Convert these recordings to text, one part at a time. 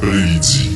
Vendredi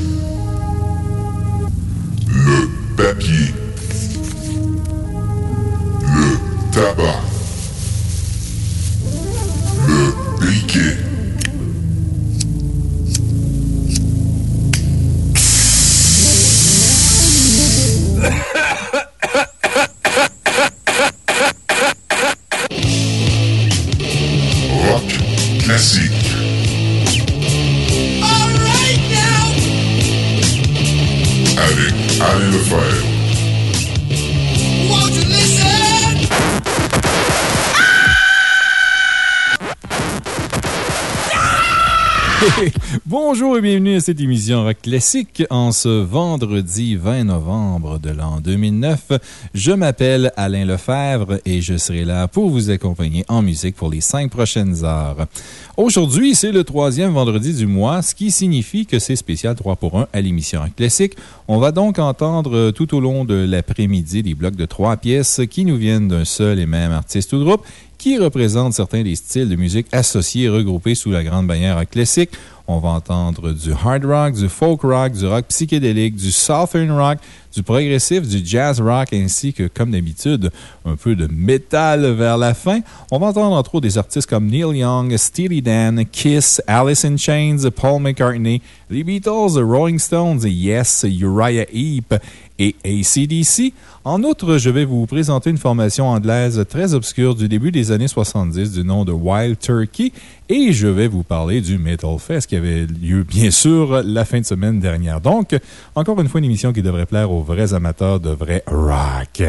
bienvenue à cette émission Rock Classique en ce vendredi 20 novembre de l'an 2009. Je m'appelle Alain Lefebvre et je serai là pour vous accompagner en musique pour les cinq prochaines heures. Aujourd'hui, c'est le troisième vendredi du mois, ce qui signifie que c'est spécial 3 pour 1 à l'émission Rock Classique. On va donc entendre tout au long de l'après-midi des blocs de trois pièces qui nous viennent d'un seul et même artiste ou groupe qui représente certains des styles de musique associés et regroupés sous la grande bannière classique. On va entendre du hard rock, du folk rock, du rock psychédélique, du southern rock, du progressif, du jazz rock, ainsi que, comme d'habitude, un peu de métal vers la fin. On va entendre entre autres des artistes comme Neil Young, Steely Dan, Kiss, Alice in Chains, Paul McCartney, les Beatles, The Rolling Stones, Yes, Uriah Heep et ACDC. En outre, je vais vous présenter une formation anglaise très obscure du début des années 70 du nom de Wild Turkey et je vais vous parler du Metal Fest qui avait lieu, bien sûr, la fin de semaine dernière. Donc, encore une fois, une émission qui devrait plaire aux vrais amateurs de vrai rock.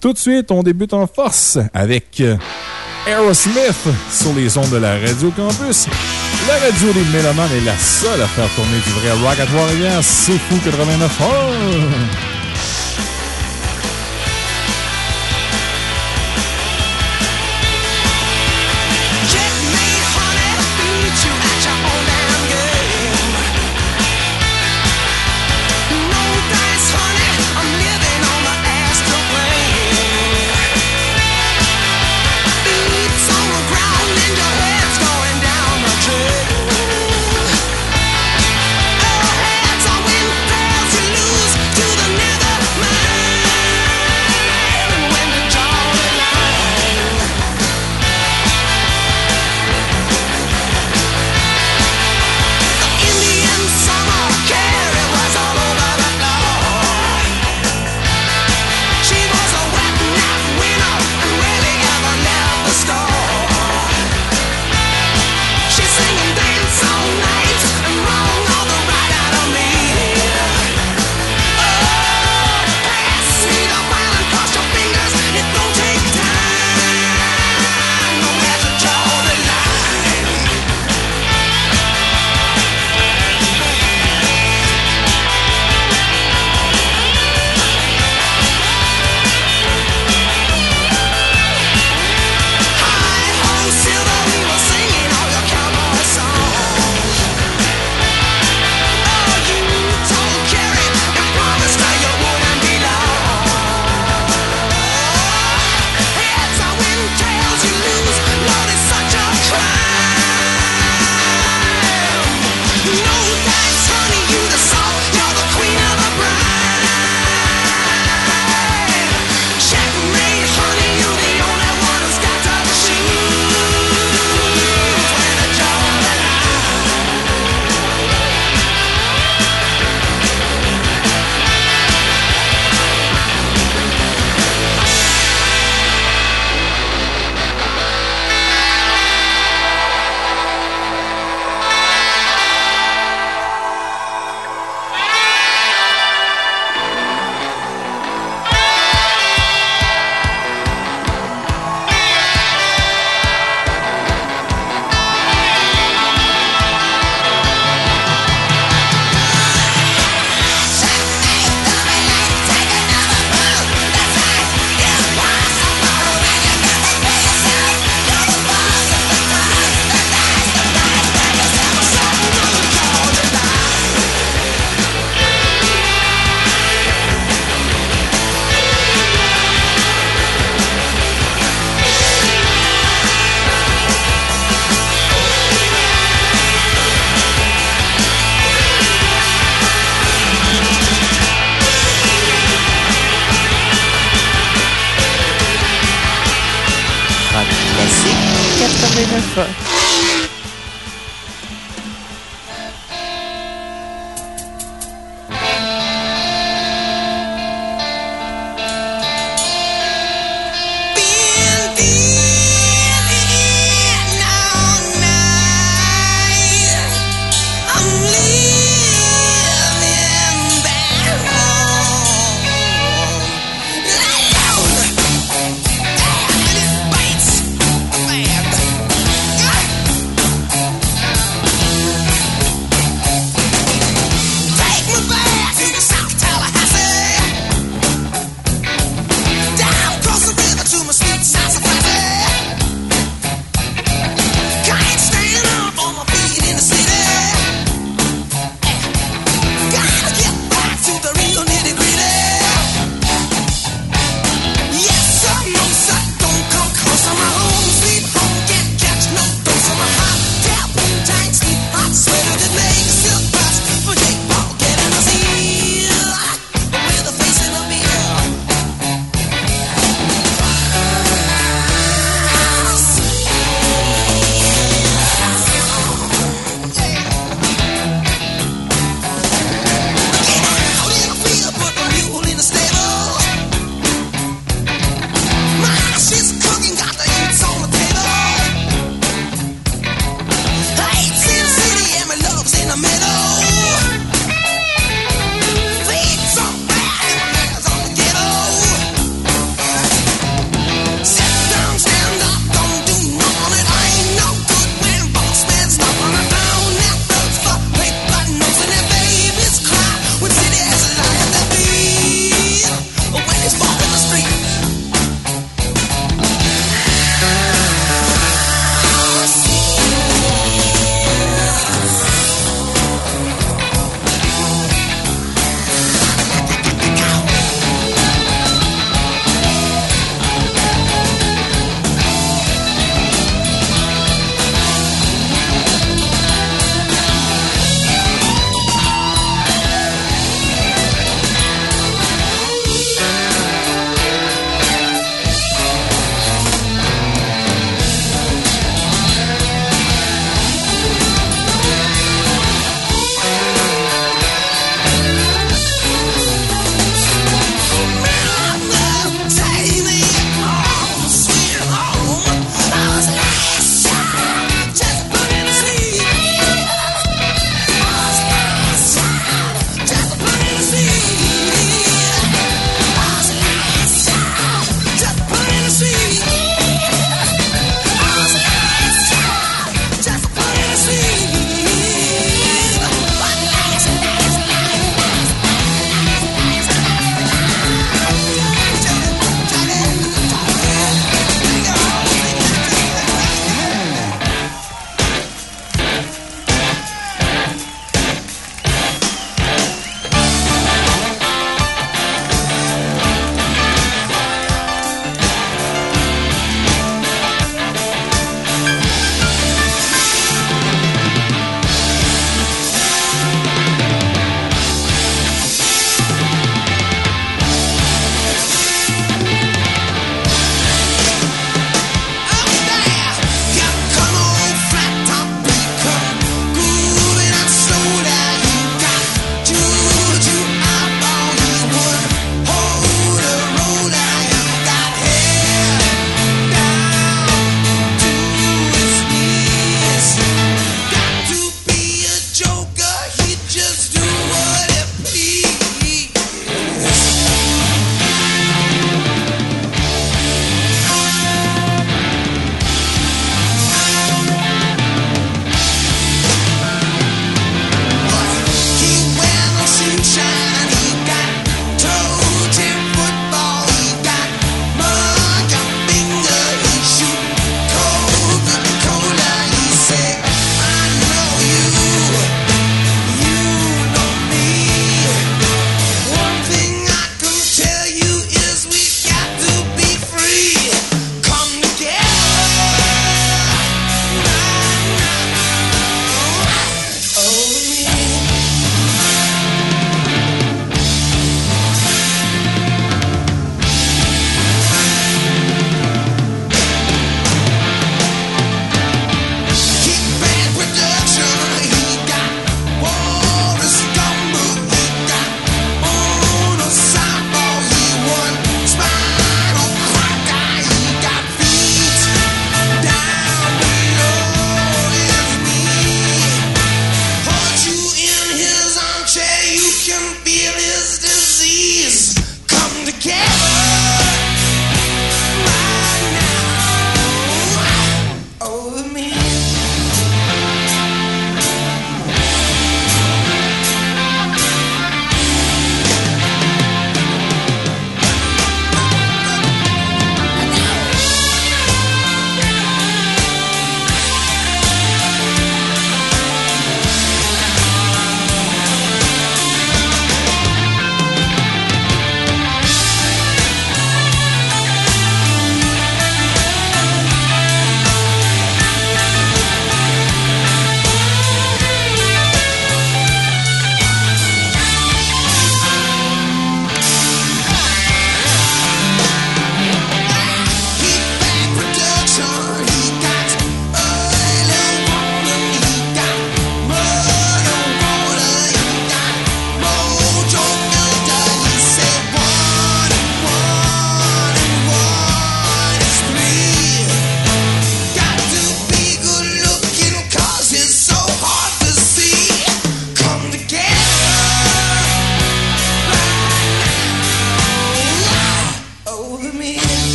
Tout de suite, on débute en force avec Aerosmith sur les ondes de la Radio Campus. La radio des Mélomanes est la seule à faire tourner du vrai rock à Trois-Rivières. C'est fou 89 heures.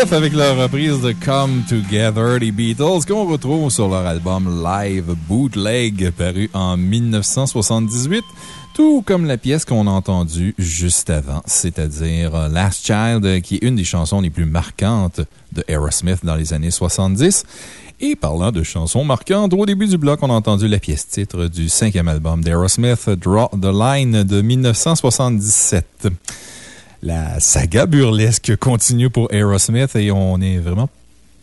Avec leur reprise de Come Together des Beatles qu'on retrouve sur leur album Live Bootleg paru en 1978 tout comme la pièce qu'on a entendue juste avant, c'est-à-dire Last Child, qui est une des chansons les plus marquantes de Aerosmith dans les années 70. Et parlant de chansons marquantes, au début du bloc, on a entendu la pièce titre du cinquième album d'Aerosmith, Draw the Line de 1977. La saga burlesque continue pour Aerosmith et on est vraiment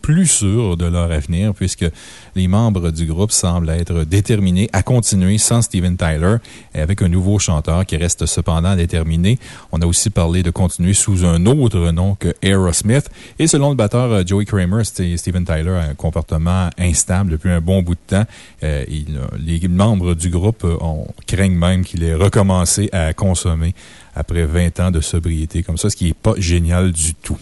plus sûr de leur avenir puisque les membres du groupe semblent être déterminés à continuer sans Steven Tyler et avec un nouveau chanteur qui reste cependant déterminé. On a aussi parlé de continuer sous un autre nom que Aerosmith. Et selon le batteur euh, Joey Kramer, Steven Tyler a un comportement instable depuis un bon bout de temps. Euh, les membres du groupe craignent même qu'il ait recommencé à consommer après 20 ans de sobriété comme ça, ce qui n'est pas génial du tout.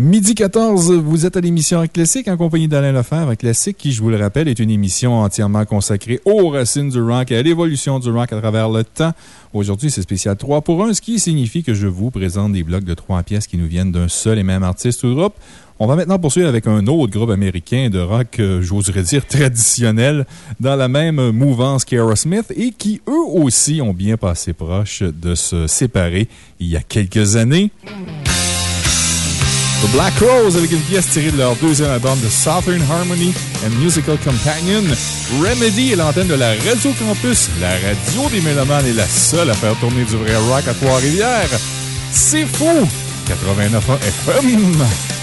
Midi 14, vous êtes à l'émission Classique en compagnie d'Alain Lefebvre. Classique, qui, je vous le rappelle, est une émission entièrement consacrée aux racines du rock et à l'évolution du rock à travers le temps. Aujourd'hui, c'est spécial 3 pour 1, ce qui signifie que je vous présente des blocs de trois pièces qui nous viennent d'un seul et même artiste ou groupe. On va maintenant poursuivre avec un autre groupe américain de rock, euh, j'oserais dire traditionnel, dans la même mouvance qu'Aerosmith et qui, eux aussi, ont bien passé proche de se séparer il y a quelques années. The Black Rose avec une pièce tirée de leur deuxième album de Southern Harmony and Musical Companion. Remedy est l'antenne de la Radio Campus. La radio des Mélomanes est la seule à faire tourner du vrai rock à Trois-Rivières. C'est fou! 89.1 FM.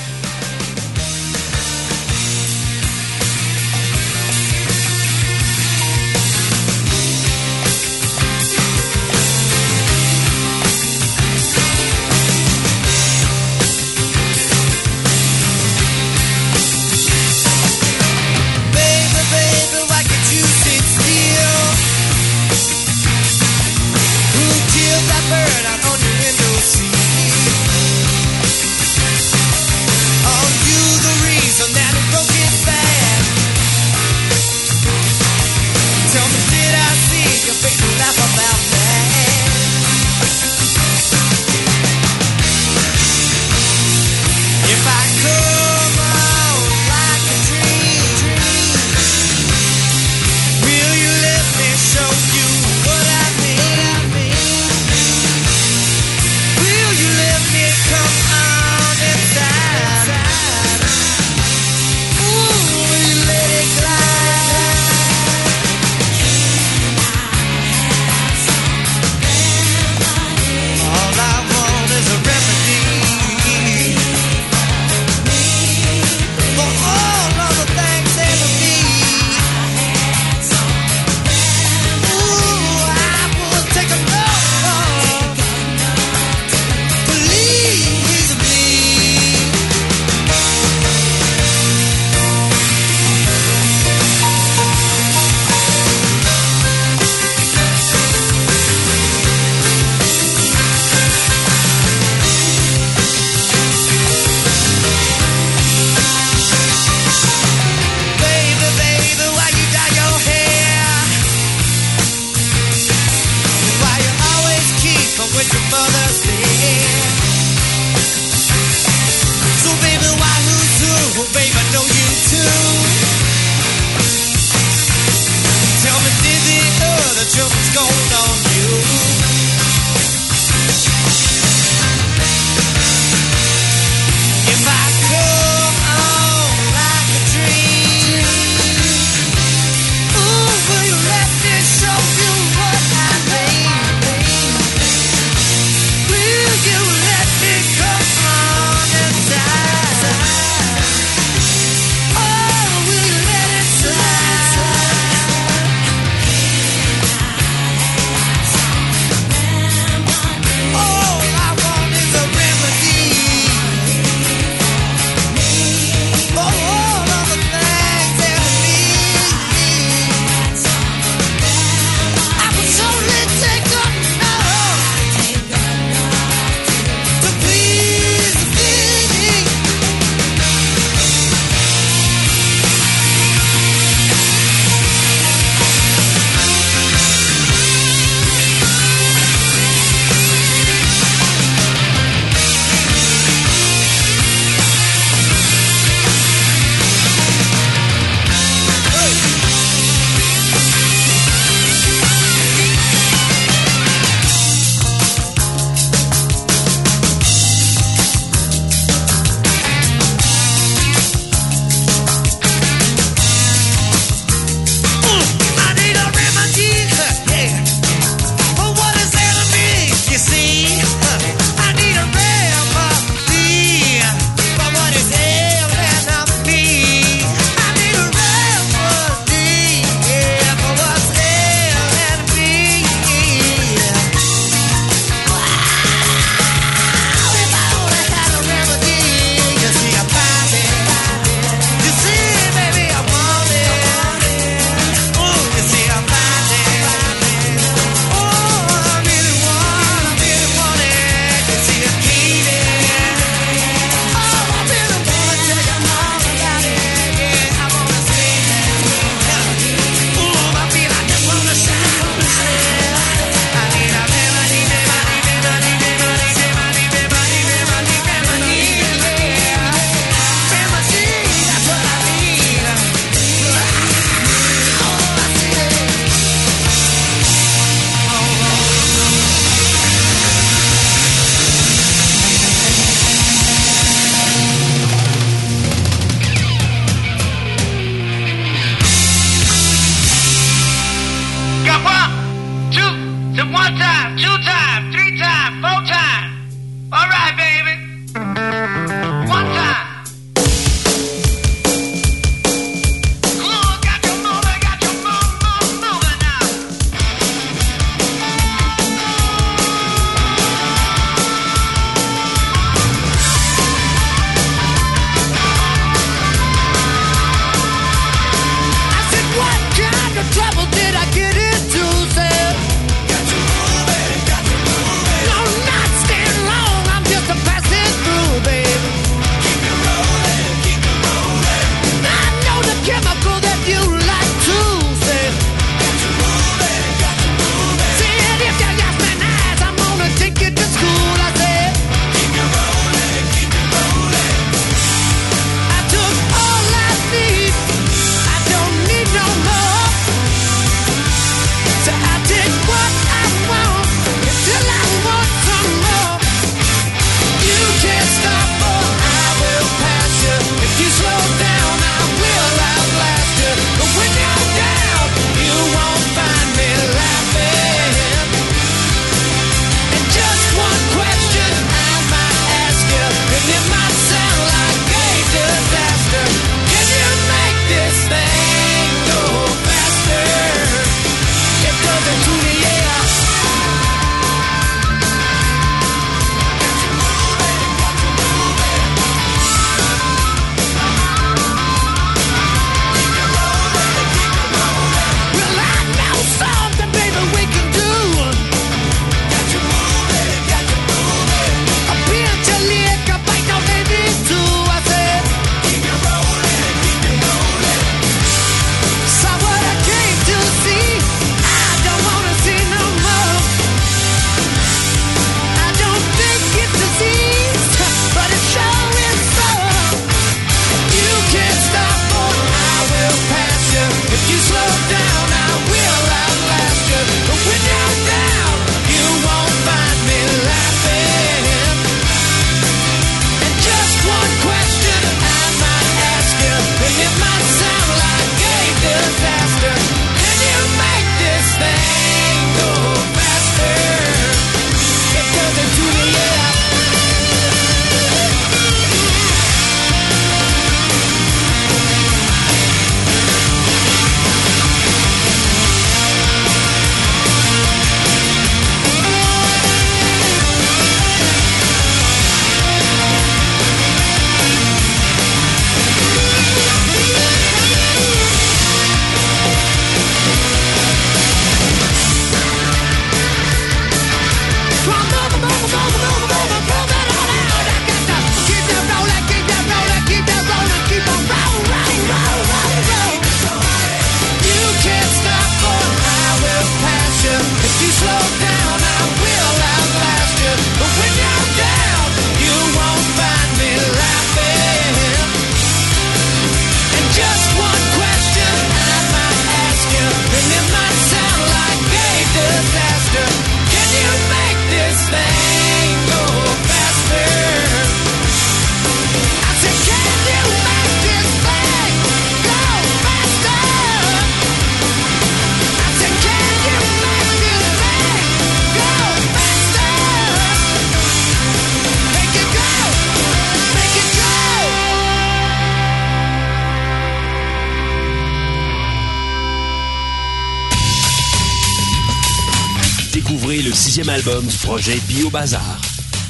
Bazar,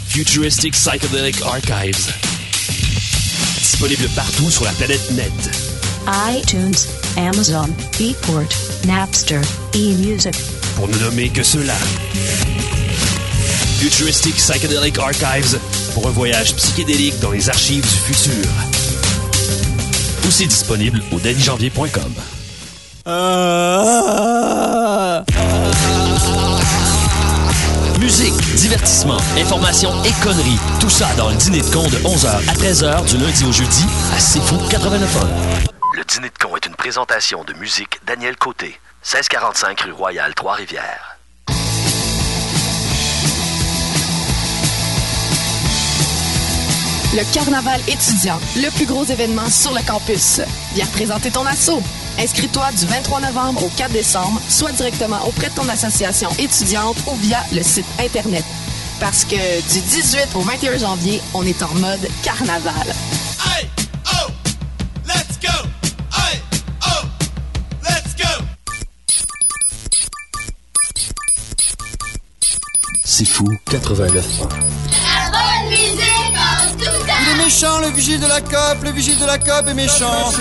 Futuristic Psychedelic Archives. Disponible partout sur la planète net. iTunes, Amazon, Beatport, Napster, eMusic. Pour ne nommer que ceux-là. Futuristic Psychedelic Archives pour un voyage psychédélique dans les archives du futur. Aussi disponible au dailyjanvier.com. Musique, divertissement, information et conneries. Tout ça dans le dîner de con de 11h à 13h du lundi au jeudi à C'est Fou 89 Le dîner de con est une présentation de musique Daniel Côté, 1645 rue Royale, Trois-Rivières. Le Carnaval étudiant, le plus gros événement sur le campus. Viens présenter ton assaut. Inscris-toi du 23 novembre au 4 décembre, soit directement auprès de ton association étudiante ou via le site Internet. Parce que du 18 au 21 janvier, on est en mode carnaval. Hey, oh, let's go. Hey, oh, let's go. C'est fou, 89 La bonne musique en tout temps. Il est méchant, le vigile de la COP, le vigile de la COP est méchant.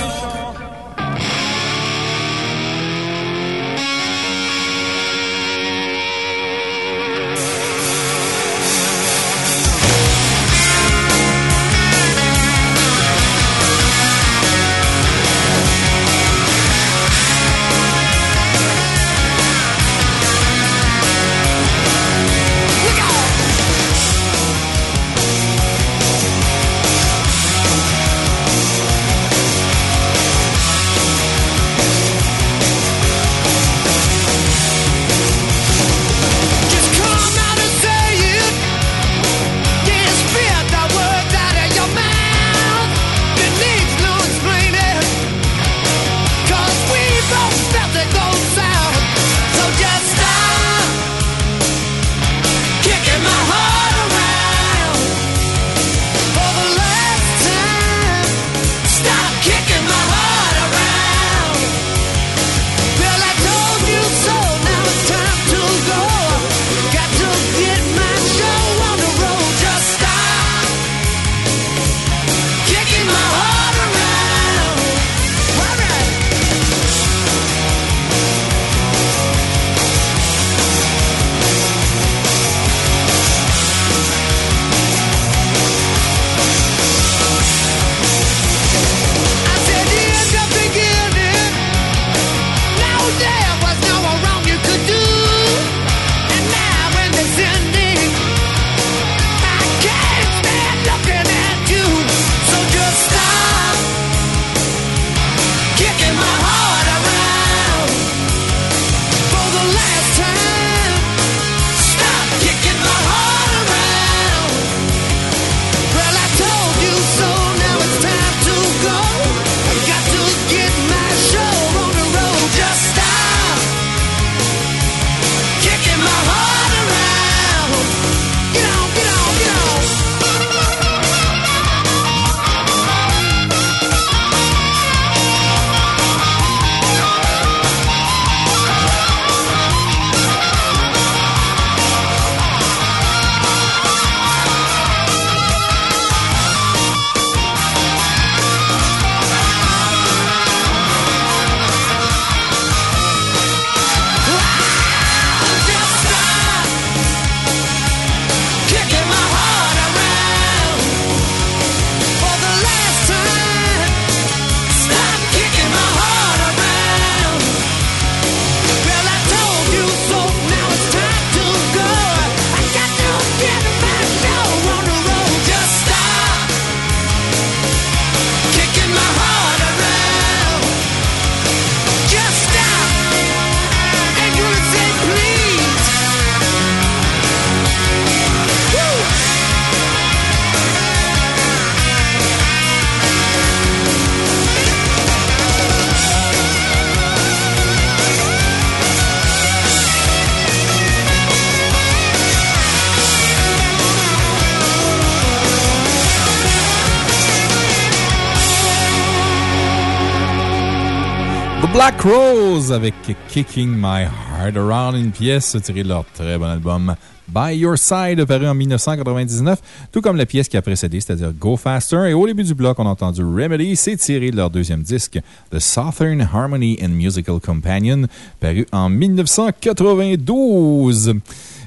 Black Rose avec Kicking My Heart Around, une pièce tirée de leur très bon album By Your Side, paru en 1999, tout comme la pièce qui a précédé, c'est-à-dire Go Faster. Et au début du bloc, on a entendu Remedy, c'est tiré de leur deuxième disque, The Southern Harmony and Musical Companion, paru en 1992.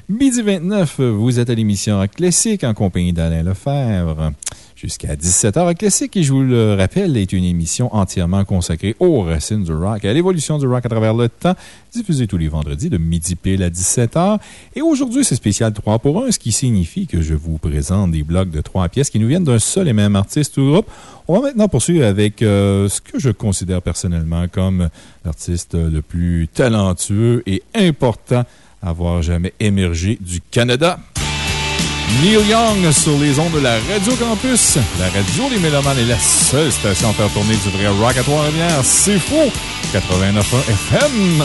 Midi 29, vous êtes à l'émission Classique en compagnie d'Alain Lefebvre jusqu'à 17h. Classique, et je vous le rappelle, est une émission entièrement consacrée aux racines du rock, à l'évolution du rock à travers le temps, diffusée tous les vendredis de midi pile à 17h. Et aujourd'hui, c'est spécial 3 pour 1, ce qui signifie que je vous présente des blocs de 3 pièces qui nous viennent d'un seul et même artiste ou groupe. On va maintenant poursuivre avec euh, ce que je considère personnellement comme l'artiste le plus talentueux et important à avoir jamais émergé du Canada. Neil Young sur les ondes de la Radio Campus. La radio des Mélomanes est la seule station à faire tourner du vrai rock à Trois-Rivières. C'est faux! 89.1 FM.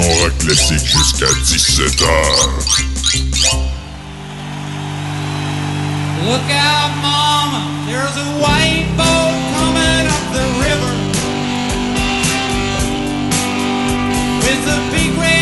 émission rock classique jusqu'à 17h. Look out, mama, there's a white boat coming up the river. With a big red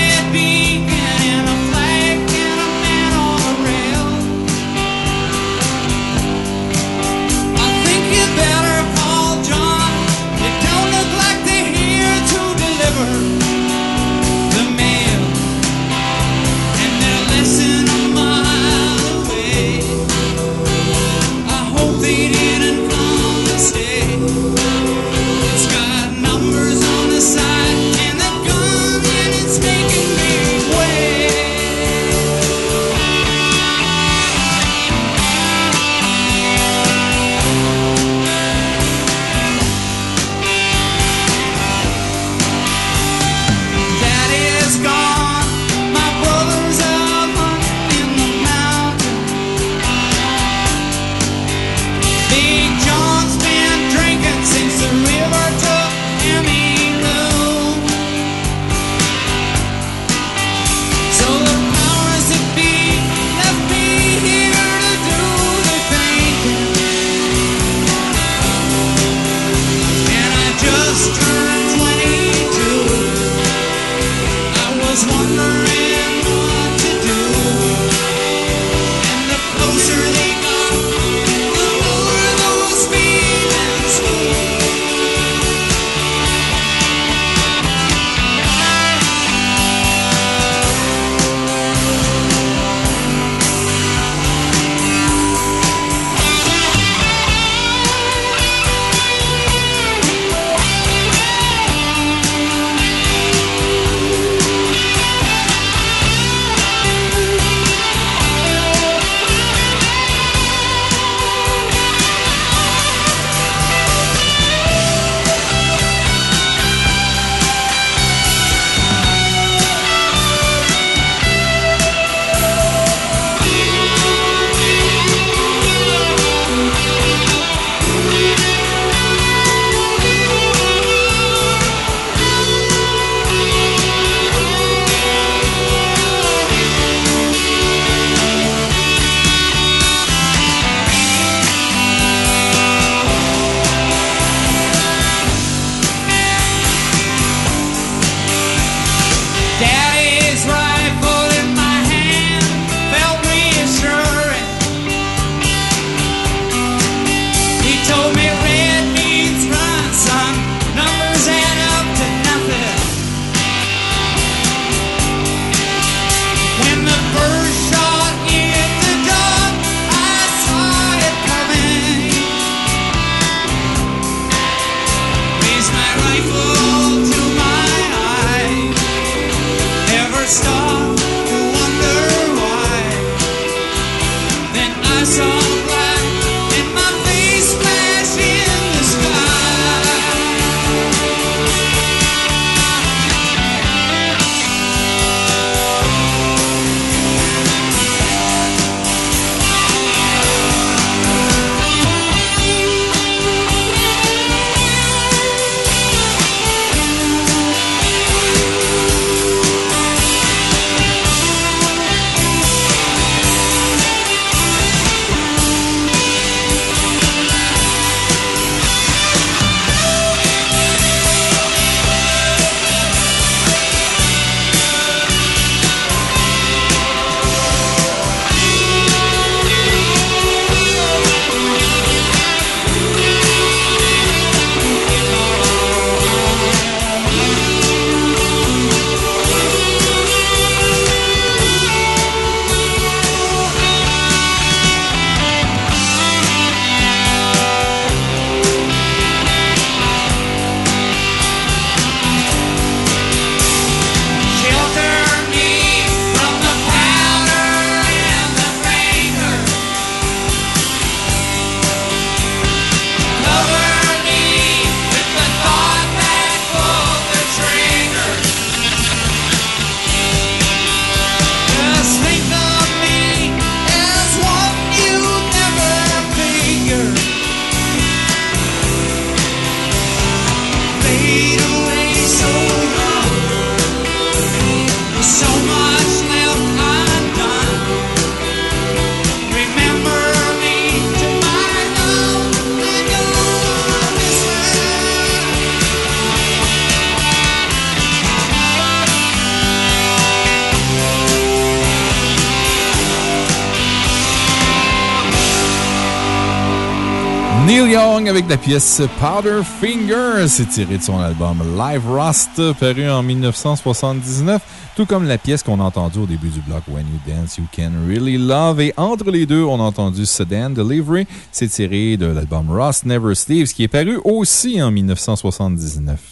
La pièce Powder Finger. C'est tiré de son album Live Rust, paru en 1979, tout comme la pièce qu'on a entendue au début du bloc When You Dance, You Can Really Love. Et entre les deux, on a entendu Sedan Delivery. C'est tiré de l'album Rust Never Sleeps, qui est paru aussi en 1979.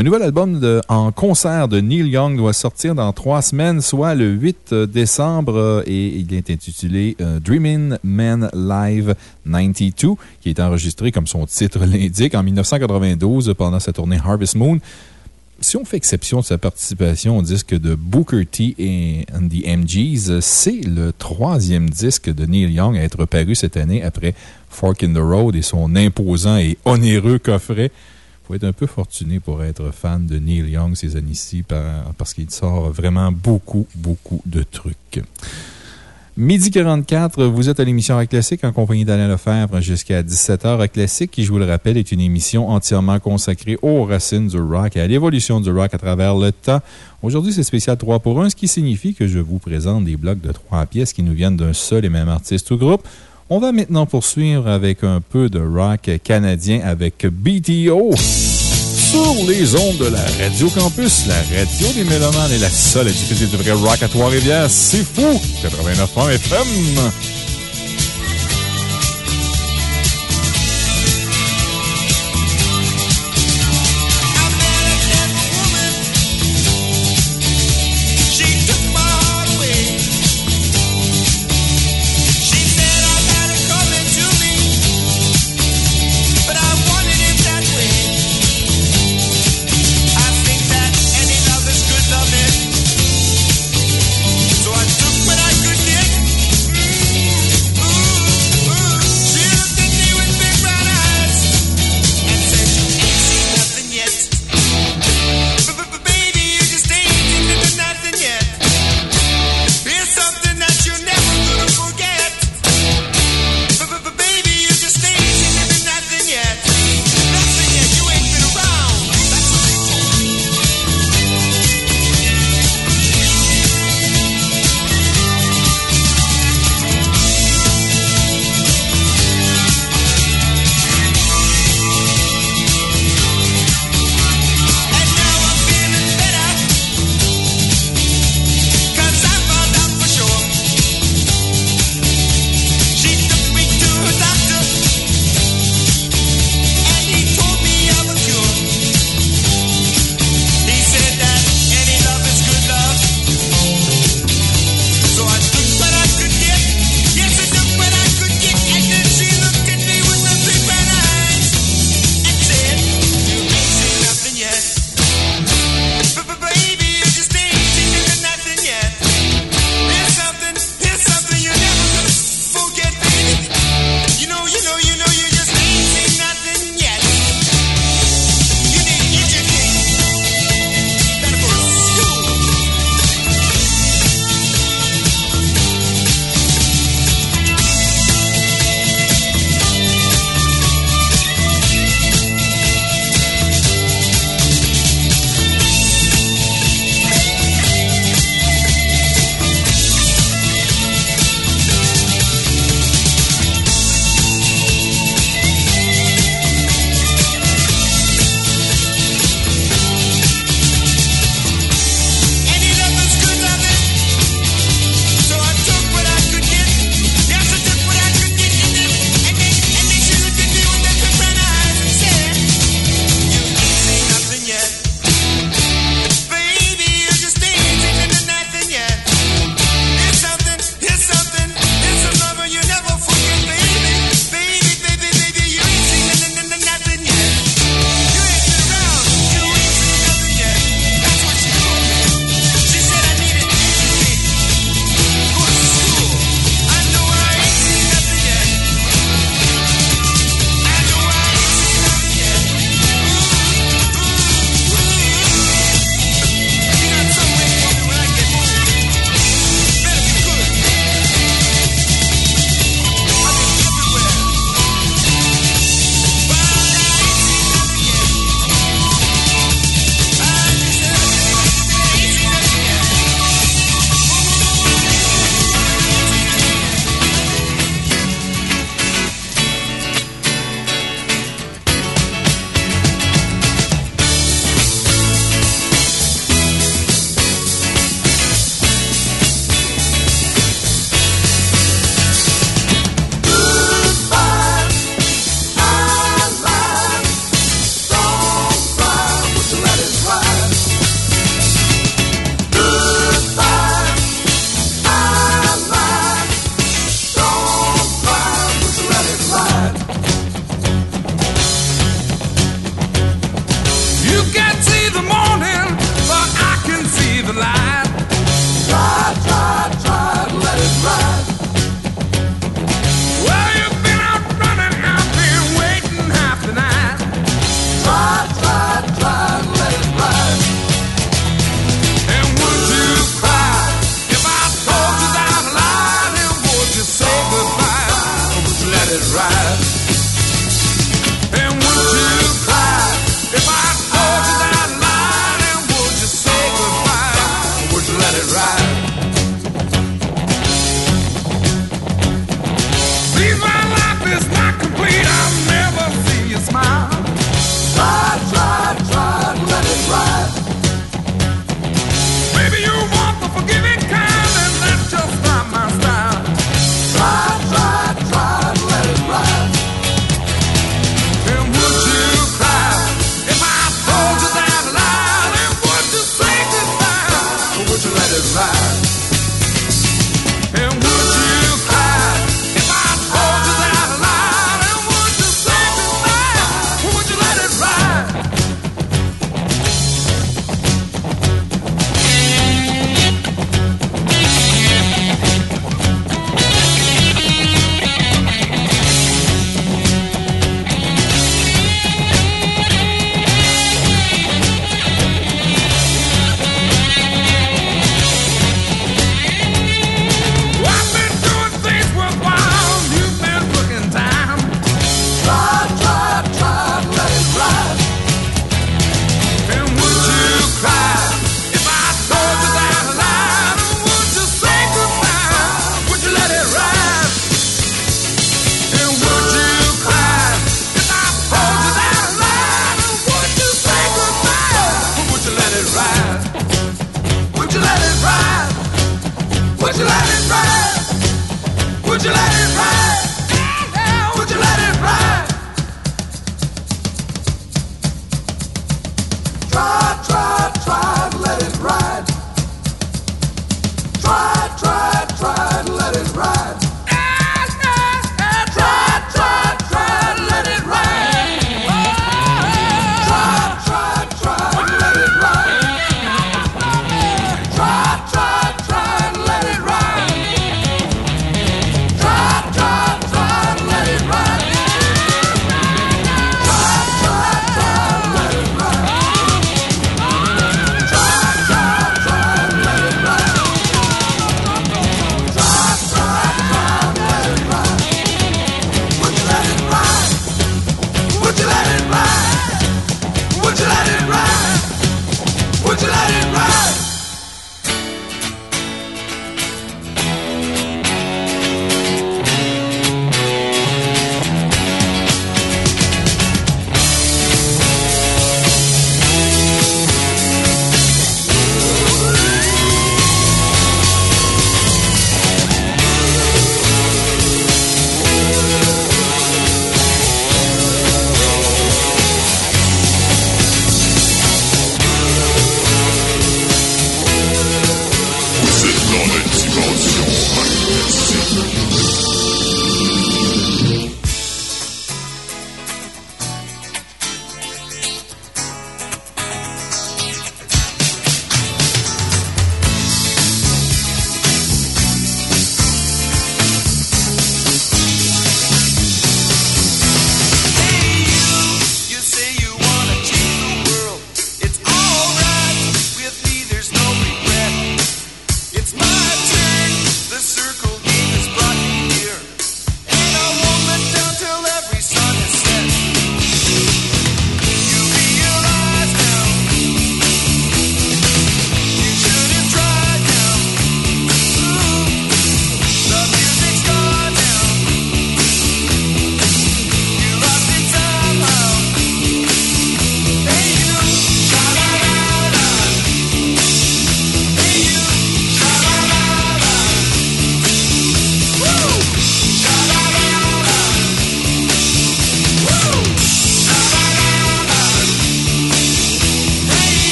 Un nouvel album en concert de Neil Young doit sortir dans trois semaines, soit le 8 décembre, euh, et il est intitulé euh, Dreaming Man Live 92, qui est enregistré, comme son titre l'indique, en 1992 pendant sa tournée Harvest Moon. Si on fait exception de sa participation au disque de Booker T et the MGs, c'est le troisième disque de Neil Young à être paru cette année après Fork in the Road et son imposant et onéreux coffret faut être un peu fortuné pour être fan de Neil Young ces années-ci parce qu'il sort vraiment beaucoup, beaucoup de trucs. Midi 44, vous êtes à l'émission Rock Classique en compagnie d'Alain Lefebvre jusqu'à 17h. Rock Classique, qui, je vous le rappelle, est une émission entièrement consacrée aux racines du rock et à l'évolution du rock à travers le temps. Aujourd'hui, c'est spécial 3 pour 1, ce qui signifie que je vous présente des blocs de 3 pièces qui nous viennent d'un seul et même artiste ou groupe. On va maintenant poursuivre avec un peu de rock canadien avec BTO. Sur les ondes de la Radio Campus, la radio des Mélomanes est la seule à diffuser du vrai rock à Trois-Rivières. C'est fou! 89.1 FM.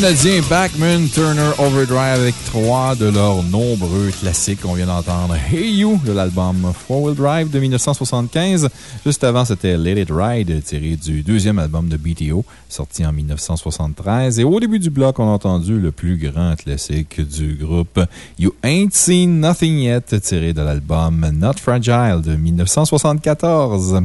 Canadiens Backman Turner Overdrive avec trois de leurs nombreux classiques qu'on vient d'entendre. Hey You de l'album Four Wheel Drive de 1975. Juste avant, c'était Let It Ride tiré du deuxième album de BTO sorti en 1973. Et au début du bloc, on a entendu le plus grand classique du groupe You Ain't Seen Nothing Yet tiré de l'album Not Fragile de 1974.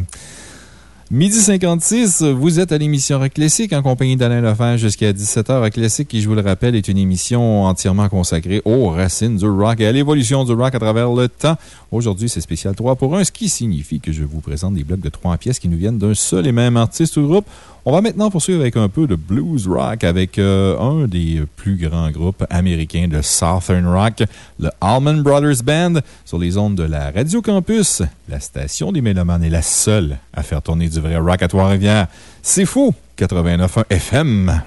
Midi 56, vous êtes à l'émission Rock Classique en compagnie d'Alain Lefebvre jusqu'à 17h. Rock Classique, qui, je vous le rappelle, est une émission entièrement consacrée aux racines du rock et à l'évolution du rock à travers le temps. Aujourd'hui, c'est spécial 3 pour 1, ce qui signifie que je vous présente des blocs de 3 pièces qui nous viennent d'un seul et même artiste ou groupe. On va maintenant poursuivre avec un peu de blues rock avec euh, un des plus grands groupes américains de Southern Rock, le Allman Brothers Band, sur les ondes de la Radio Campus. La station des Mélomanes est la seule à faire tourner du vrai rock à Trois-Rivières. C'est fou! 89.1 FM.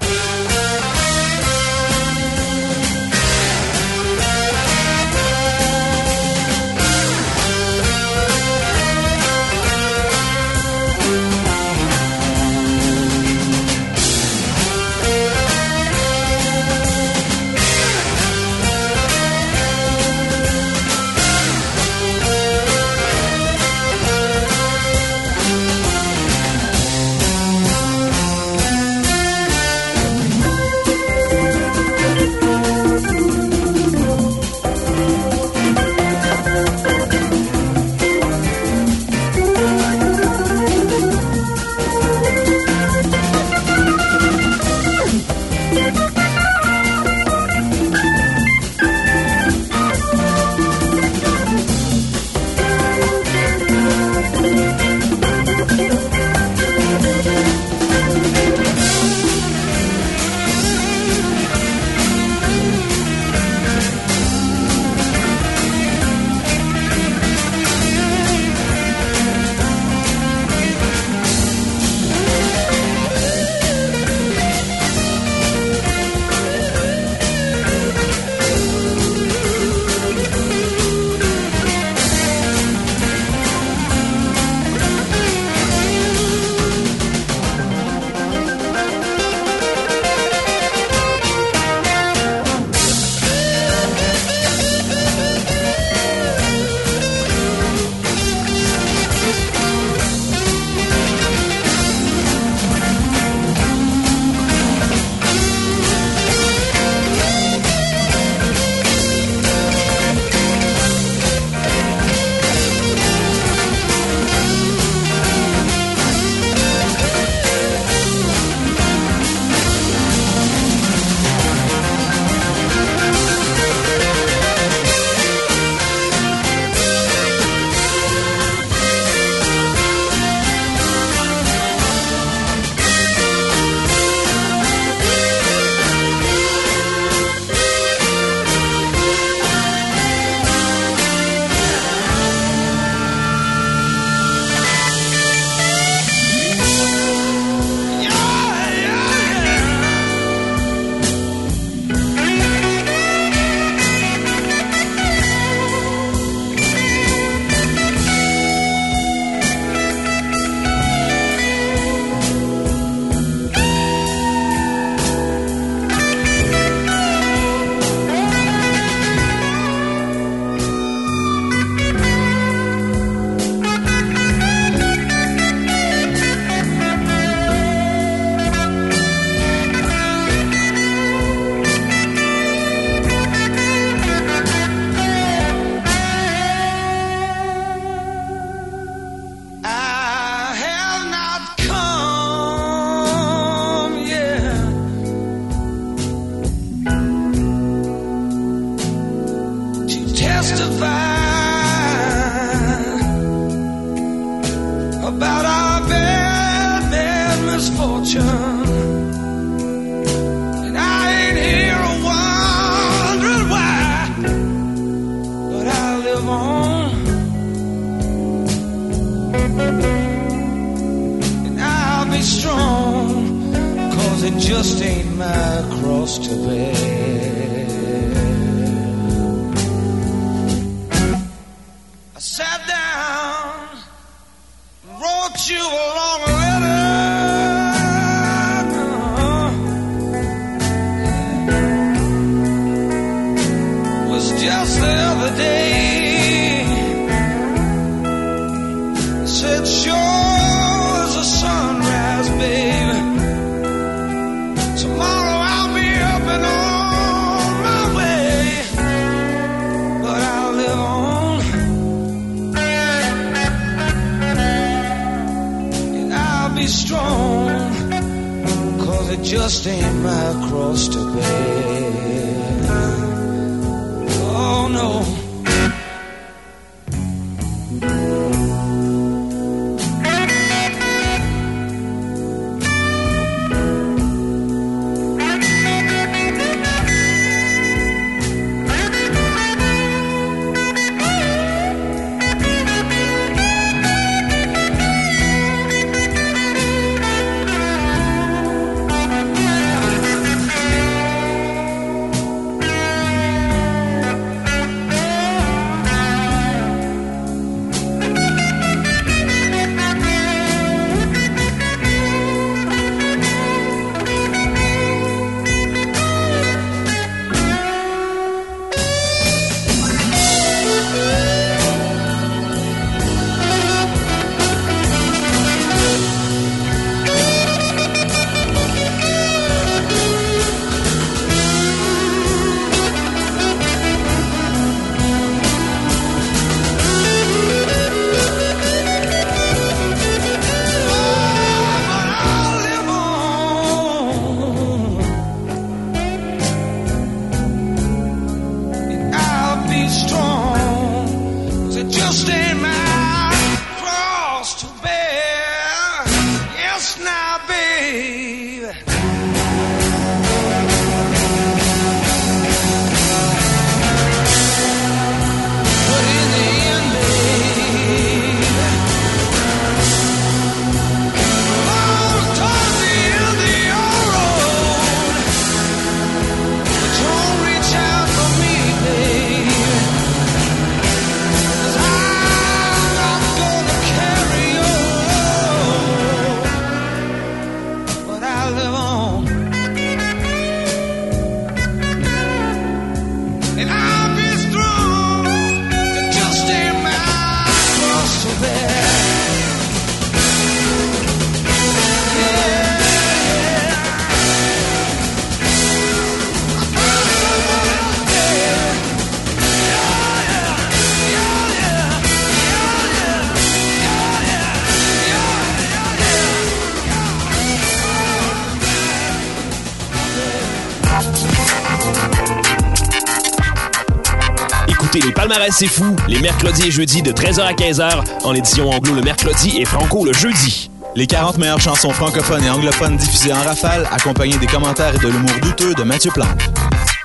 C'est fou les mercredis et jeudis de 13h à 15h en édition anglo le mercredi et franco le jeudi. Les 40 meilleures chansons francophones et anglophones diffusées en rafale, accompagnées des commentaires et de l'humour douteux de Mathieu Plante.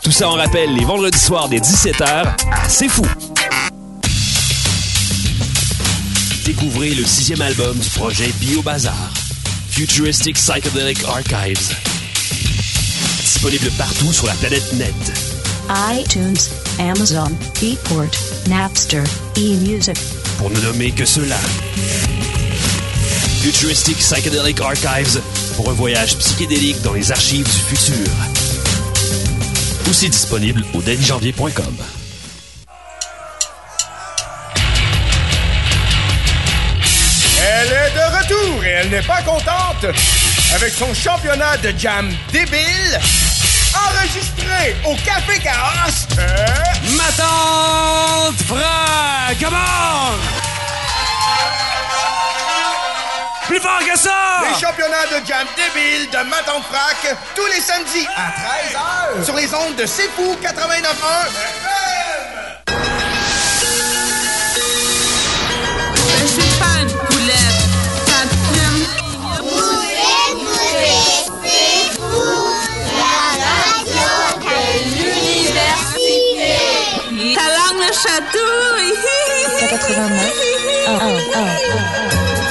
Tout ça en rappelle les vendredis soirs dès 17h à C'est fou. Découvrez le sixième album du projet Bio Bazar, Futuristic Psychedelic Archives. Disponible partout sur la planète net. iTunes, Amazon, Beatport, Napster, eMusic. Pour ne nommer que cela. Futuristic Psychedelic Archives pour un voyage psychédélique dans les archives du futur. Aussi disponible au dailyjanvier.com. Elle est de retour et elle n'est pas contente. Avec son championnat de jam débile, enregistré au Café Chaos. Euh... Ma tante Fra, come on! Plus fort que ça! Les championnats de jam débile de Maton Frac tous les samedis à 13h sur les ondes de C'est Fou 89.1 Chatouille. 89. Oh, oh, oh, oh.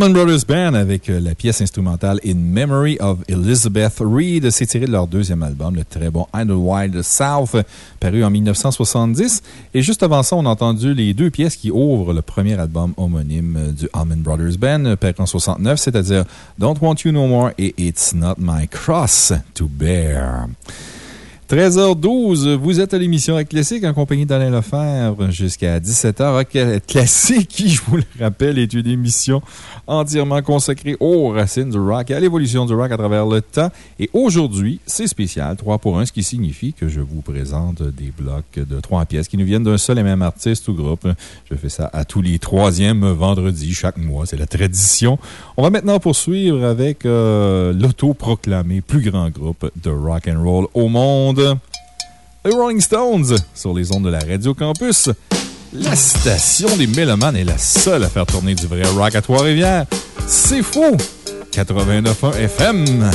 Allman Brothers Band avec euh, la pièce instrumentale In Memory of Elizabeth Reed. C'est tiré de leur deuxième album, le très bon Idlewild South, paru en 1970. Et juste avant ça, on a entendu les deux pièces qui ouvrent le premier album homonyme euh, du Allman Brothers Band, paru en 69, c'est-à-dire Don't Want You No More et It's Not My Cross to Bear. 13h12, vous êtes à l'émission Rock Classique en compagnie d'Alain Lefebvre jusqu'à 17h. Rock Classique, qui, je vous le rappelle, est une émission entièrement consacrée aux racines du rock et à l'évolution du rock à travers le temps. Et aujourd'hui, c'est spécial, 3 pour 1, ce qui signifie que je vous présente des blocs de trois pièces qui nous viennent d'un seul et même artiste ou groupe. Je fais ça à tous les troisièmes vendredis chaque mois. C'est la tradition. On va maintenant poursuivre avec euh, l'autoproclamé plus grand groupe de rock and roll au monde. Les Rolling Stones sur les ondes de la Radio Campus. La station des Mélomanes est la seule à faire tourner du vrai rock à Trois-Rivières. C'est fou! 89.1 FM.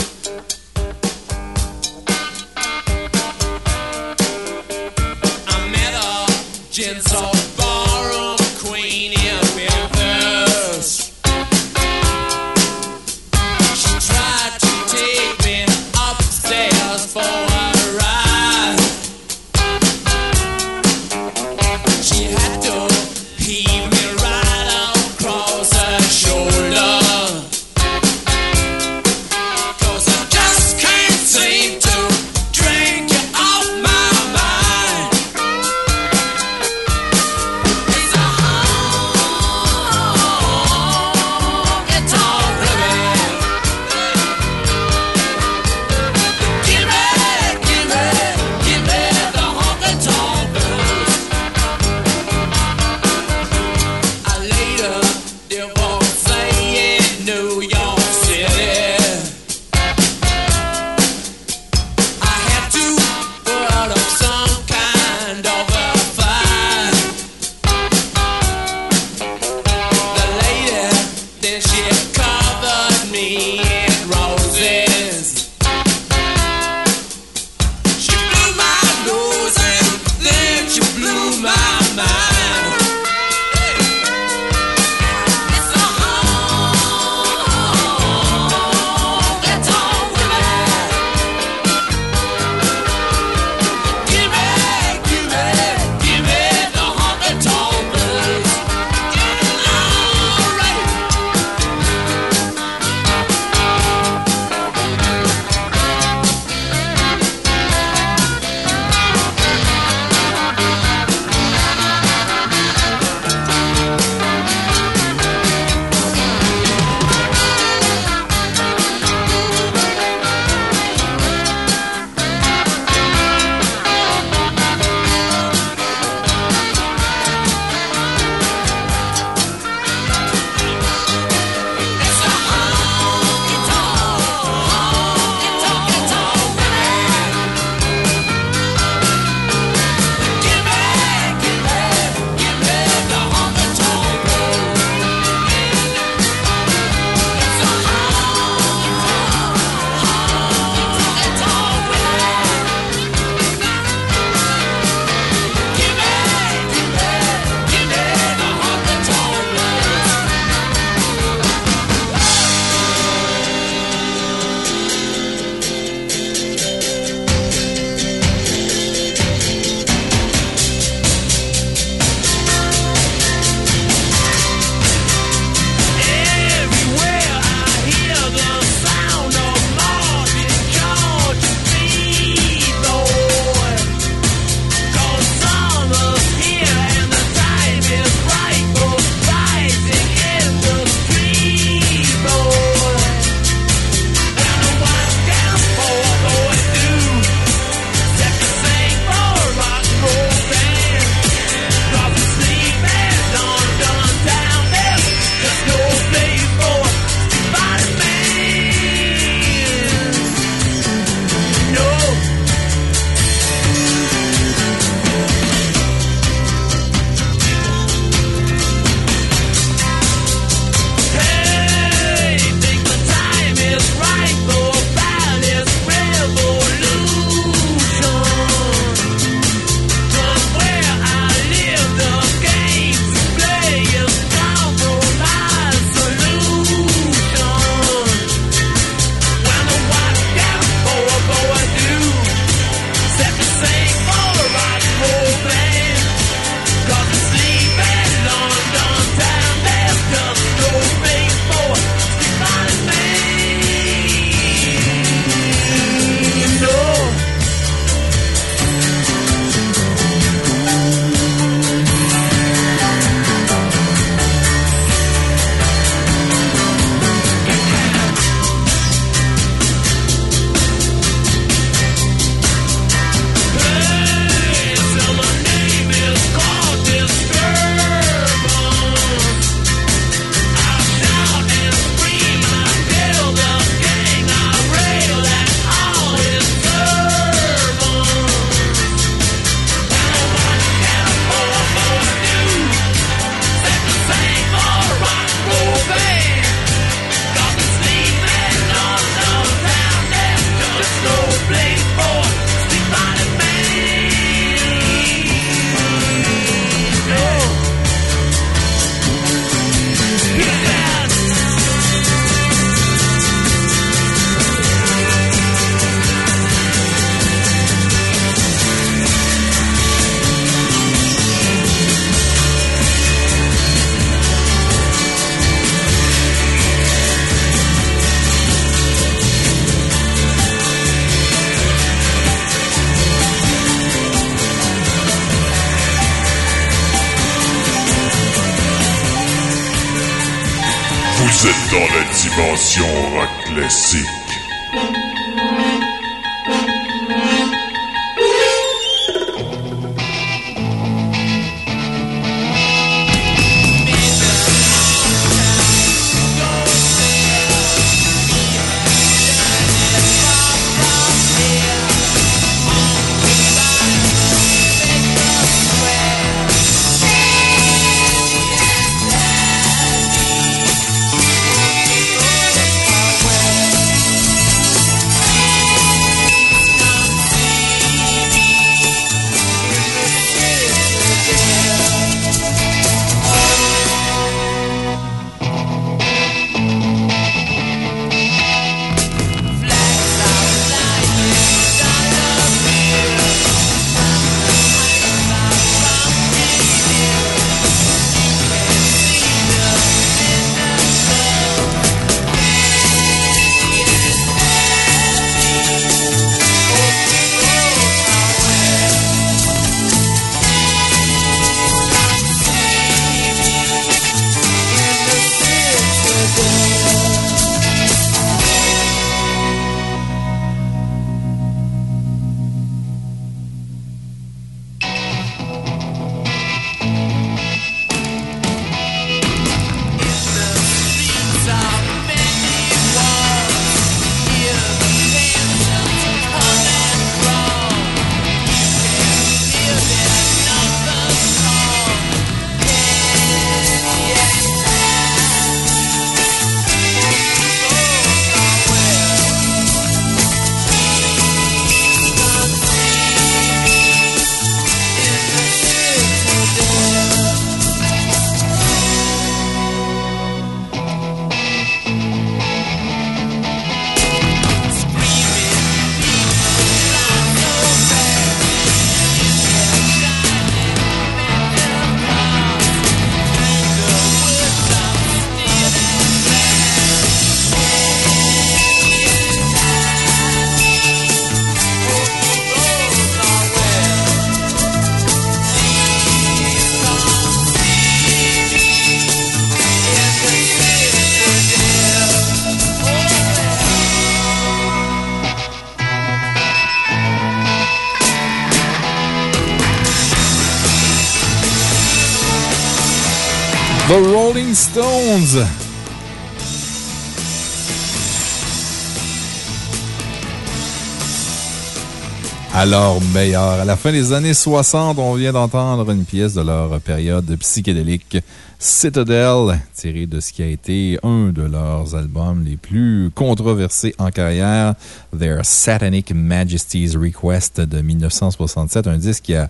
Alors meilleur. À la fin des années 60, on vient d'entendre une pièce de leur période psychédélique, Citadel, tirée de ce qui a été un de leurs albums les plus controversés en carrière, Their Satanic Majesty's Request de 1967, un disque qui est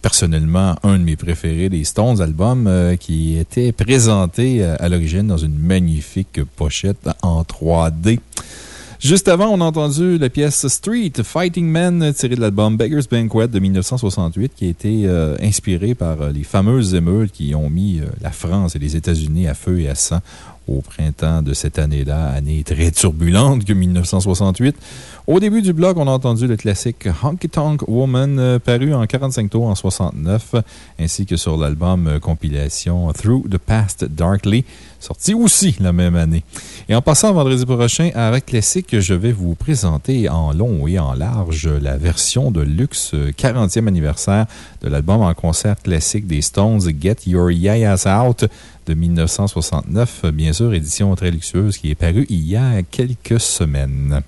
personnellement un de mes préférés des Stones, album euh, qui était présenté euh, à l'origine dans une magnifique pochette en 3D. Juste avant, on a entendu la pièce Street Fighting Men tirée de l'album Beggar's Banquet de 1968 qui a été euh, inspiré par euh, les fameuses émeutes qui ont mis euh, la France et les États-Unis à feu et à sang au printemps de cette année-là, année très turbulente que 1968. Au début du bloc, on a entendu le classique Honky Tonk Woman, paru en 45 tours en 69, ainsi que sur l'album compilation Through the Past Darkly, sorti aussi la même année. Et en passant vendredi prochain à Rock Classique, je vais vous présenter en long et en large la version de luxe 40e euh, anniversaire de l'album en concert classique des Stones Get Your Yayas Out de 1969, bien sûr, édition très luxueuse qui est parue il y a quelques semaines.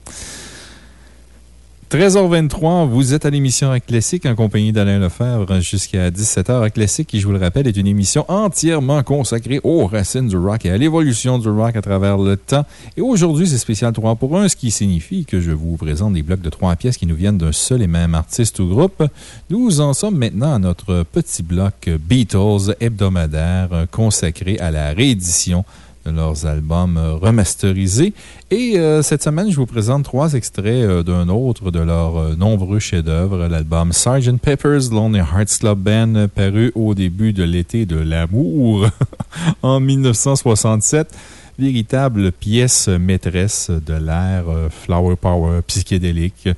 13h23, vous êtes à l'émission Classique en compagnie d'Alain Lefebvre jusqu'à 17h. Rock Classique, qui, je vous le rappelle, est une émission entièrement consacrée aux racines du rock et à l'évolution du rock à travers le temps. Et aujourd'hui, c'est spécial 3 pour 1, ce qui signifie que je vous présente des blocs de 3 pièces qui nous viennent d'un seul et même artiste ou groupe. Nous en sommes maintenant à notre petit bloc Beatles hebdomadaire consacré à la réédition de leurs albums remasterisés. Et euh, cette semaine, je vous présente trois extraits euh, d'un autre de leurs euh, nombreux chefs-d'œuvre, l'album Sgt. Pepper's Lonely Hearts Club Band, paru au début de l'été de l'amour en 1967 véritable pièce maîtresse de l'ère Flower Power psychédélique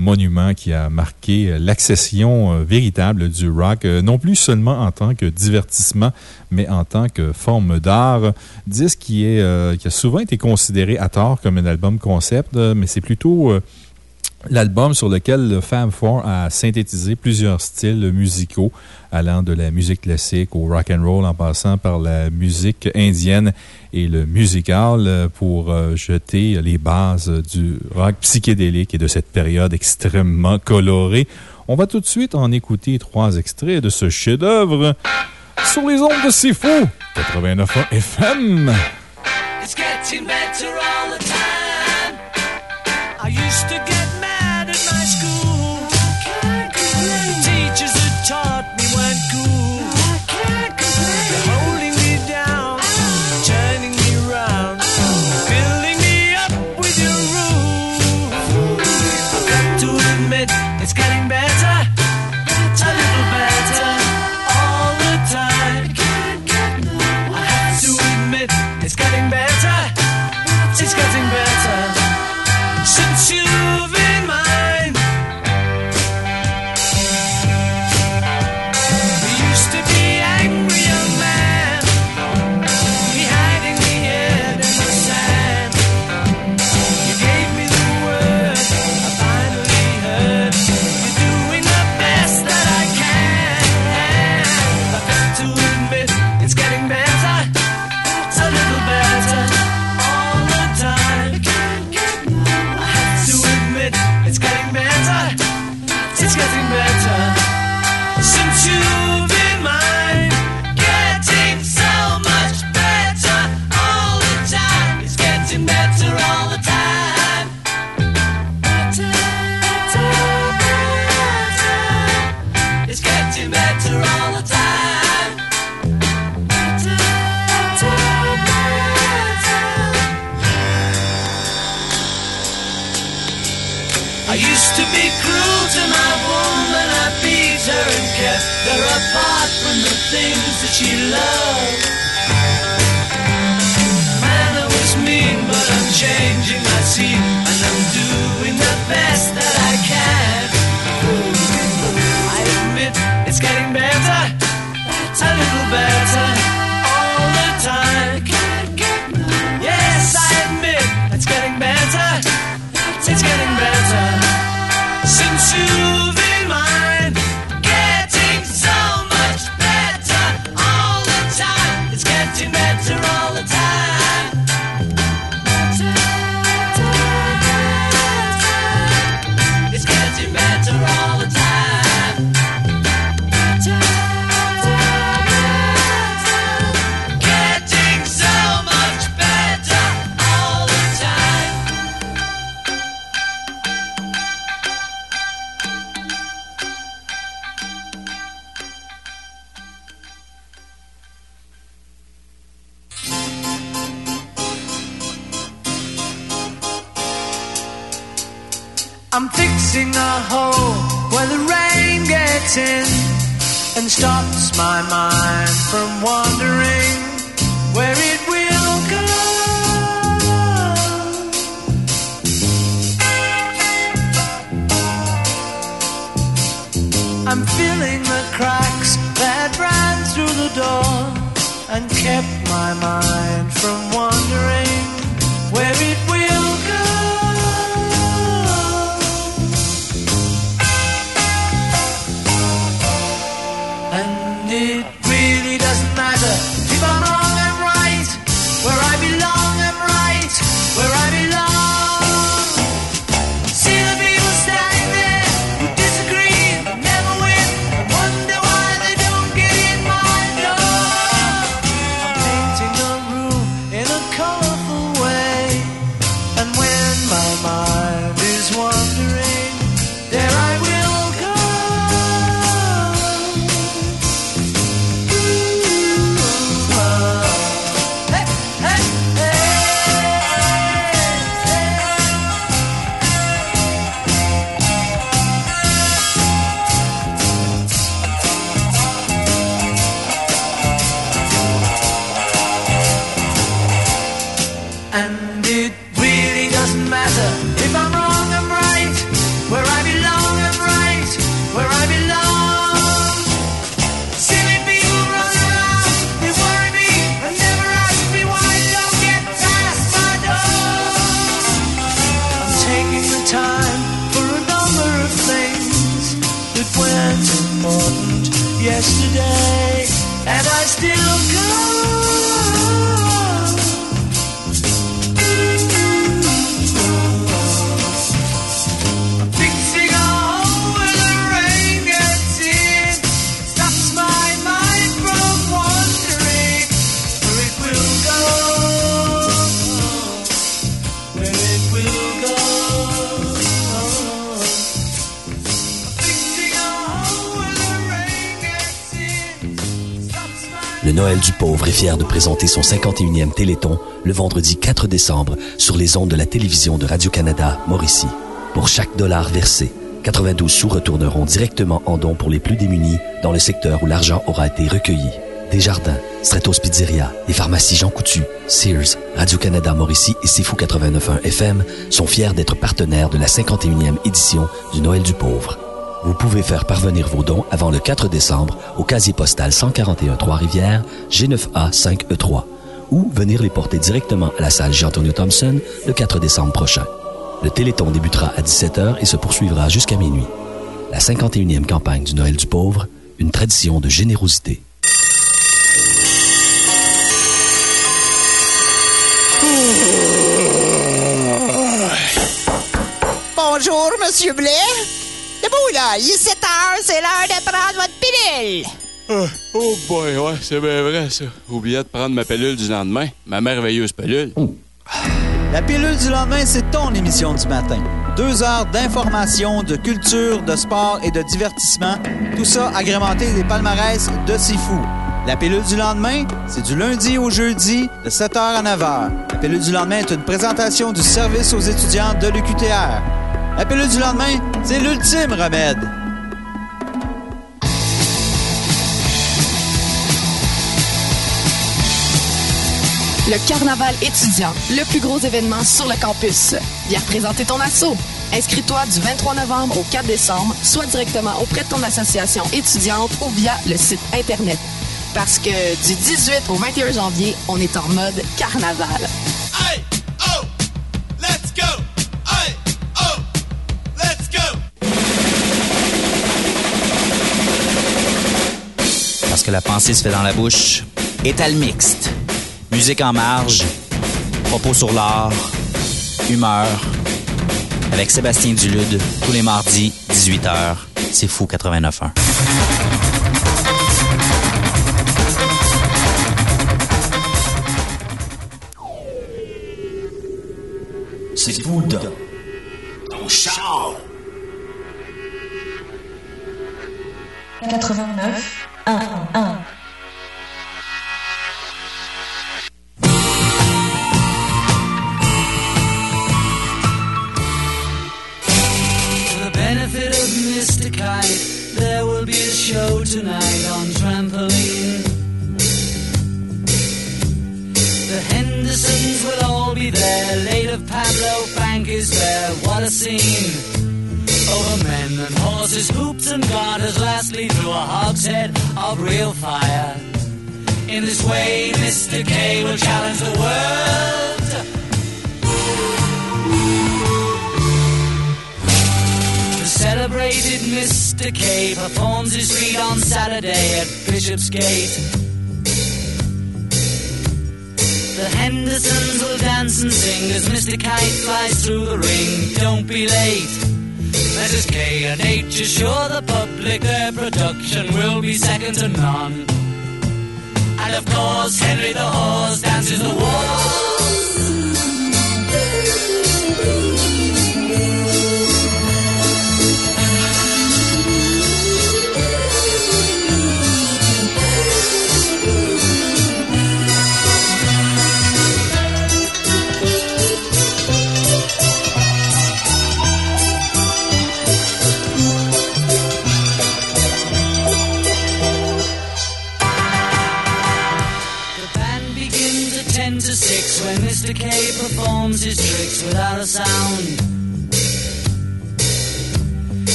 monument qui a marqué euh, l'accession euh, véritable du rock, euh, non plus seulement en tant que divertissement, mais en tant que forme d'art. Disque qui, qui a souvent été considéré à tort comme un album concept, mais c'est plutôt L'album sur lequel Fab Four a synthétisé plusieurs styles musicaux, allant de la musique classique au rock and roll en passant par la musique indienne et le musical euh, pour euh, jeter les bases du rock psychédélique et de cette période extrêmement colorée. On va tout de suite en écouter trois extraits de ce chef-d'œuvre sur les ondes de C'est 89.1 FM. It's love. fixing a hole where the rain gets in and stops my mind from wandering where it will go. I'm filling the cracks that ran through the door and kept my mind from wandering where it will. Du pauvre est fier de présenter son 51e Téléthon le vendredi 4 décembre sur les ondes de la télévision de Radio-Canada Mauricie. Pour chaque dollar versé, 92 sous retourneront directement en don pour les plus démunis dans le secteur où l'argent aura été recueilli. Desjardins, Stratos Pizzeria, les pharmacies Jean Coutu, Sears, Radio-Canada Mauricie et Sifu 89.1 FM sont fiers d'être partenaires de la 51e édition du Noël du pauvre. Vous pouvez faire parvenir vos dons avant le 4 décembre au casier postal 141 Trois-Rivières, G9A 5E3 ou venir les porter directement à la salle Jean-Antonio Thompson le 4 décembre prochain. Le Téléthon débutera à 17h et se poursuivra jusqu'à minuit. La 51e campagne du Noël du pauvre, une tradition de générosité. Bonjour, Monsieur Blais. Debout, là. Il est 7 heures, c'est l'heure de prendre votre pilule. Ah, oh boy, ouais, c'est bien vrai, ça. Oublié de prendre ma pilule du lendemain. Ma merveilleuse pilule. La pilule du lendemain, c'est ton émission du matin. Deux heures d'information, de culture, de sport et de divertissement. Tout ça agrémenté des palmarès de Sifu. La pilule du lendemain, c'est du lundi au jeudi de 7h à 9h. La pilule du lendemain est une présentation du service aux étudiants de l'UQTR. La pilule du lendemain, c'est l'ultime remède. Le carnaval étudiant, le plus gros événement sur le campus. Viens représenter ton assaut. Inscris-toi du 23 novembre au 4 décembre, soit directement auprès de ton association étudiante ou via le site Internet. Parce que du 18 au 21 janvier, on est en mode carnaval. Hey, Parce que la pensée se fait dans la bouche. Étal mixte. Musique en marge. Propos sur l'art. Humeur. Avec Sébastien Dulude, tous les mardis, 18h. C'est fou 89.1. C'est dans ton char. 89 1 1 For the benefit of Mr. Kite, there will be a show tonight on trampoline. The Hendersons will all be there. Late of Pablo Frank is there. What a scene! Over men and horses, hoops and garters, lastly through a hogshead of real fire. In this way, Mr. K will challenge the world. The celebrated Mr. K performs his feat on Saturday at Bishopsgate. The Hendersons will dance and sing as Mr. Kite flies through the ring. Don't be late. Mrs. K and H assure the public their production will be second to none. And of course, Henry the Horse dances the waltz.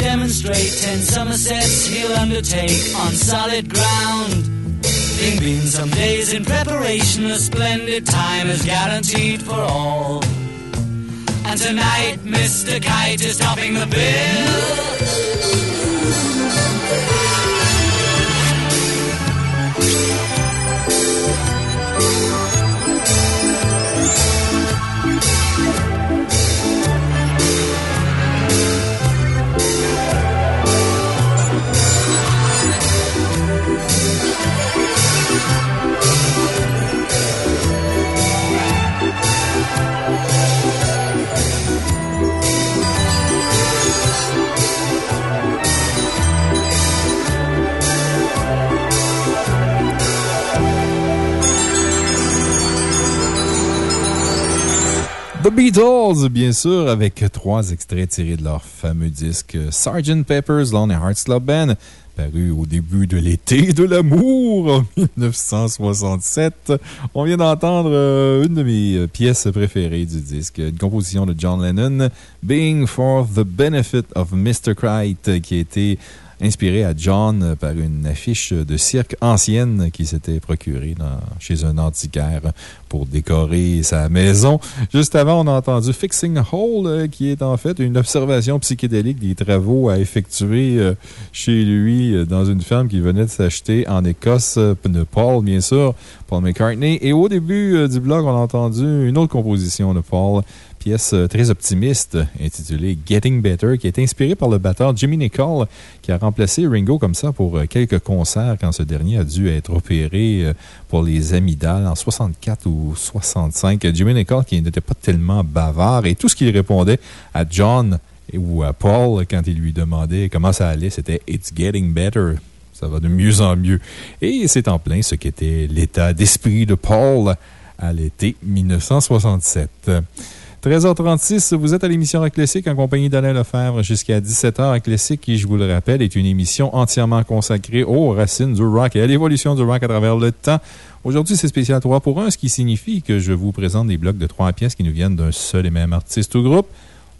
Demonstrate 10 Somersets he'll undertake on solid ground. Been some days in preparation, a splendid time is guaranteed for all. And tonight, Mr. Kite is topping the bill. The Beatles, bien sûr, avec trois extraits tirés de leur fameux disque Sgt. Pepper's Lonely Hearts Club Band, paru au début de l'été de l'amour en 1967. On vient d'entendre euh, une de mes pièces préférées du disque, une composition de John Lennon, Being for the Benefit of Mr. Kite, qui a inspiré à John par une affiche de cirque ancienne qu'il s'était procurée chez un antiquaire pour décorer sa maison. Juste avant, on a entendu Fixing Hole, euh, qui est en fait une observation psychédélique des travaux à effectuer euh, chez lui euh, dans une ferme qu'il venait de s'acheter en Écosse, de Paul, bien sûr, Paul McCartney. Et au début du blog, on a entendu une autre composition de Paul pièce euh, très optimiste intitulée Getting Better, qui est inspirée par le batteur Jimmy Nicole, qui a remplacé Ringo comme ça pour euh, quelques concerts quand ce dernier a dû être opéré euh, pour les amygdales en 64 ou 65. Jimmy Nicole qui n'était pas tellement bavard et tout ce qu'il répondait à John ou à Paul quand il lui demandait comment ça allait, c'était It's getting better. Ça va de mieux en mieux. Et c'est en plein ce qu'était l'état d'esprit de Paul à l'été 1967. 13h36, vous êtes à l'émission Rock Classique en compagnie d'Alain Lefebvre jusqu'à 17h. Rock Classique, qui, je vous le rappelle, est une émission entièrement consacrée aux racines du rock et à l'évolution du rock à travers le temps. Aujourd'hui, c'est spécial 3 pour 1, ce qui signifie que je vous présente des blocs de trois pièces qui nous viennent d'un seul et même artiste ou groupe.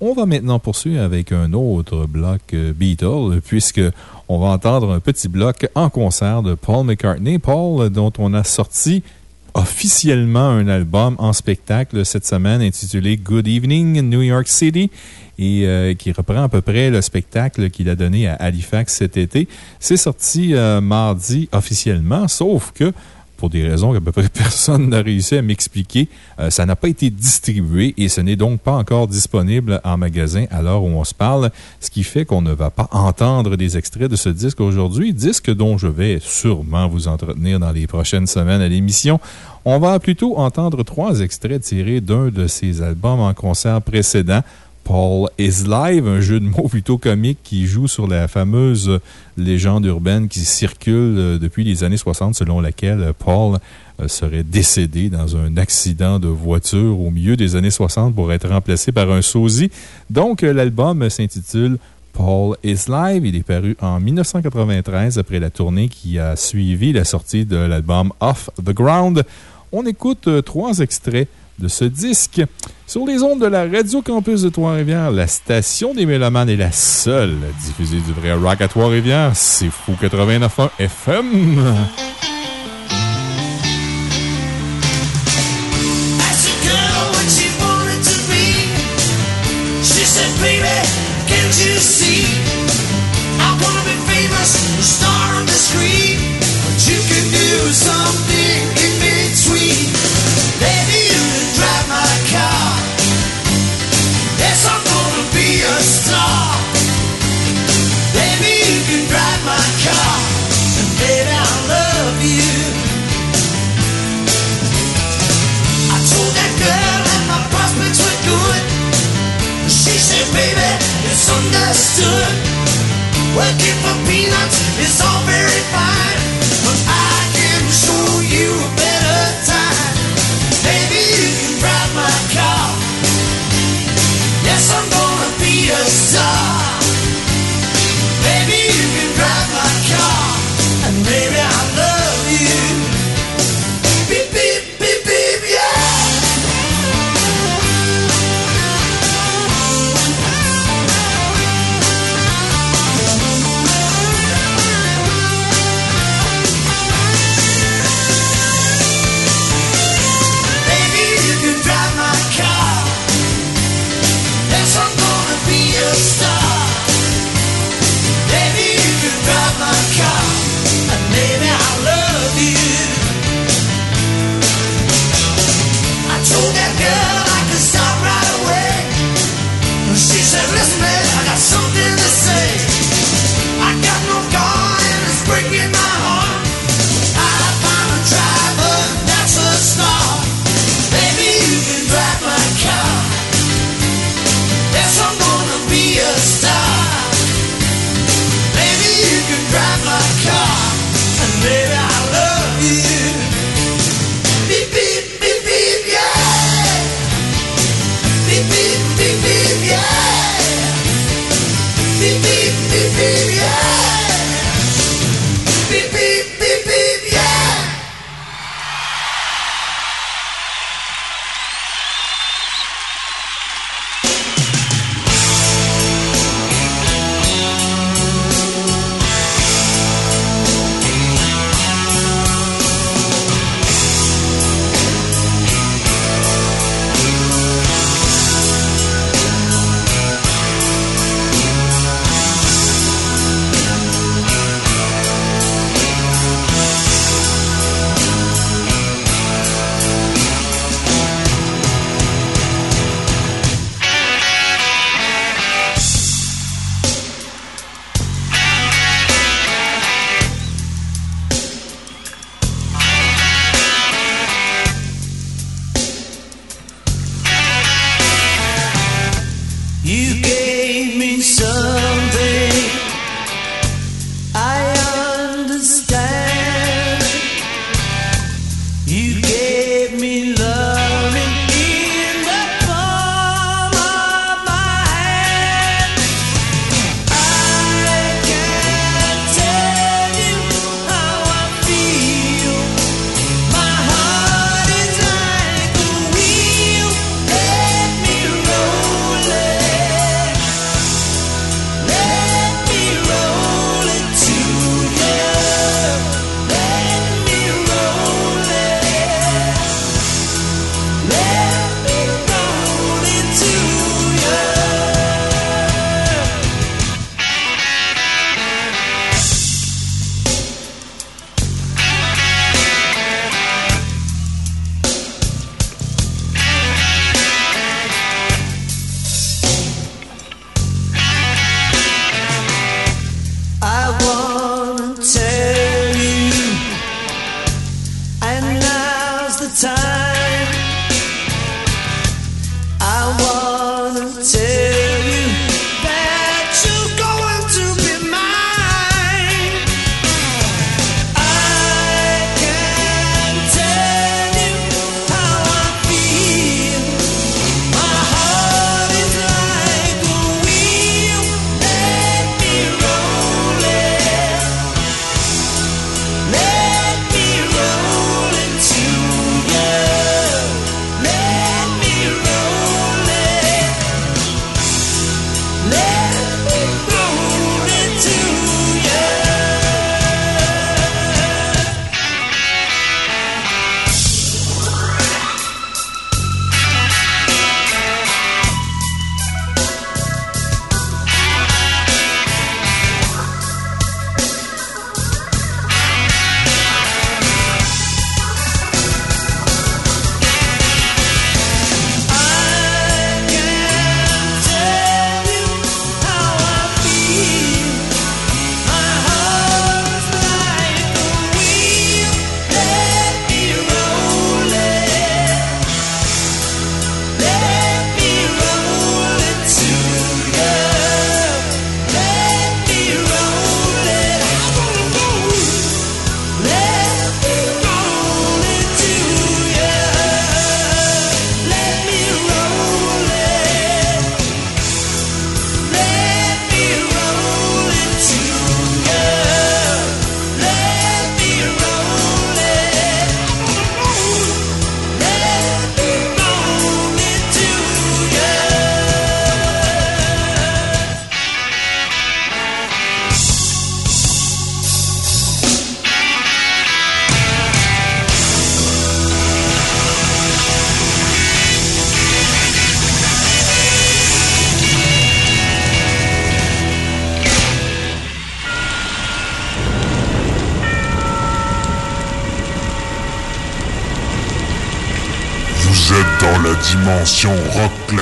On va maintenant poursuivre avec un autre bloc euh, Beatles, puisque on va entendre un petit bloc en concert de Paul McCartney. Paul, dont on a sorti officiellement un album en spectacle cette semaine intitulé Good Evening New York City et euh, qui reprend à peu près le spectacle qu'il a donné à Halifax cet été. C'est sorti euh, mardi officiellement, sauf que pour des raisons qu'à peu près personne n'a réussi à m'expliquer. Euh, ça n'a pas été distribué et ce n'est donc pas encore disponible en magasin à l'heure où on se parle, ce qui fait qu'on ne va pas entendre des extraits de ce disque aujourd'hui, disque dont je vais sûrement vous entretenir dans les prochaines semaines à l'émission. On va plutôt entendre trois extraits tirés d'un de ses albums en concert précédent. Paul is Live, un jeu de mots plutôt comique qui joue sur la fameuse légende urbaine qui circule euh, depuis les années 60 selon laquelle Paul euh, serait décédé dans un accident de voiture au milieu des années 60 pour être remplacé par un sosie. Donc, euh, l'album s'intitule Paul is Live. Il est paru en 1993 après la tournée qui a suivi la sortie de l'album Off the Ground. On écoute trois extraits de ce disque. Sur les ondes de la Radio Campus de Trois-Rivières, la station des Mélomanes est la seule à diffuser du vrai rock à Trois-Rivières. C'est Fou 89.1 FM. Understood. Working for peanuts is all very fine.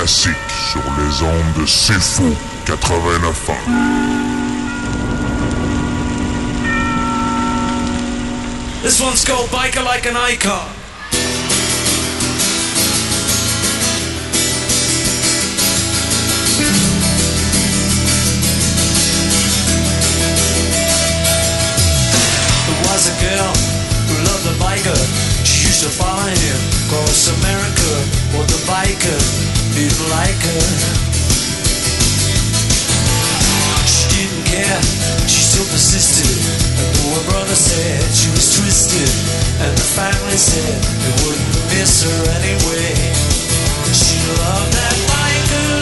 Classique sur les ondes de C'est Fou 89 ans. This one's called Biker Like an Icon. There was a girl who loved the biker. She used to follow him across America. But the biker didn't like her. She didn't care, she still persisted. And though her brother said she was twisted, and the family said they wouldn't miss her anyway. She loved that biker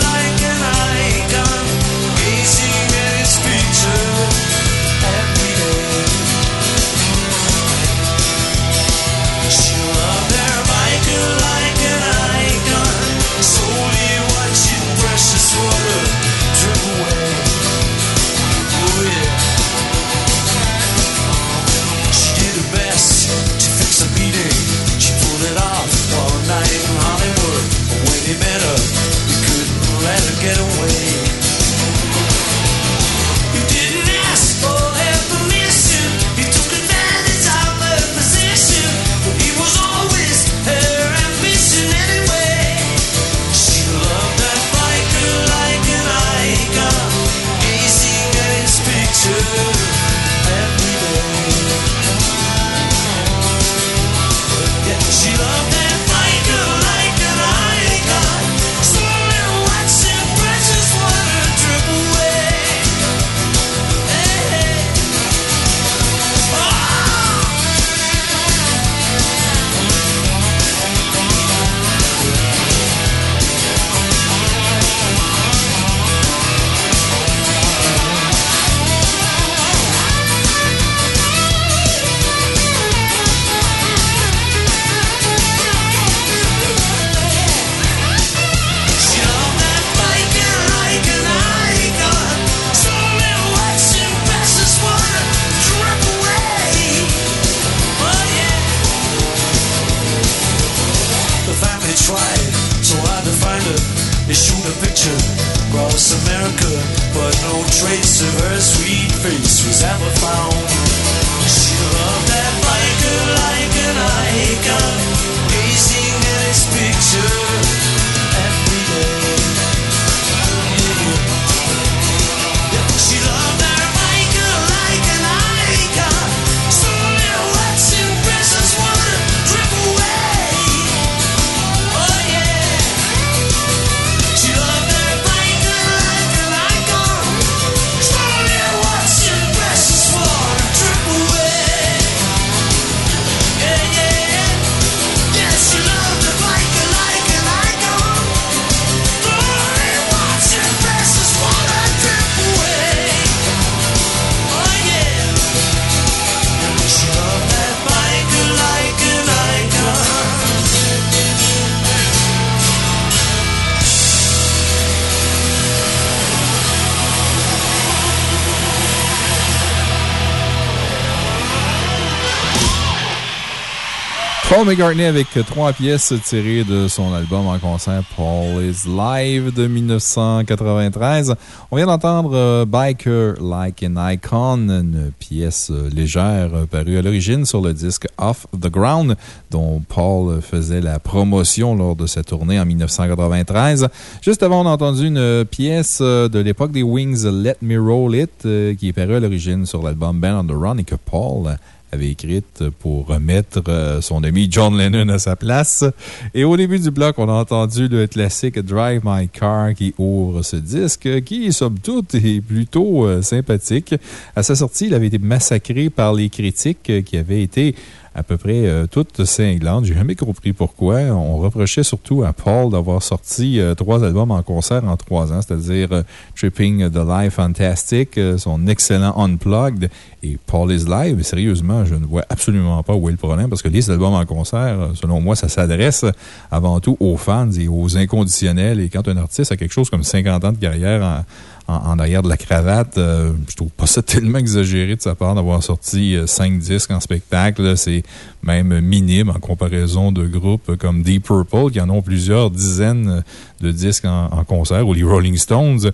McCartney avec trois pièces tirées de son album en concert Paul is Live de 1993. On vient d'entendre euh, Biker Like an Icon, une pièce légère parue à l'origine sur le disque Off the Ground, dont Paul faisait la promotion lors de sa tournée en 1993. Juste avant, on a entendu une pièce de l'époque des Wings, Let Me Roll It, euh, qui est parue à l'origine sur l'album Band on the Run et que Paul avait écrite pour remettre euh, son ami John Lennon à sa place. Et au début du bloc, on a entendu le classique Drive My Car qui ouvre ce disque, qui, somme toute, est plutôt euh, sympathique. À sa sortie, il avait été massacré par les critiques qui avaient été à peu près euh, toutes. J'ai jamais compris pourquoi. On reprochait surtout à Paul d'avoir sorti euh, trois albums en concert en trois ans, c'est-à-dire euh, Tripping the Life Fantastic, son excellent Unplugged et Paul is Live. Sérieusement, je ne vois absolument pas où est le problème parce que les albums en concert, selon moi, ça s'adresse avant tout aux fans et aux inconditionnels. Et quand un artiste a quelque chose comme 50 ans de carrière en, en arrière de la cravate. Euh, je trouve pas ça tellement exagéré de sa part d'avoir sorti euh, cinq disques en spectacle. C'est même minime en comparaison de groupes comme Deep Purple, qui en ont plusieurs dizaines de disques en, en concert, ou les Rolling Stones.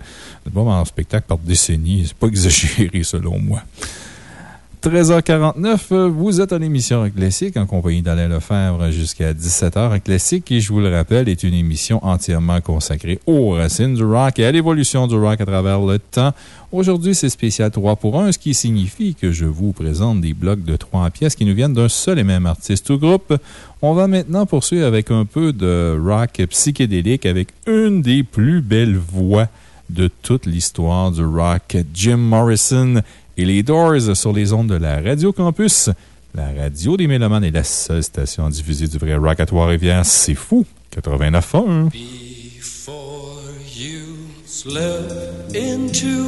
Bon, en spectacle par décennie, c'est pas exagéré selon moi. 13h49, euh, vous êtes à l'émission Classique en compagnie d'Alain Lefebvre jusqu'à 17h. Rock Classique, qui, je vous le rappelle, est une émission entièrement consacrée aux racines du rock et à l'évolution du rock à travers le temps. Aujourd'hui, c'est spécial 3 pour 1, ce qui signifie que je vous présente des blocs de 3 pièces qui nous viennent d'un seul et même artiste ou groupe. On va maintenant poursuivre avec un peu de rock psychédélique avec une des plus belles voix de toute l'histoire du rock, Jim Morrison et les Doors sur les ondes de la Radio Campus. La radio des Mélomanes est la seule station diffusée du vrai rock à Trois-Rivières. C'est fou! 89.1. slip into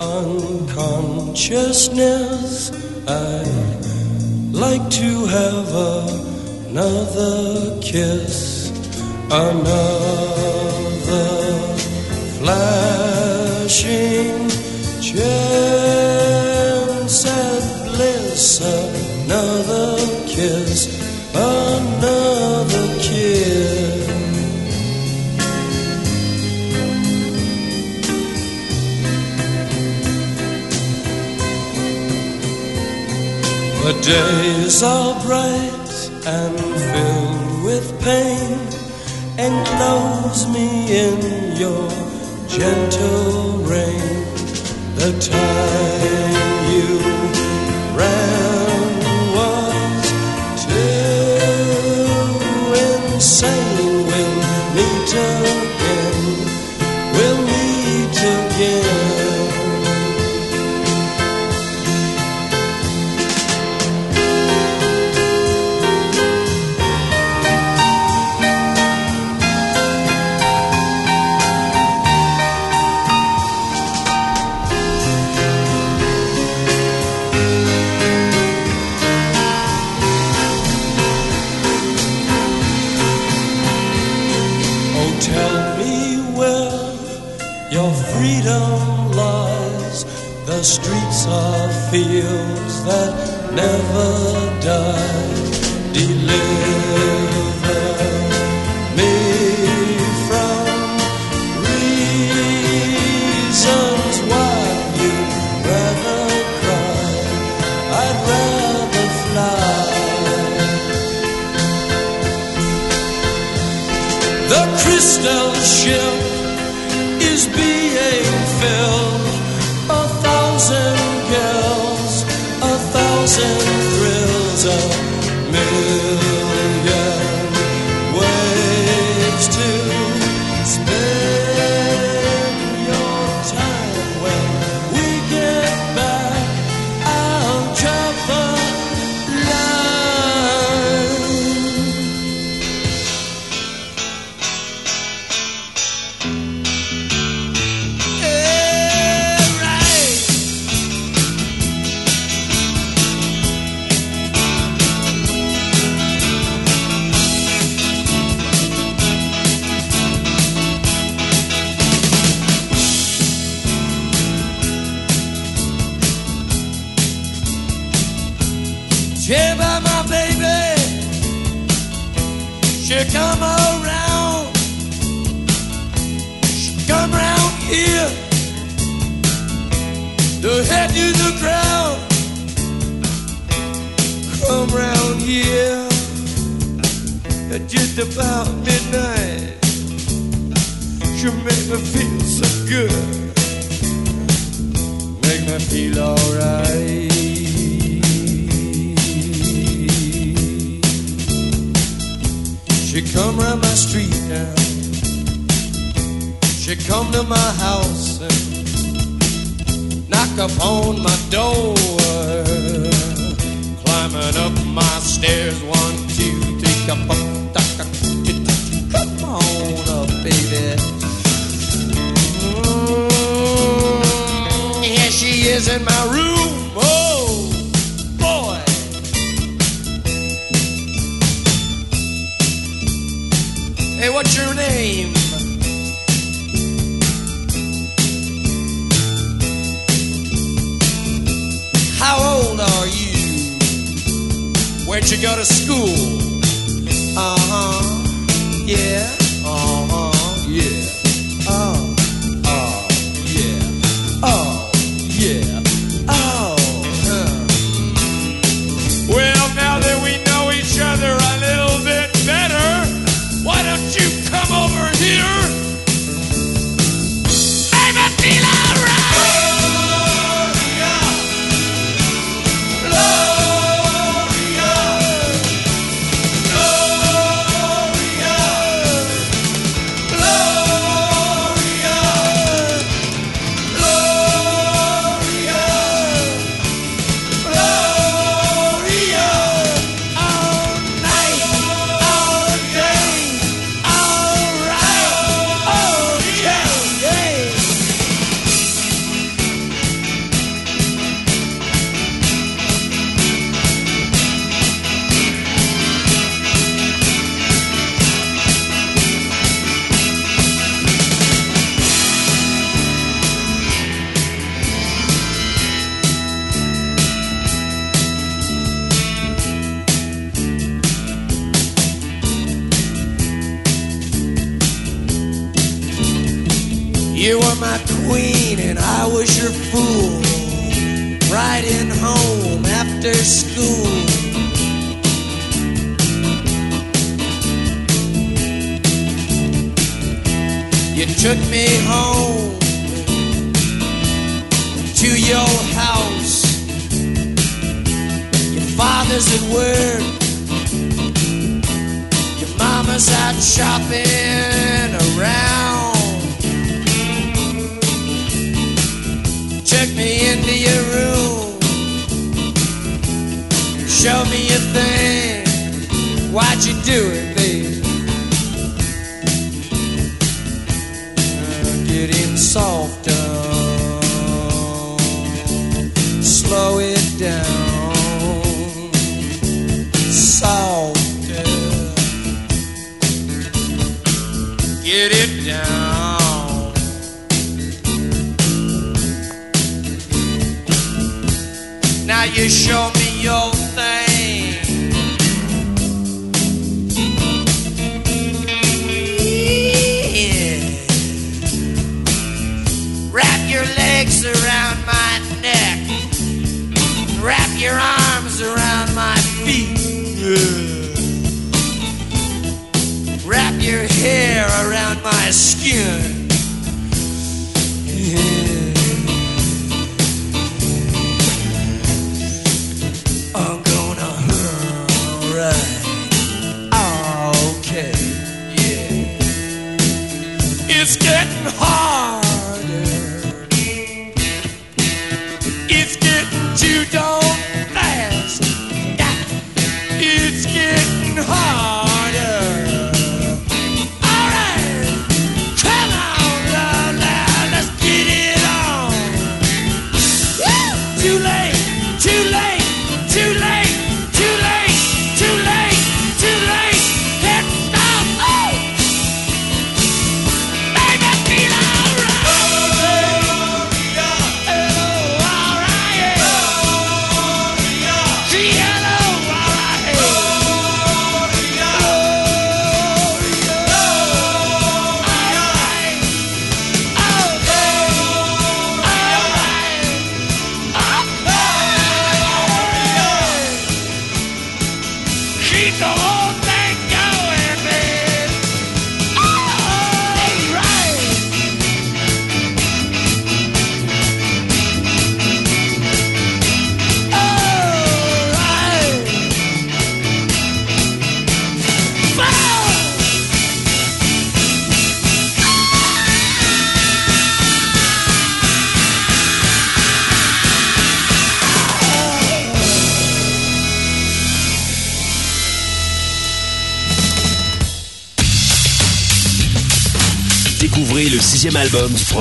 unconsciousness. I'd like to have another kiss, another flashing chance at bliss, another kiss, another kiss. The days are bright and filled with pain. Enclose me in your gentle rain. The time you ran was too insane. We'll meet fields that never die.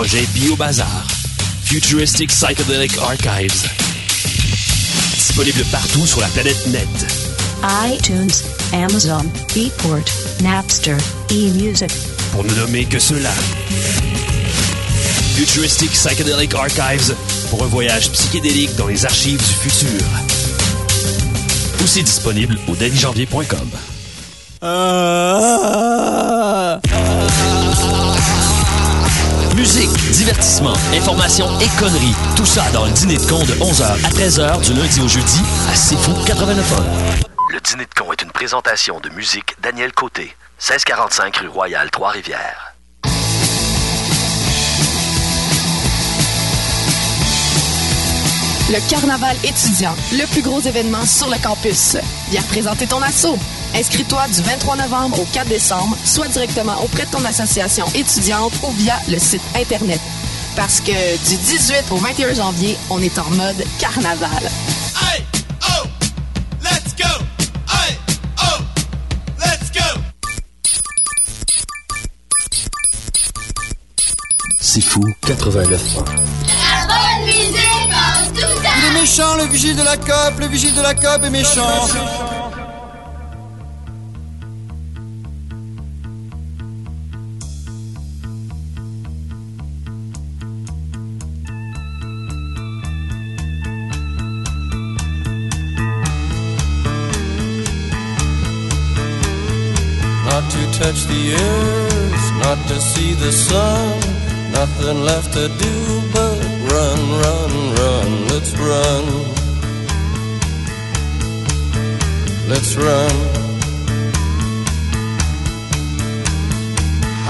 projet BioBazar. Futuristic Psychedelic Archives. Disponible partout sur la planète Net. iTunes, Amazon, Beatport, Napster, eMusic. Pour ne nommer que cela. Futuristic Psychedelic Archives pour un voyage psychédélique dans les archives du futur. Aussi disponible au dailyjanvier.com. Euh... divertissement, information et conneries. Tout ça dans le dîner de con de 11h à 13h du lundi au jeudi à C'est Fou 89 Le dîner de con est une présentation de musique Daniel Côté, 1645 rue Royale, Trois-Rivières. Le carnaval étudiant, le plus gros événement sur le campus. Viens présenter ton assaut. Inscris-toi du 23 novembre au 4 décembre, soit directement auprès de ton association étudiante ou via le site Internet. Parce que du 18 au 21 janvier, on est en mode carnaval. Hey, oh, let's go. Hey, oh, let's go. C'est fou 89 La bonne musique en tout temps. Il est méchant, le vigile de la COP, le vigile de la COP est méchant. The sun. Nothing left to do but run, run, run. Let's run. Let's run.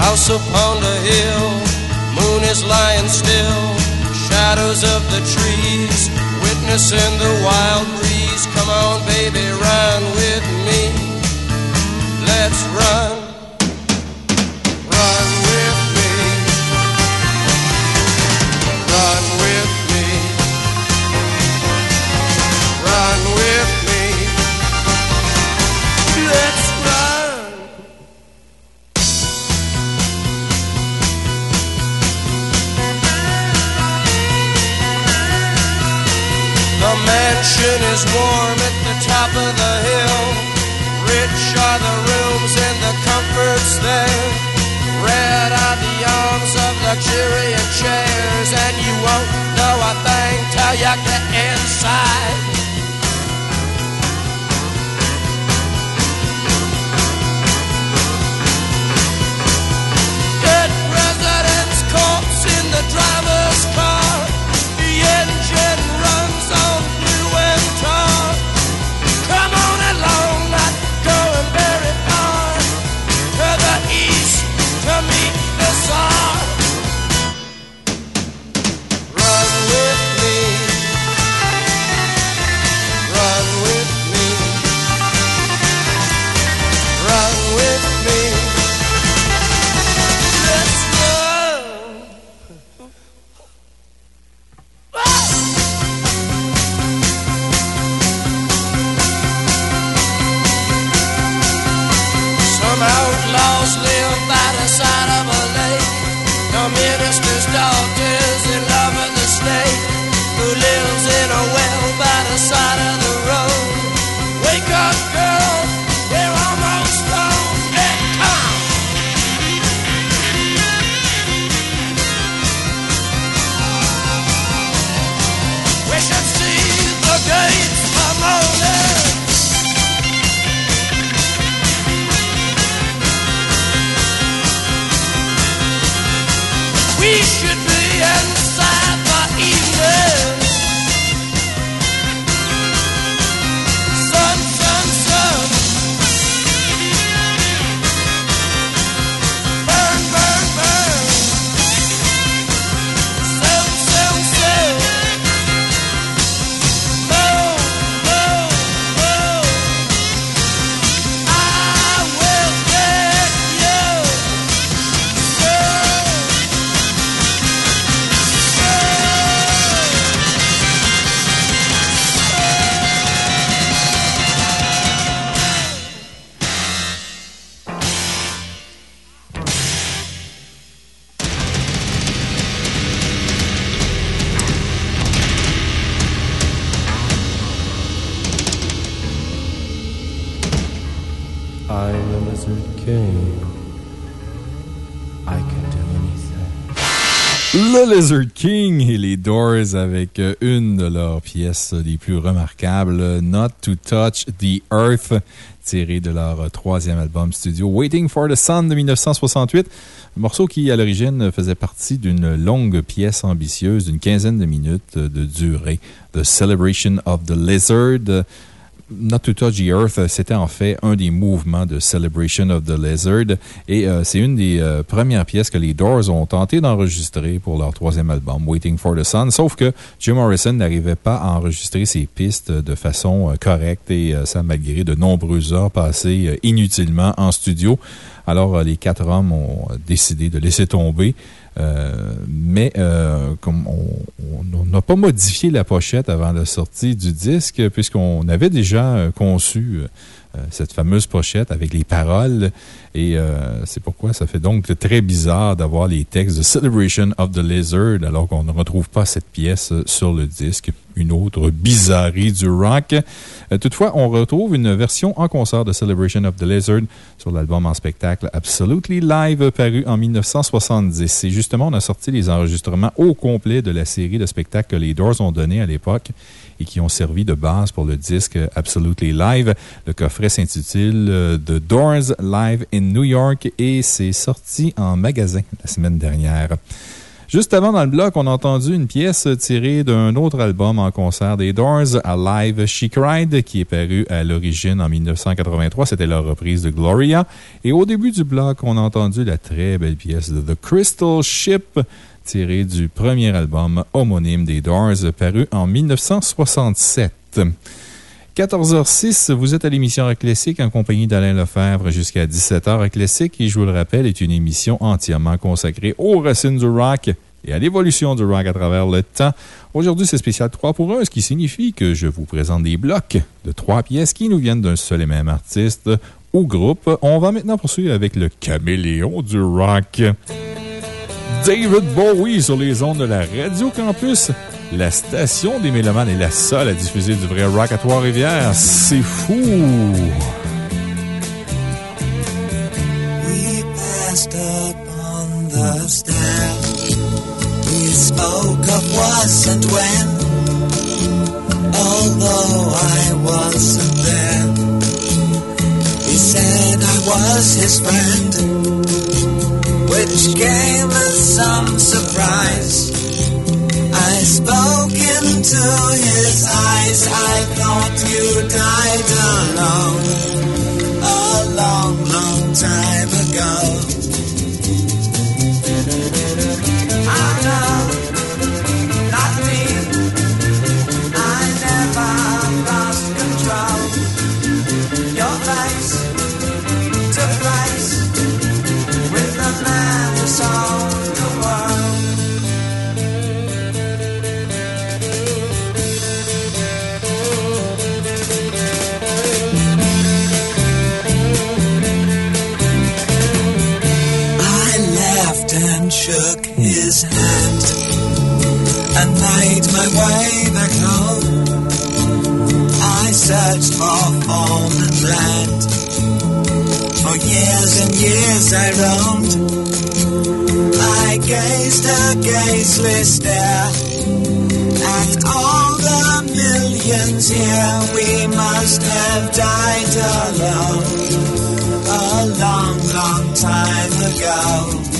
House upon the hill, moon is lying still. Shadows of the trees, witnessing the wild breeze. Come on, baby, run with me. Let's run. Lizard King et les Doors avec euh, une de leurs pièces les plus remarquables, Not to Touch the Earth, tirée de leur troisième album studio, Waiting for the Sun de 1968. Un morceau qui, à l'origine, faisait partie d'une longue pièce ambitieuse d'une quinzaine de minutes de durée, The Celebration of the Lizard. Not to Touch the Earth, c'était en fait un des mouvements de Celebration of the Lizard et euh, c'est une des euh, premières pièces que les Doors ont tenté d'enregistrer pour leur troisième album, Waiting for the Sun, sauf que Jim Morrison n'arrivait pas à enregistrer ses pistes de façon euh, correcte et ça malgré de nombreuses heures passées inutilement en studio. Alors, les quatre hommes ont décidé de laisser tomber. Euh, mais euh, comme on n'a pas modifié la pochette avant la sortie du disque, puisqu'on avait déjà euh, conçu cette fameuse pochette avec les paroles. Et c'est pourquoi ça fait donc très bizarre d'avoir les textes de Celebration of the Lizard alors qu'on ne retrouve pas cette pièce sur le disque une autre bizarrerie du rock. Euh, toutefois, on retrouve une version en concert de Celebration of the Lizard sur l'album en spectacle Absolutely Live paru en 1970. Et justement, on a sorti les enregistrements au complet de la série de spectacles que les Doors ont donné à l'époque et qui ont servi de base pour le disque Absolutely Live. Le coffret s'intitule euh, The Doors Live in New York et c'est sorti en magasin la semaine dernière. Juste avant, dans le bloc, on a entendu une pièce tirée d'un autre album en concert des Doors, Alive She Cried, qui est paru à l'origine en 1983. C'était leur reprise de Gloria. Et au début du bloc, on a entendu la très belle pièce de The Crystal Ship, tirée du premier album homonyme des Doors, paru en 1967. 14h06, vous êtes à l'émission Rock Classique en compagnie d'Alain Lefebvre jusqu'à 17h. Rock Classique, qui, je vous le rappelle, est une émission entièrement consacrée aux racines du rock et à l'évolution du rock à travers le temps. Aujourd'hui, c'est spécial 3 pour 1, ce qui signifie que je vous présente des blocs de trois pièces qui nous viennent d'un seul et même artiste ou groupe. On va maintenant poursuivre avec le caméléon du rock. David Bowie sur les ondes de la Radio Campus. La station des Mélomanes est la seule à diffuser du vrai rock à Trois-Rivières. C'est fou! We passed up on the stair. We spoke of was and when. Although I wasn't there. He said I was his friend. Which came as some surprise. I spoke into his eyes. I thought you died alone a long, long time ago. I know, shook his hand and made my way back home. I searched for home and land. For years and years I roamed. I gazed a gazeless stare at all the millions here. We must have died alone a long, long time ago.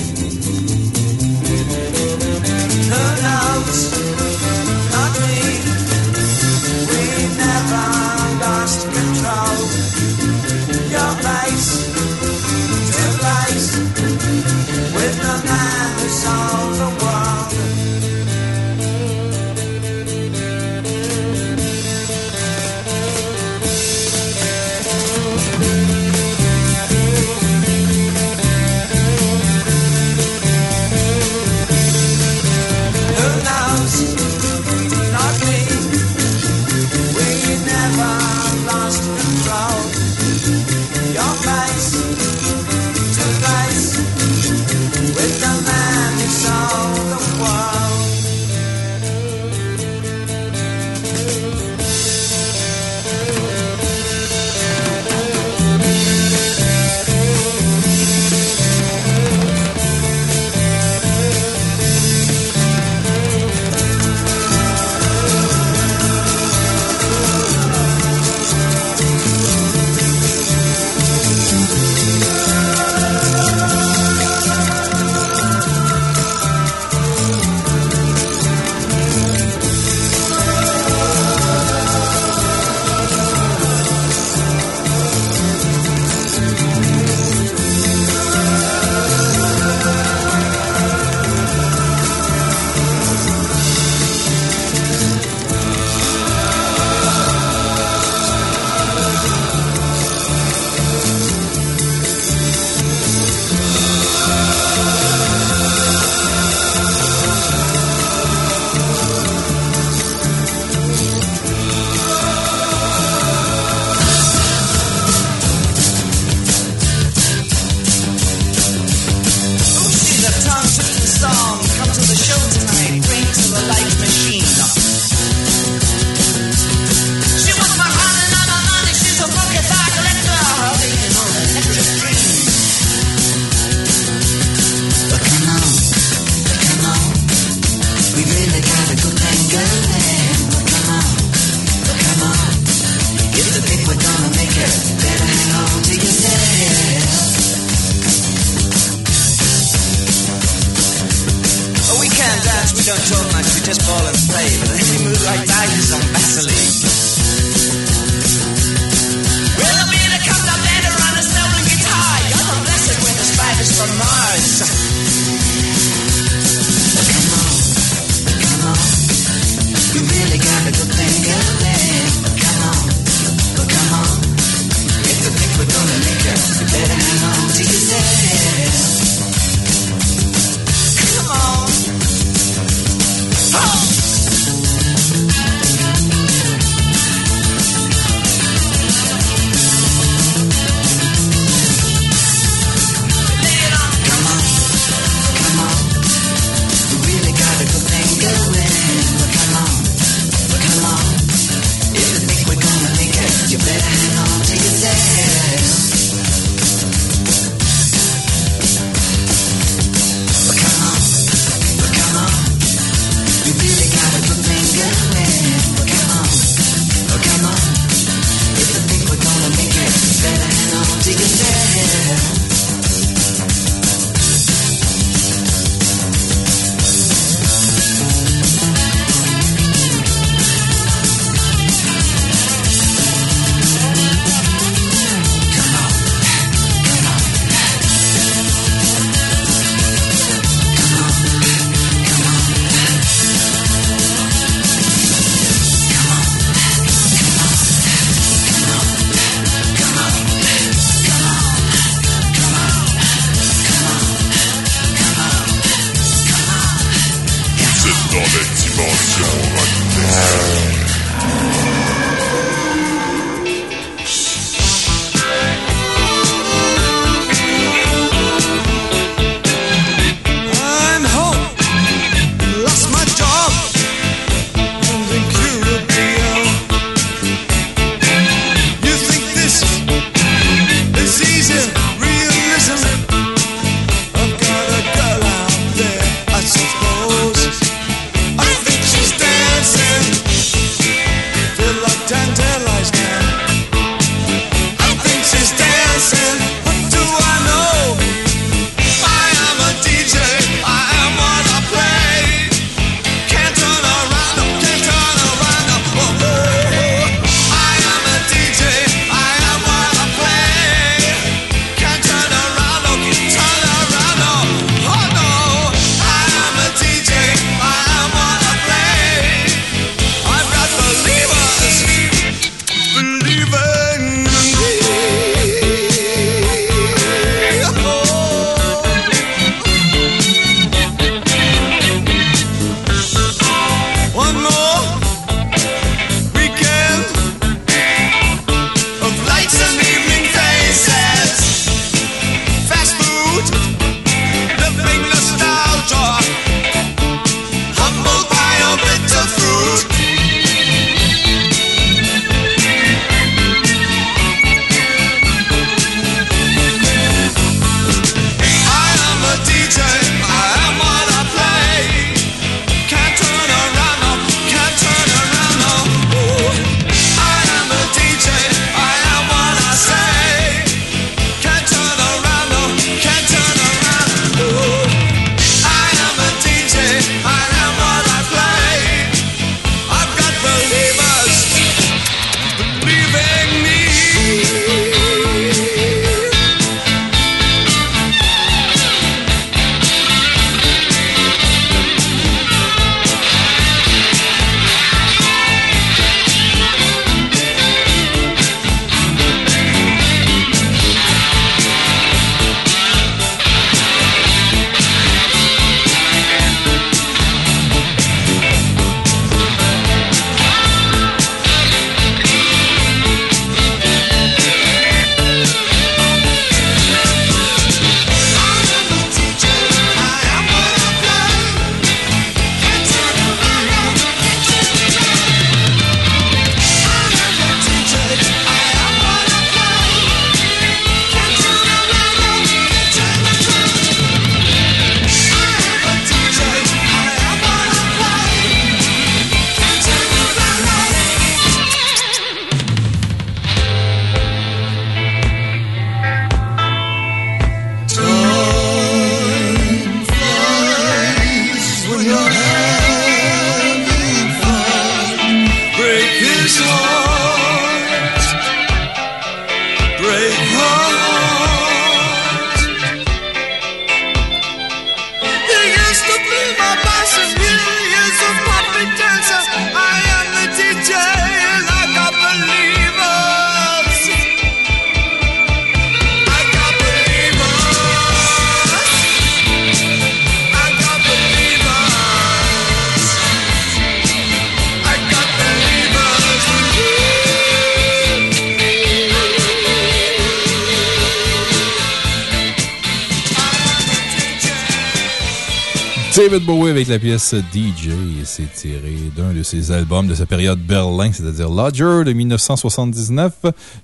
La pièce DJ, c'est tiré d'un de ses albums de sa période Berlin, c'est-à-dire Lodger de 1979.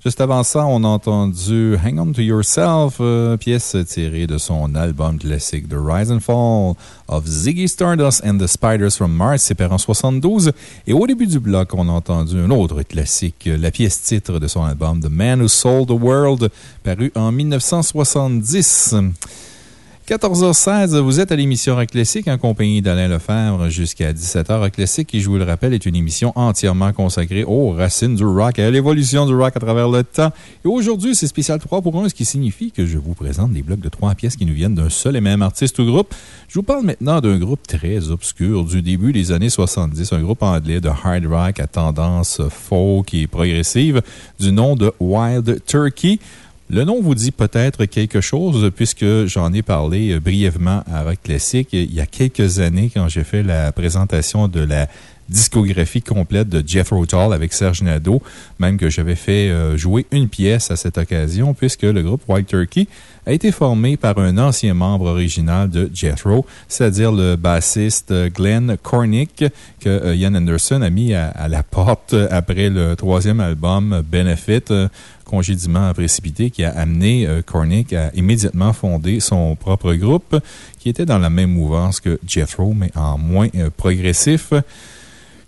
Juste avant ça, on a entendu Hang On To Yourself, euh, pièce tirée de son album classique The Rise and Fall of Ziggy Stardust and the Spiders from Mars, c'est paru en 72. Et au début du bloc, on a entendu un autre classique, la pièce titre de son album The Man Who Sold the World, paru en 1970. 14h16, vous êtes à l'émission Rock Classique en compagnie d'Alain Lefebvre jusqu'à 17h. Rock Classique, qui, je vous le rappelle, est une émission entièrement consacrée aux racines du rock et à l'évolution du rock à travers le temps. Et aujourd'hui, c'est spécial 3 pour 1, ce qui signifie que je vous présente des blocs de 3 pièces qui nous viennent d'un seul et même artiste ou groupe. Je vous parle maintenant d'un groupe très obscur du début des années 70, un groupe anglais de hard rock à tendance folk et progressive du nom de Wild Turkey. Le nom vous dit peut-être quelque chose puisque j'en ai parlé euh, brièvement à Rock Classic il y a quelques années quand j'ai fait la présentation de la discographie complète de Jeff Tull avec Serge Nadeau, même que j'avais fait euh, jouer une pièce à cette occasion puisque le groupe White Turkey a été formé par un ancien membre original de Jethro, c'est-à-dire le bassiste euh, Glenn Cornick, que Ian Anderson a mis à, la porte après le troisième album Benefit, euh, congédiement précipité, qui a amené euh, Cornick à immédiatement fonder son propre groupe, qui était dans la même mouvance que Jethro, mais en moins euh, progressif.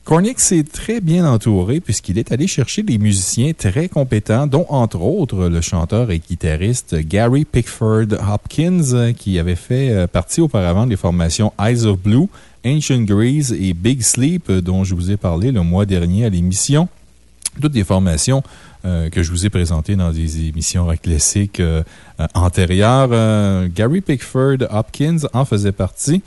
Cornick s'est très bien entouré puisqu'il est allé chercher des musiciens très compétents, dont entre autres le chanteur et guitariste Gary Pickford Hopkins, euh, qui avait fait euh, partie auparavant des formations Eyes of Blue, Ancient Grease et Big Sleep, euh, dont je vous ai parlé le mois dernier à l'émission. Toutes des formations que je vous ai présentées dans des émissions rock antérieures. Gary Pickford Hopkins en faisait partie.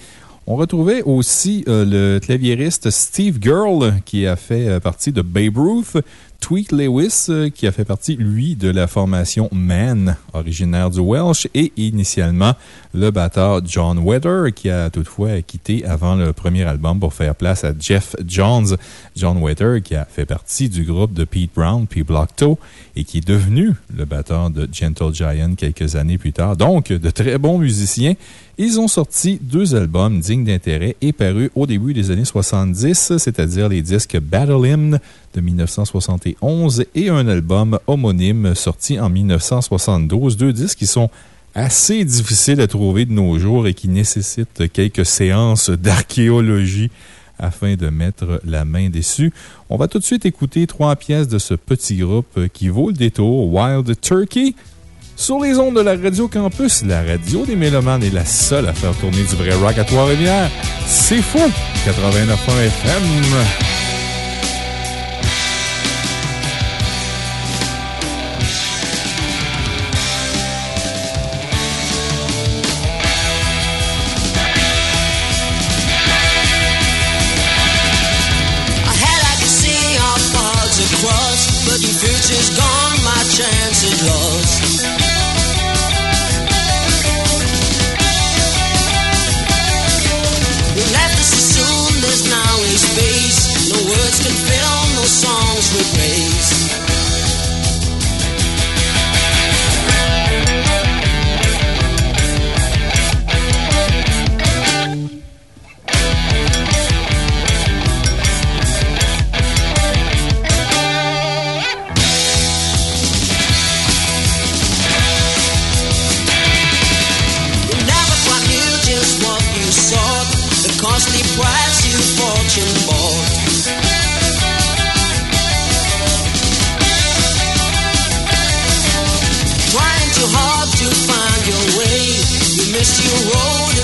On retrouvait aussi euh, le claviériste Steve Girl, qui a fait euh, partie de Babe Ruth, Tweet Lewis, euh, qui a fait partie, lui, de la formation Man, originaire du Welsh, et initialement le batteur John Weather, qui a toutefois quitté avant le premier album pour faire place à Jeff Jones. John Weather, qui a fait partie du groupe de Pete Brown, puis Blockto, et qui est devenu le batteur de Gentle Giant quelques années plus tard. Donc, de très bons musiciens. Ils ont sorti deux albums dignes d'intérêt et parus au début des années 70, c'est-à-dire les disques Battle Hymn de 1971 et un album homonyme sorti en 1972. Deux disques qui sont assez difficiles à trouver de nos jours et qui nécessitent quelques séances d'archéologie afin de mettre la main dessus. On va tout de suite écouter trois pièces de ce petit groupe qui vaut le détour, Wild Turkey. Sur les ondes de la Radio Campus, la radio des Mélomanes est la seule à faire tourner du vrai rock à Trois-Rivières. C'est fou! 89.1 FM. You sought, the costly you missed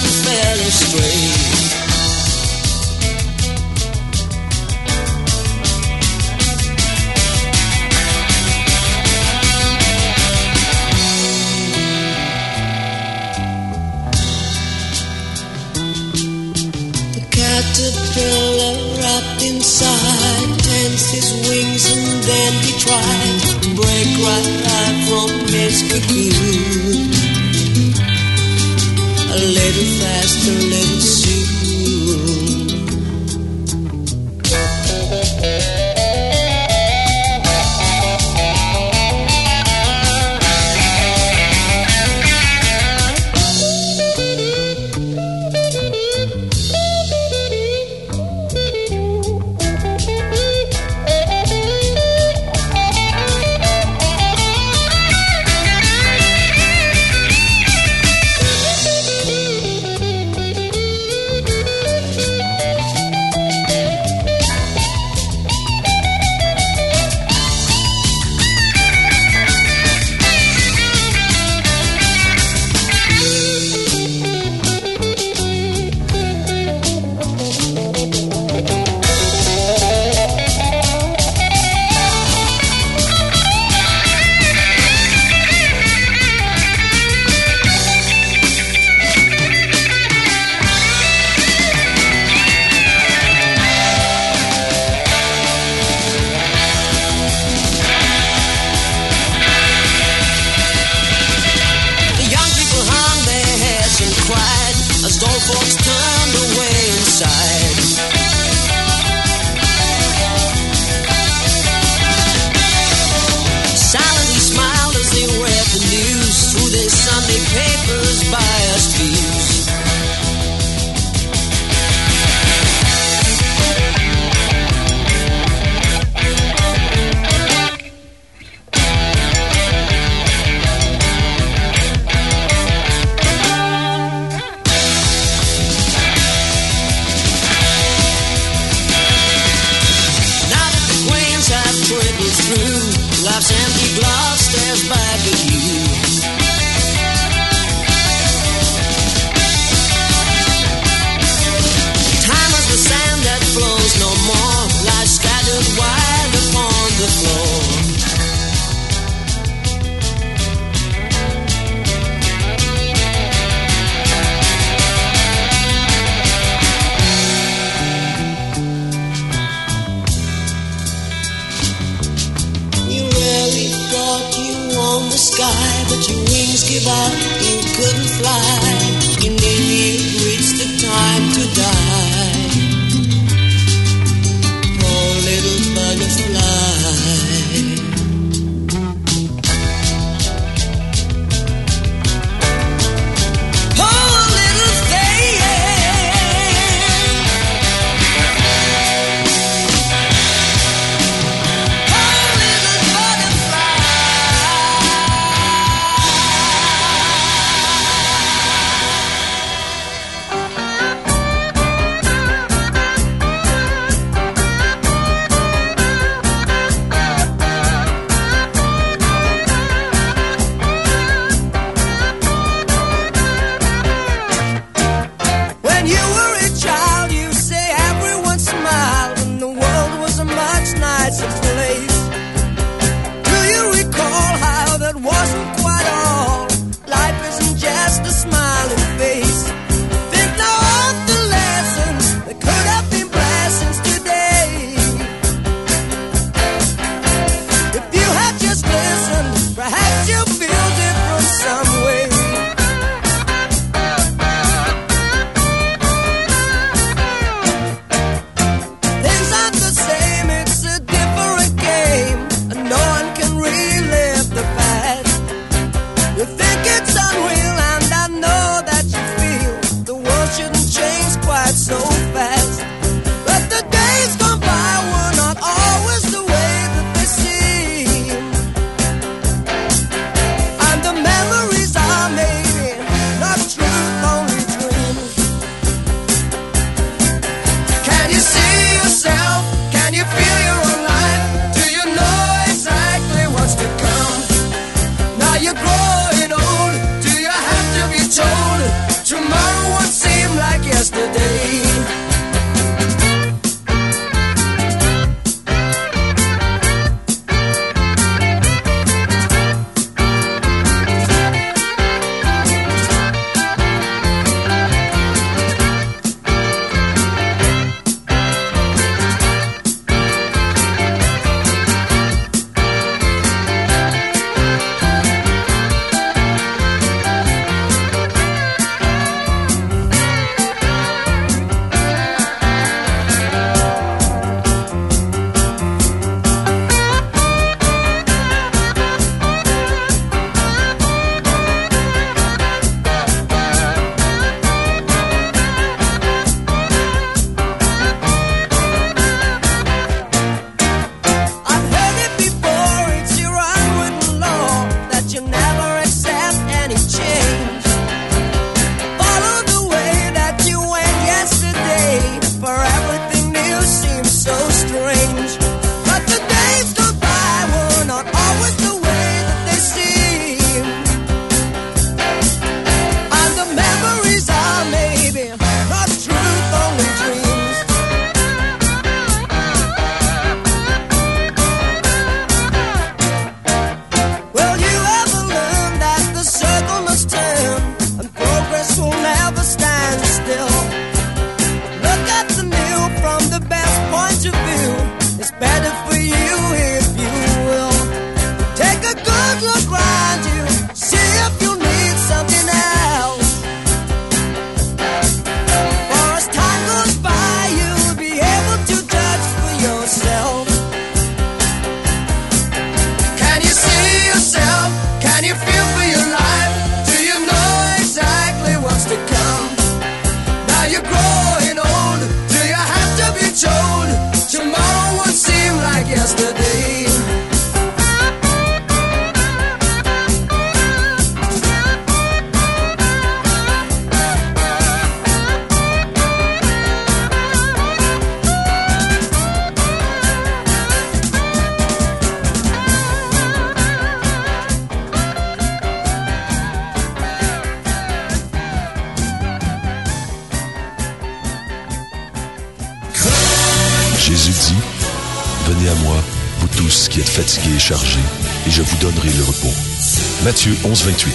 1128.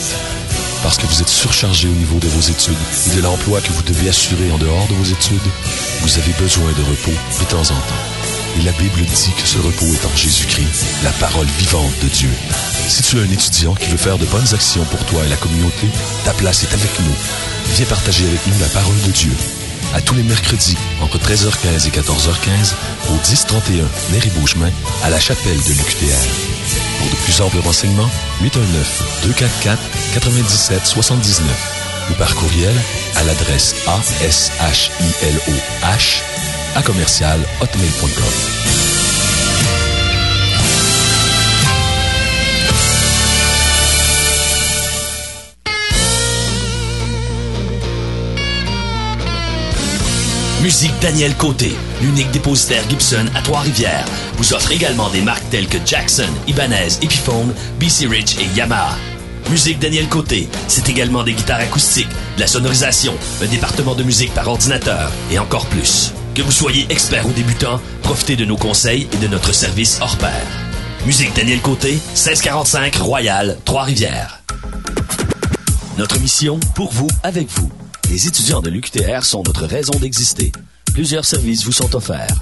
Parce que vous êtes surchargé au niveau de vos études et de l'emploi que vous devez assurer en dehors de vos études, vous avez besoin de repos de temps en temps. Et la Bible dit que ce repos est en Jésus-Christ, la parole vivante de Dieu. Si tu es un étudiant qui veut faire de bonnes actions pour toi et la communauté, ta place est avec nous. Viens partager avec nous la parole de Dieu. À tous les mercredis, entre 13h15 et 14h15, au 1031 Néribouchemin, à la chapelle de l'UQTR. Pour de plus amples renseignements, 819 819-244-9779 ou par courriel à l'adresse ashiloh à commercial hotmail.com. Musique Daniel Côté, l'unique dépositaire Gibson à Trois-Rivières, vous offre également des marques telles que Jackson, Ibanez, Epiphone, BC Rich et Yamaha. Musique Daniel Côté, c'est également des guitares acoustiques, de la sonorisation, un département de musique par ordinateur et encore plus. Que vous soyez expert ou débutant, profitez de nos conseils et de notre service hors pair. Musique Daniel Côté, 1645 Royal, Trois-Rivières. Notre mission, pour vous, avec vous. Les étudiants de l'UQTR sont notre raison d'exister. Plusieurs services vous sont offerts.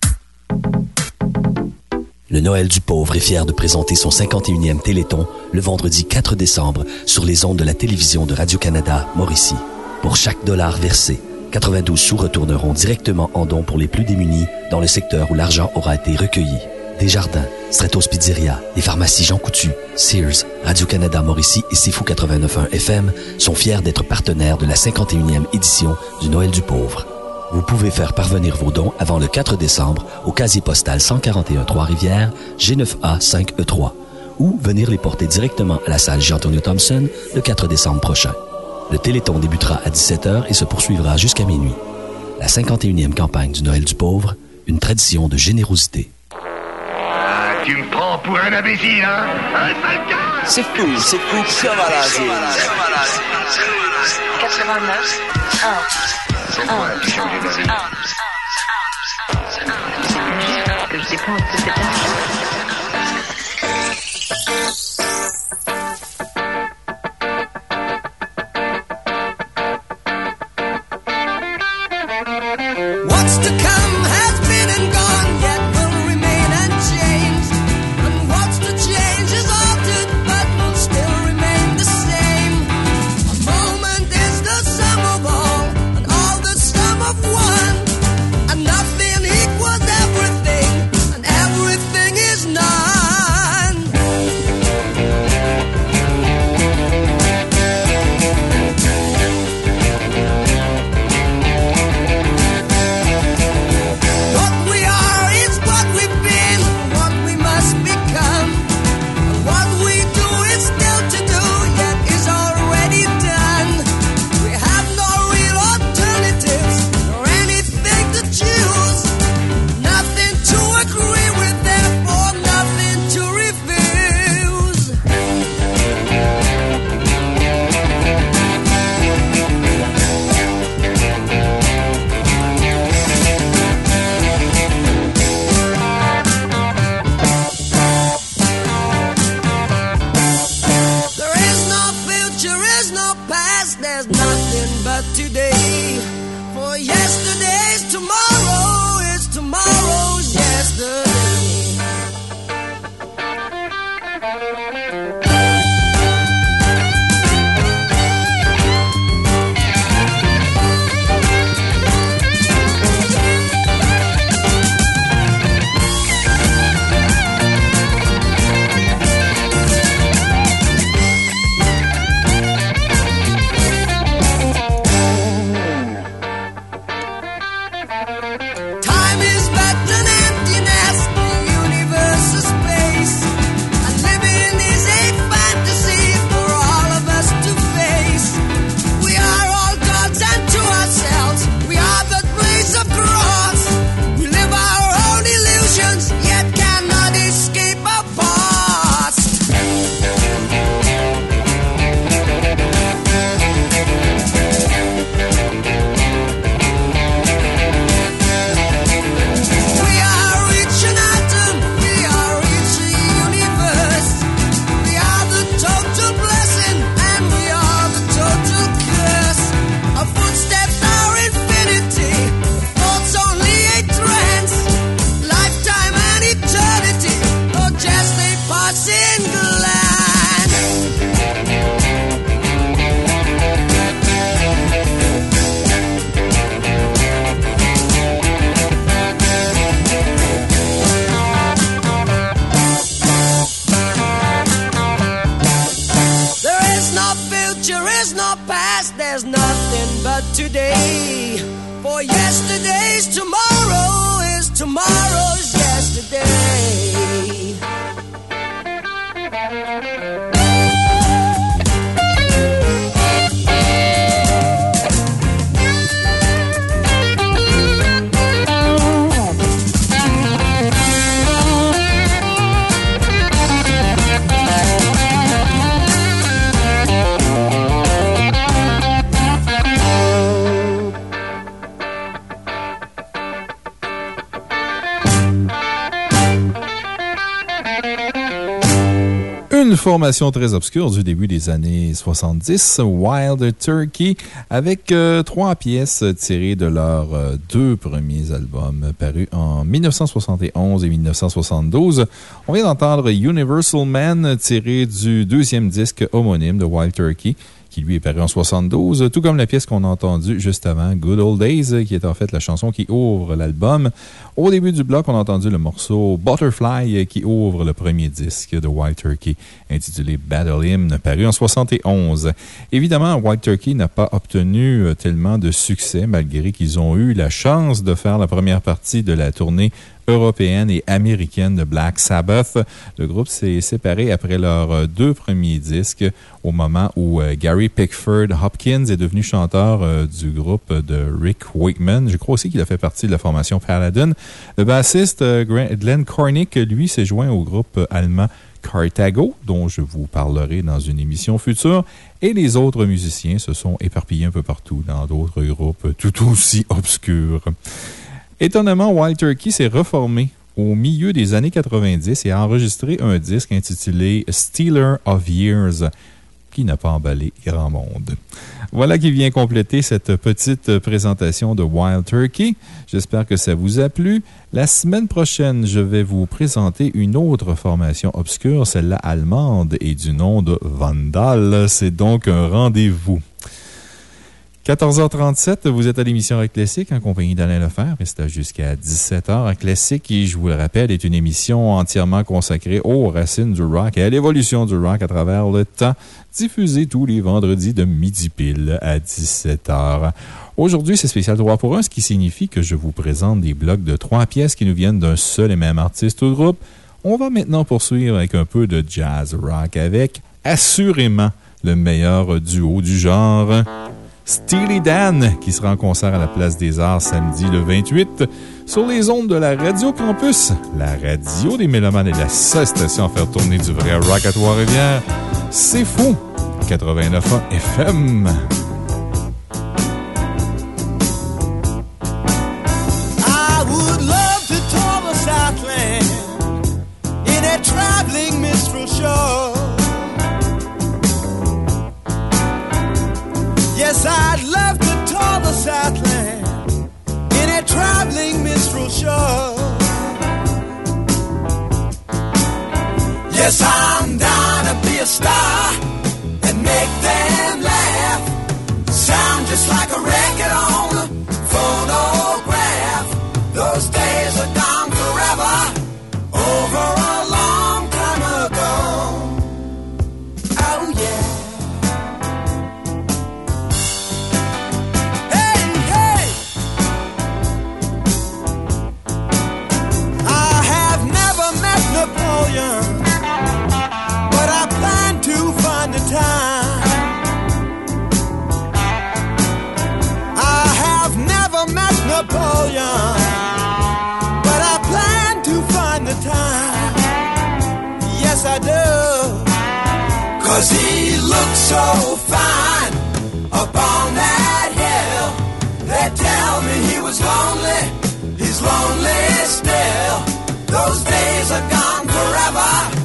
Le Noël du pauvre est fier de présenter son 51e Téléthon le vendredi 4 décembre sur les ondes de la télévision de Radio-Canada Mauricie. Pour chaque dollar versé, 92 sous retourneront directement en dons pour les plus démunis dans le secteur où l'argent aura été recueilli. Desjardins, Stratos Pizzeria, les pharmacies Jean Coutu, Sears, Radio-Canada Mauricie et Sifu 89.1 FM sont fiers d'être partenaires de la 51e édition du Noël du pauvre. Vous pouvez faire parvenir vos dons avant le 4 décembre au casier postal 141 Trois-Rivières, G9A 5E3 ou venir les porter directement à la salle Jean-Antonio Thompson le 4 décembre prochain. Le Téléthon débutera à 17h et se poursuivra jusqu'à minuit. La 51e campagne du Noël du pauvre, une tradition de générosité. Ah, tu me prends pour un imbécile, hein? Un C'est cool, c'est cool, c'est 89 1. It's the formation très obscure du début des années 70, Wild Turkey, avec euh, trois pièces tirées de leurs euh, deux premiers albums parus en 1971 et 1972. On vient d'entendre Universal Man tiré du deuxième disque homonyme de Wild Turkey qui lui est paru en 72, tout comme la pièce qu'on a entendue juste avant, Good Old Days, qui est en fait la chanson qui ouvre l'album. Au début du bloc, on a entendu le morceau Butterfly, qui ouvre le premier disque de Wild Turkey, intitulé Battle Hymn, paru en 71. Évidemment, Wild Turkey n'a pas obtenu tellement de succès, malgré qu'ils ont eu la chance de faire la première partie de la tournée européenne et américaine de Black Sabbath. Le groupe s'est séparé après leurs euh, deux premiers disques au moment où euh, Gary Pickford Hopkins est devenu chanteur euh, du groupe de Rick Wakeman. Je crois aussi qu'il a fait partie de la formation Paladin. Le bassiste Glenn Cornick, lui, s'est joint au groupe allemand Cartago, dont je vous parlerai dans une émission future. Et les autres musiciens se sont éparpillés un peu partout dans d'autres groupes tout aussi obscurs. Étonnamment, Wild Turkey s'est reformé au milieu des années 90 et a enregistré un disque intitulé Stealer of Years, qui n'a pas emballé grand monde. Voilà qui vient compléter cette petite présentation de Wild Turkey. J'espère que ça vous a plu. La semaine prochaine, je vais vous présenter une autre formation obscure, celle-là allemande et du nom de Vandal. C'est donc un rendez-vous. 14h37, vous êtes à l'émission Rock Classique en compagnie d'Alain Lefebvre et c'est jusqu'à 17h. Rock Classique, qui, je vous le rappelle, est une émission entièrement consacrée aux racines du rock et à l'évolution du rock à travers le temps, diffusée tous les vendredis de midi pile à 17h. Aujourd'hui, c'est spécial 3 pour 1, ce qui signifie que je vous présente des blocs de trois pièces qui nous viennent d'un seul et même artiste ou groupe. On va maintenant poursuivre avec un peu de jazz rock avec assurément le meilleur duo du genre. Steely Dan, qui sera en concert à la Place des Arts samedi le 28 sur les ondes de la Radio Campus, la radio des Mélomanes et la seule station à faire tourner du vrai rock à Trois-Rivières. C'est fou! 89 FM. Yes, I'd love to tour the Southland in a traveling minstrel show. Yes, I'm down to be a star. Napoleon, but I plan to find the time. Yes, I do. Cause he looks so fine upon that hill. They tell me he was lonely, he's lonely still. Those days are gone forever.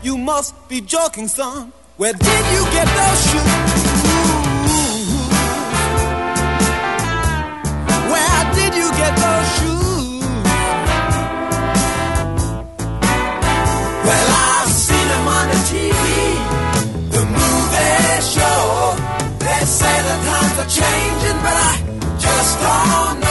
You must be joking, son. Where did you get those shoes? Where did you get those shoes? Well, I've seen them on the TV, the movie show. They say the times are changing, but I just don't know.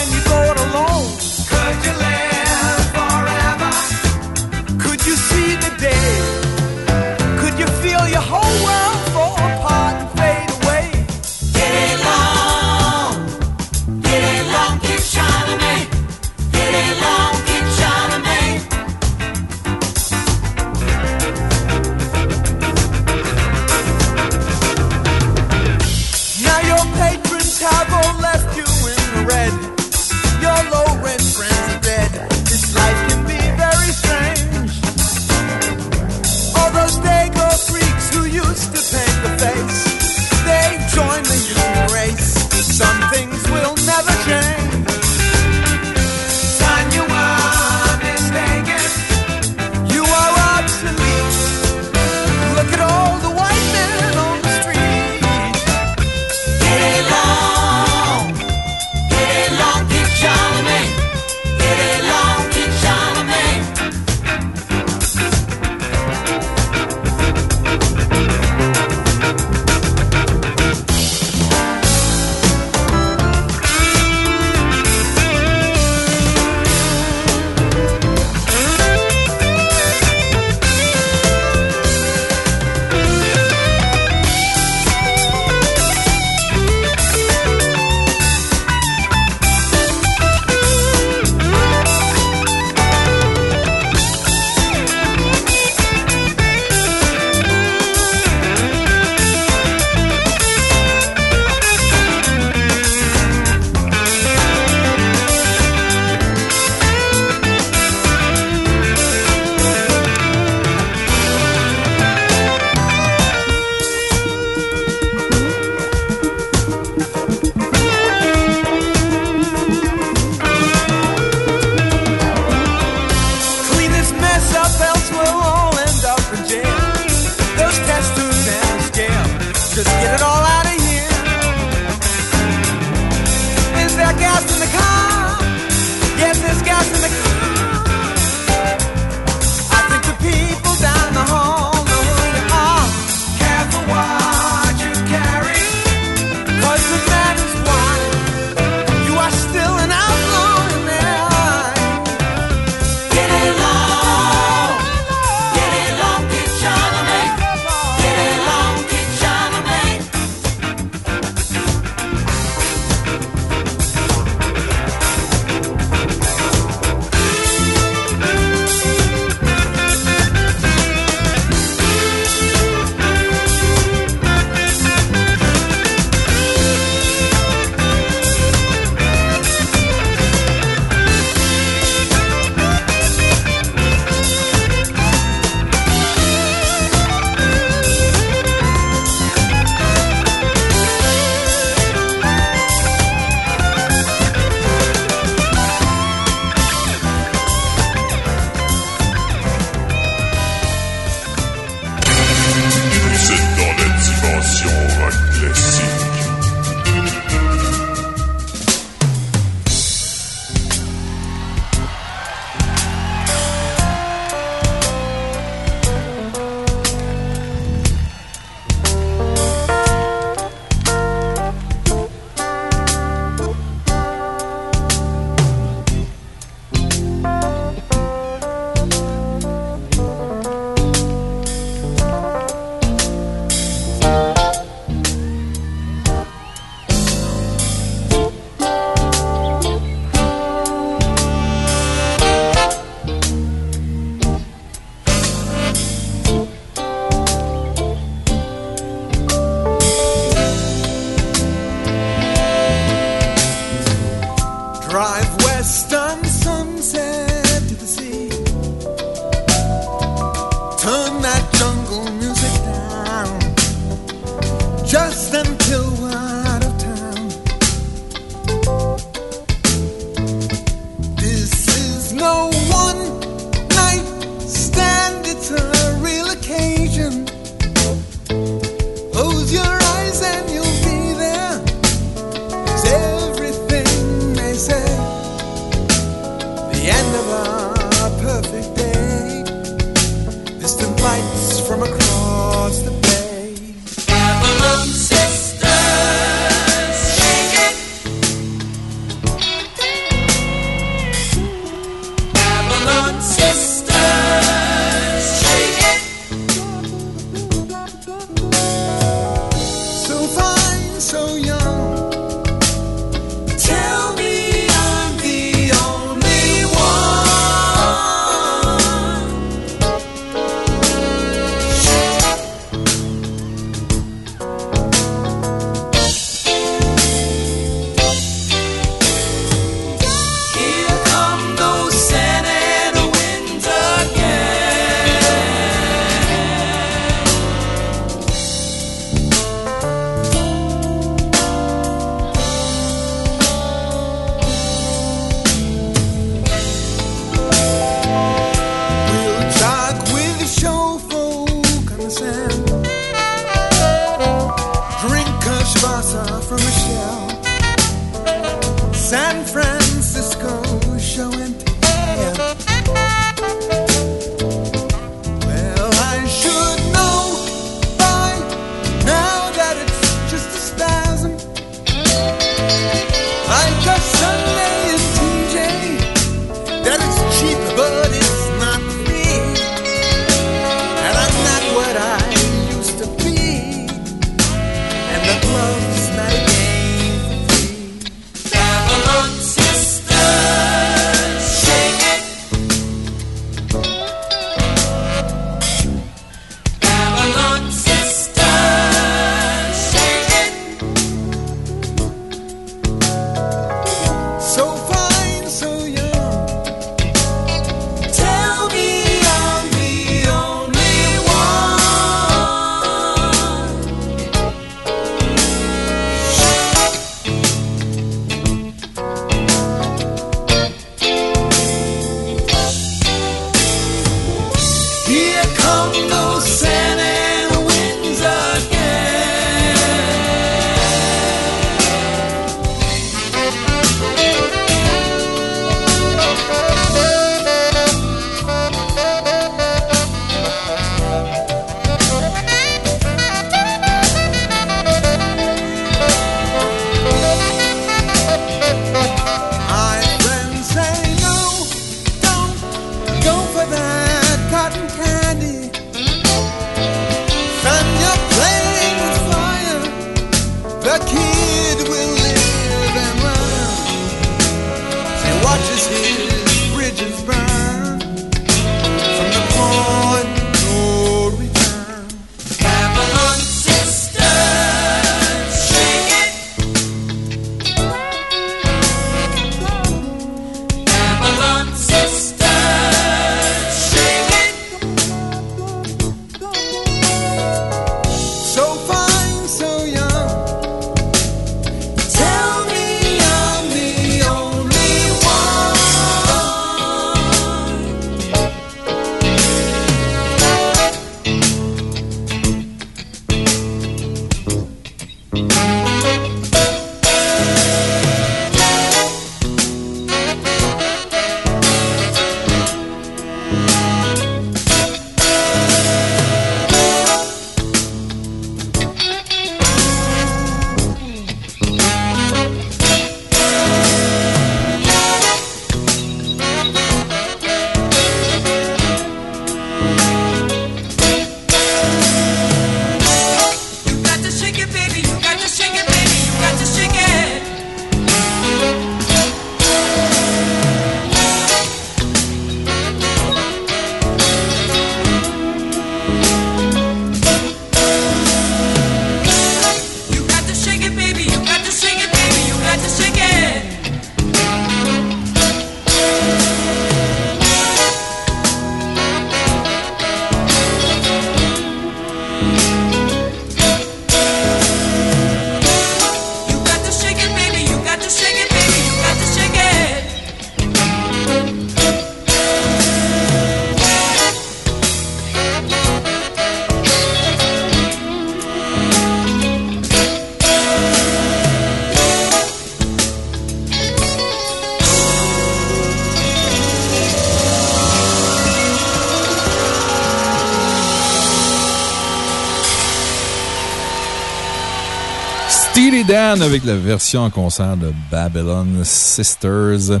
Avec la version en concert de Babylon Sisters.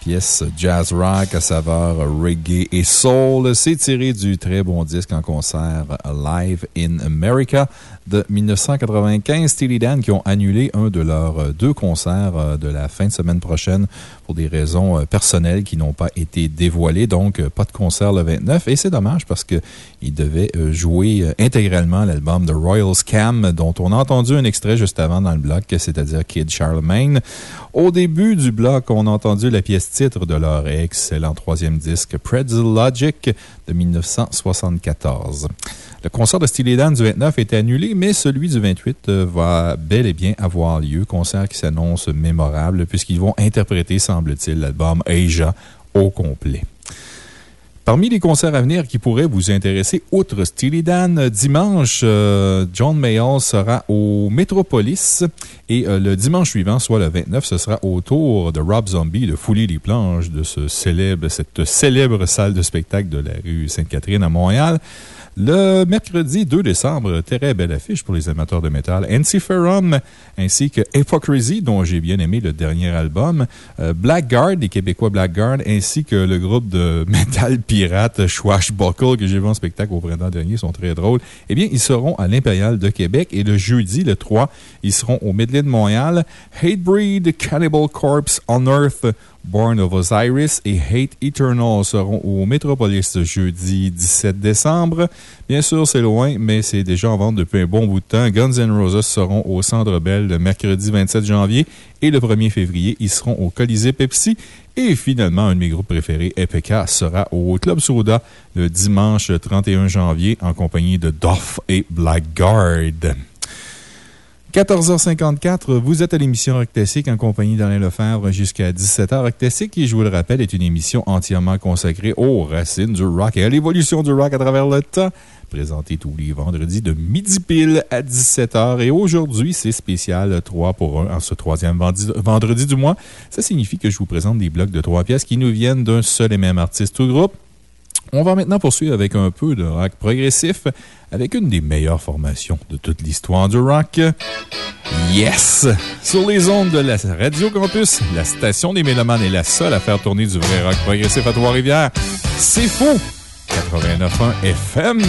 Pièce jazz rock à saveur reggae et soul. C'est tiré du très bon disque en concert Live in America de 1995. Steely Dan qui ont annulé un de leurs deux concerts euh, de la fin de semaine prochaine des raisons euh, personnelles qui n'ont pas été dévoilées. Donc, euh, pas de concert le 29. Et c'est dommage parce qu'ils devaient euh, jouer intégralement l'album de Royal Scam, dont on a entendu un extrait juste avant dans le bloc, c'est-à-dire Kid Charlemagne. Au début du bloc, on a entendu la pièce titre de leur excellent troisième disque, Pretzel Logic, de 1974. Le concert de Steely Dan du 29 était annulé, mais celui du 28 euh, va bel et bien avoir lieu. Concert qui s'annonce mémorable puisqu'ils vont interpréter, semble-t-il, l'album Asia au complet. Parmi les concerts à venir qui pourraient vous intéresser, outre Steely Dan, dimanche, euh, John Mayall sera au Metropolis et euh, le dimanche suivant, soit le 29, ce sera au tour de Rob Zombie de fouler les planches de ce célèbre, cette célèbre salle de spectacle de la rue Sainte-Catherine à Montréal. Le mercredi 2 décembre, très belle affiche pour les amateurs de métal. Ensiferum ainsi que Hypocrisy, dont j'ai bien aimé le dernier album. Euh, Blackguard, les Québécois Blackguard, ainsi que le groupe de métal pirate Swashbuckle que j'ai vu en spectacle au printemps dernier, sont très drôles. Eh bien, ils seront à l'Impérial de Québec et le jeudi, le 3, ils seront au Medley de Montréal. Hatebreed, Cannibal Corpse, Unearth, Born of Osiris et Hate Eternal seront au Metropolis jeudi 17 décembre. Bien sûr, c'est loin, mais c'est déjà en vente depuis un bon bout de temps. Guns N' Roses seront au Centre Bell le mercredi 27 janvier et le 1er février, ils seront au Colisée Pepsi. Et finalement, un de mes groupes préférés, EPK, sera au Club Soda le dimanche 31 janvier en compagnie de Doff et Blackguard. 14h54, vous êtes à l'émission Rock en compagnie d'Alain Lefebvre jusqu'à 17h. Rock Classique, qui, je vous le rappelle, est une émission entièrement consacrée aux racines du rock et à l'évolution du rock à travers le temps. Présentée tous les vendredis de midi pile à 17h. Et aujourd'hui, c'est spécial 3 pour 1 en ce troisième vendredi du mois. Ça signifie que je vous présente des blocs de trois pièces qui nous viennent d'un seul et même artiste ou groupe. On va maintenant poursuivre avec un peu de rock progressif avec une des meilleures formations de toute l'histoire du rock. Yes! Sur les ondes de la Radio Campus, la station des Mélomanes est la seule à faire tourner du vrai rock progressif à Trois-Rivières. C'est faux! 89.1 FM.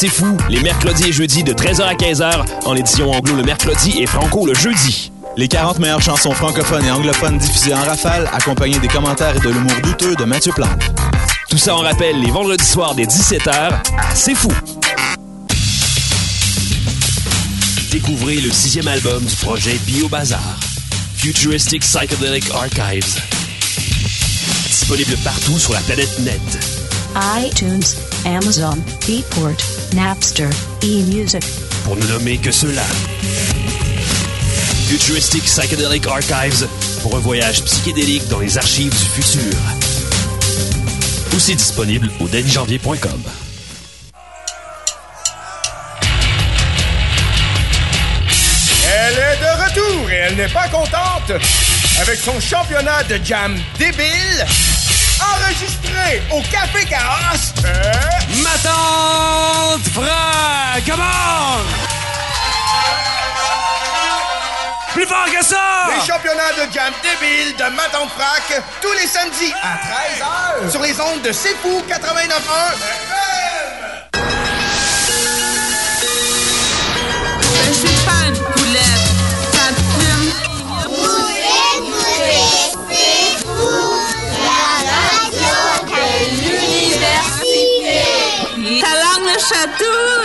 C'est fou les mercredis et jeudis de 13h à 15h en édition anglo le mercredi et franco le jeudi. Les 40 meilleures chansons francophones et anglophones diffusées en rafale, accompagnées des commentaires et de l'humour douteux de Mathieu Plante. Tout ça en rappelle les vendredis soirs dès 17h à C'est Fou. Découvrez le sixième album du projet Bio Bazar, Futuristic Psychedelic Archives. Disponible partout sur la planète net. iTunes, Amazon, Beatport, Napster, eMusic. Pour ne nommer que cela. Futuristic Psychedelic Archives pour un voyage psychédélique dans les archives du futur. Aussi disponible au dailyjanvier.com. Elle est de retour et elle n'est pas contente. Avec son championnat de jam débile, enregistré au Café Chaos. Euh... Ma tante Fra, comment? Plus fort que ça! Les championnats de jam débile de Maton Frac tous les samedis à 13h sur les ondes de C'est Fou 89.1 langue le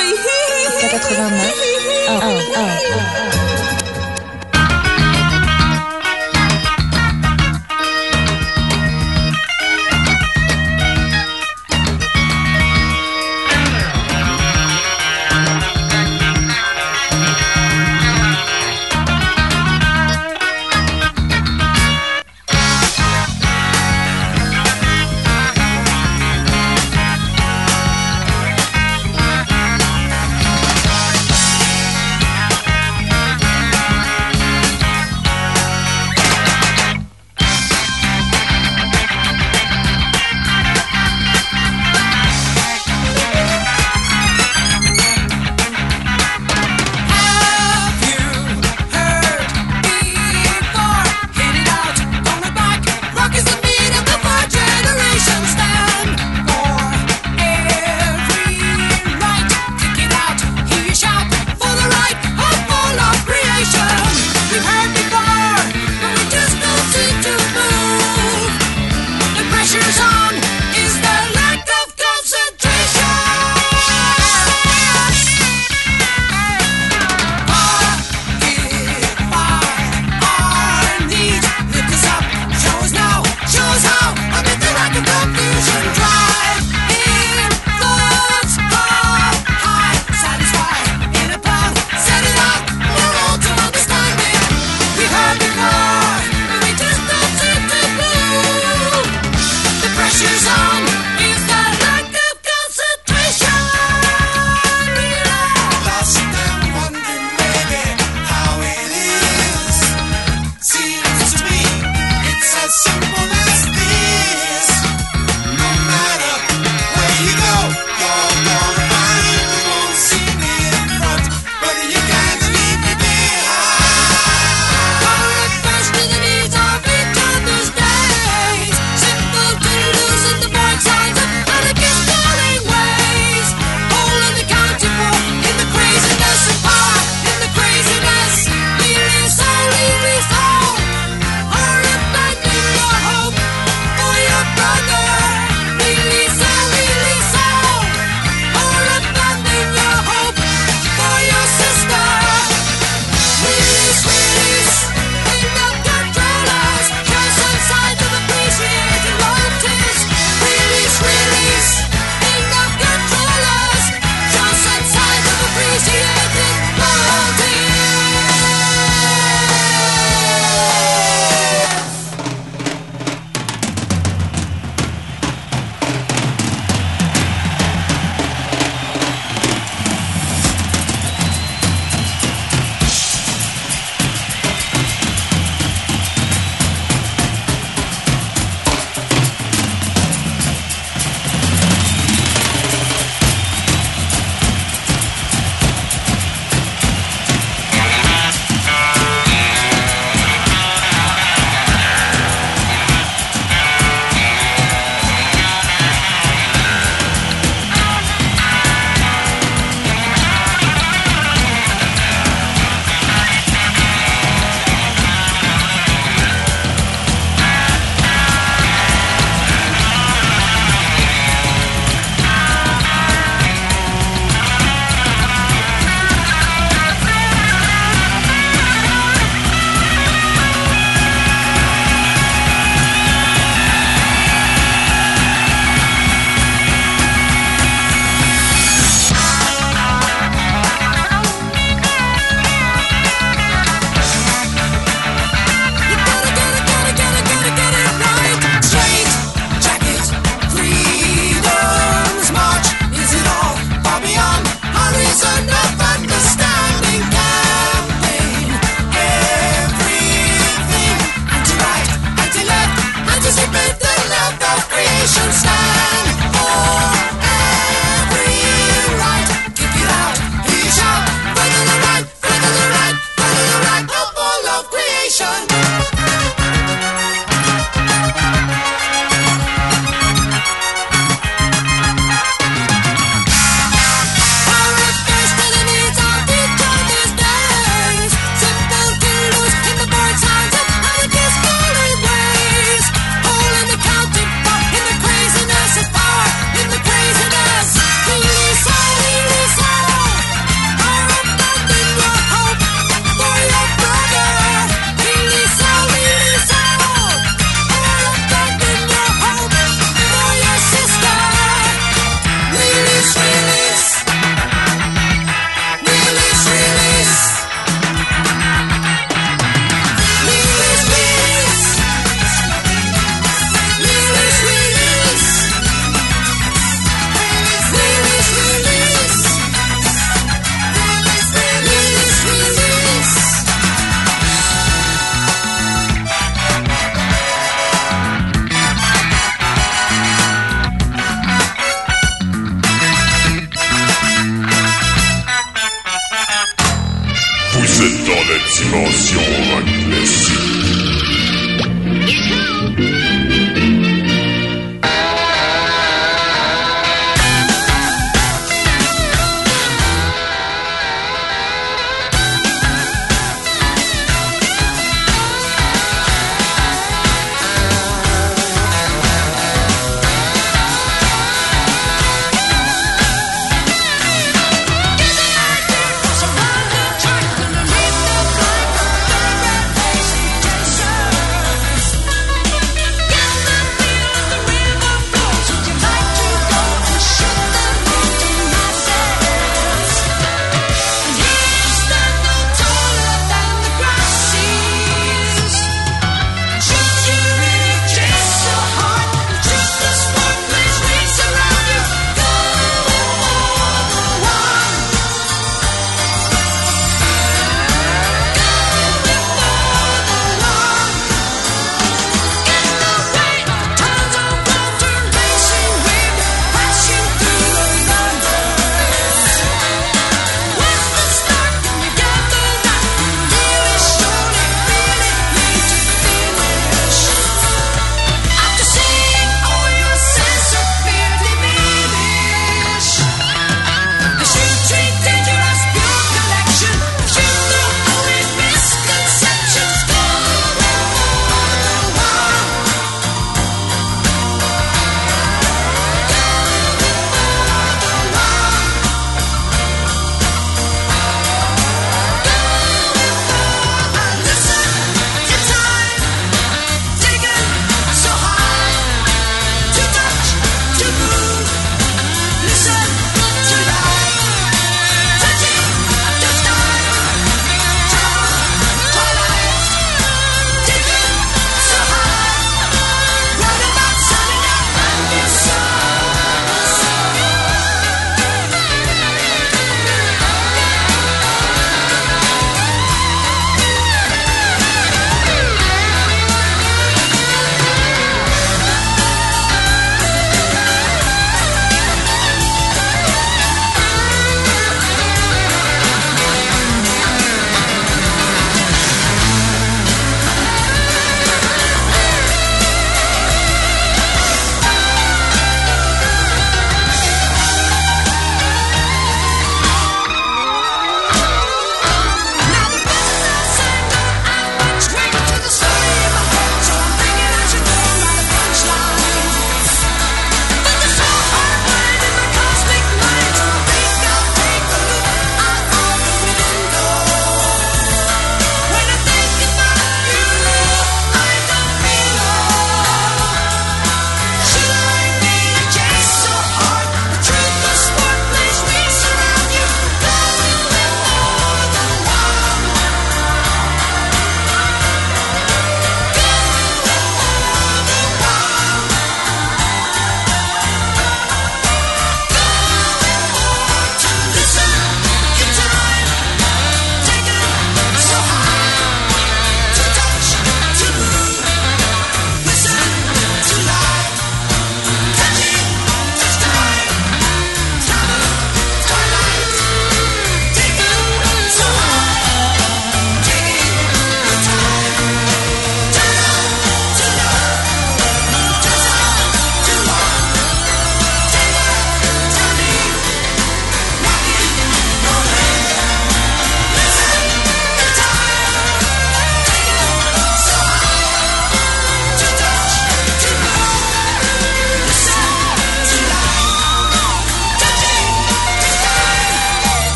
Nacional.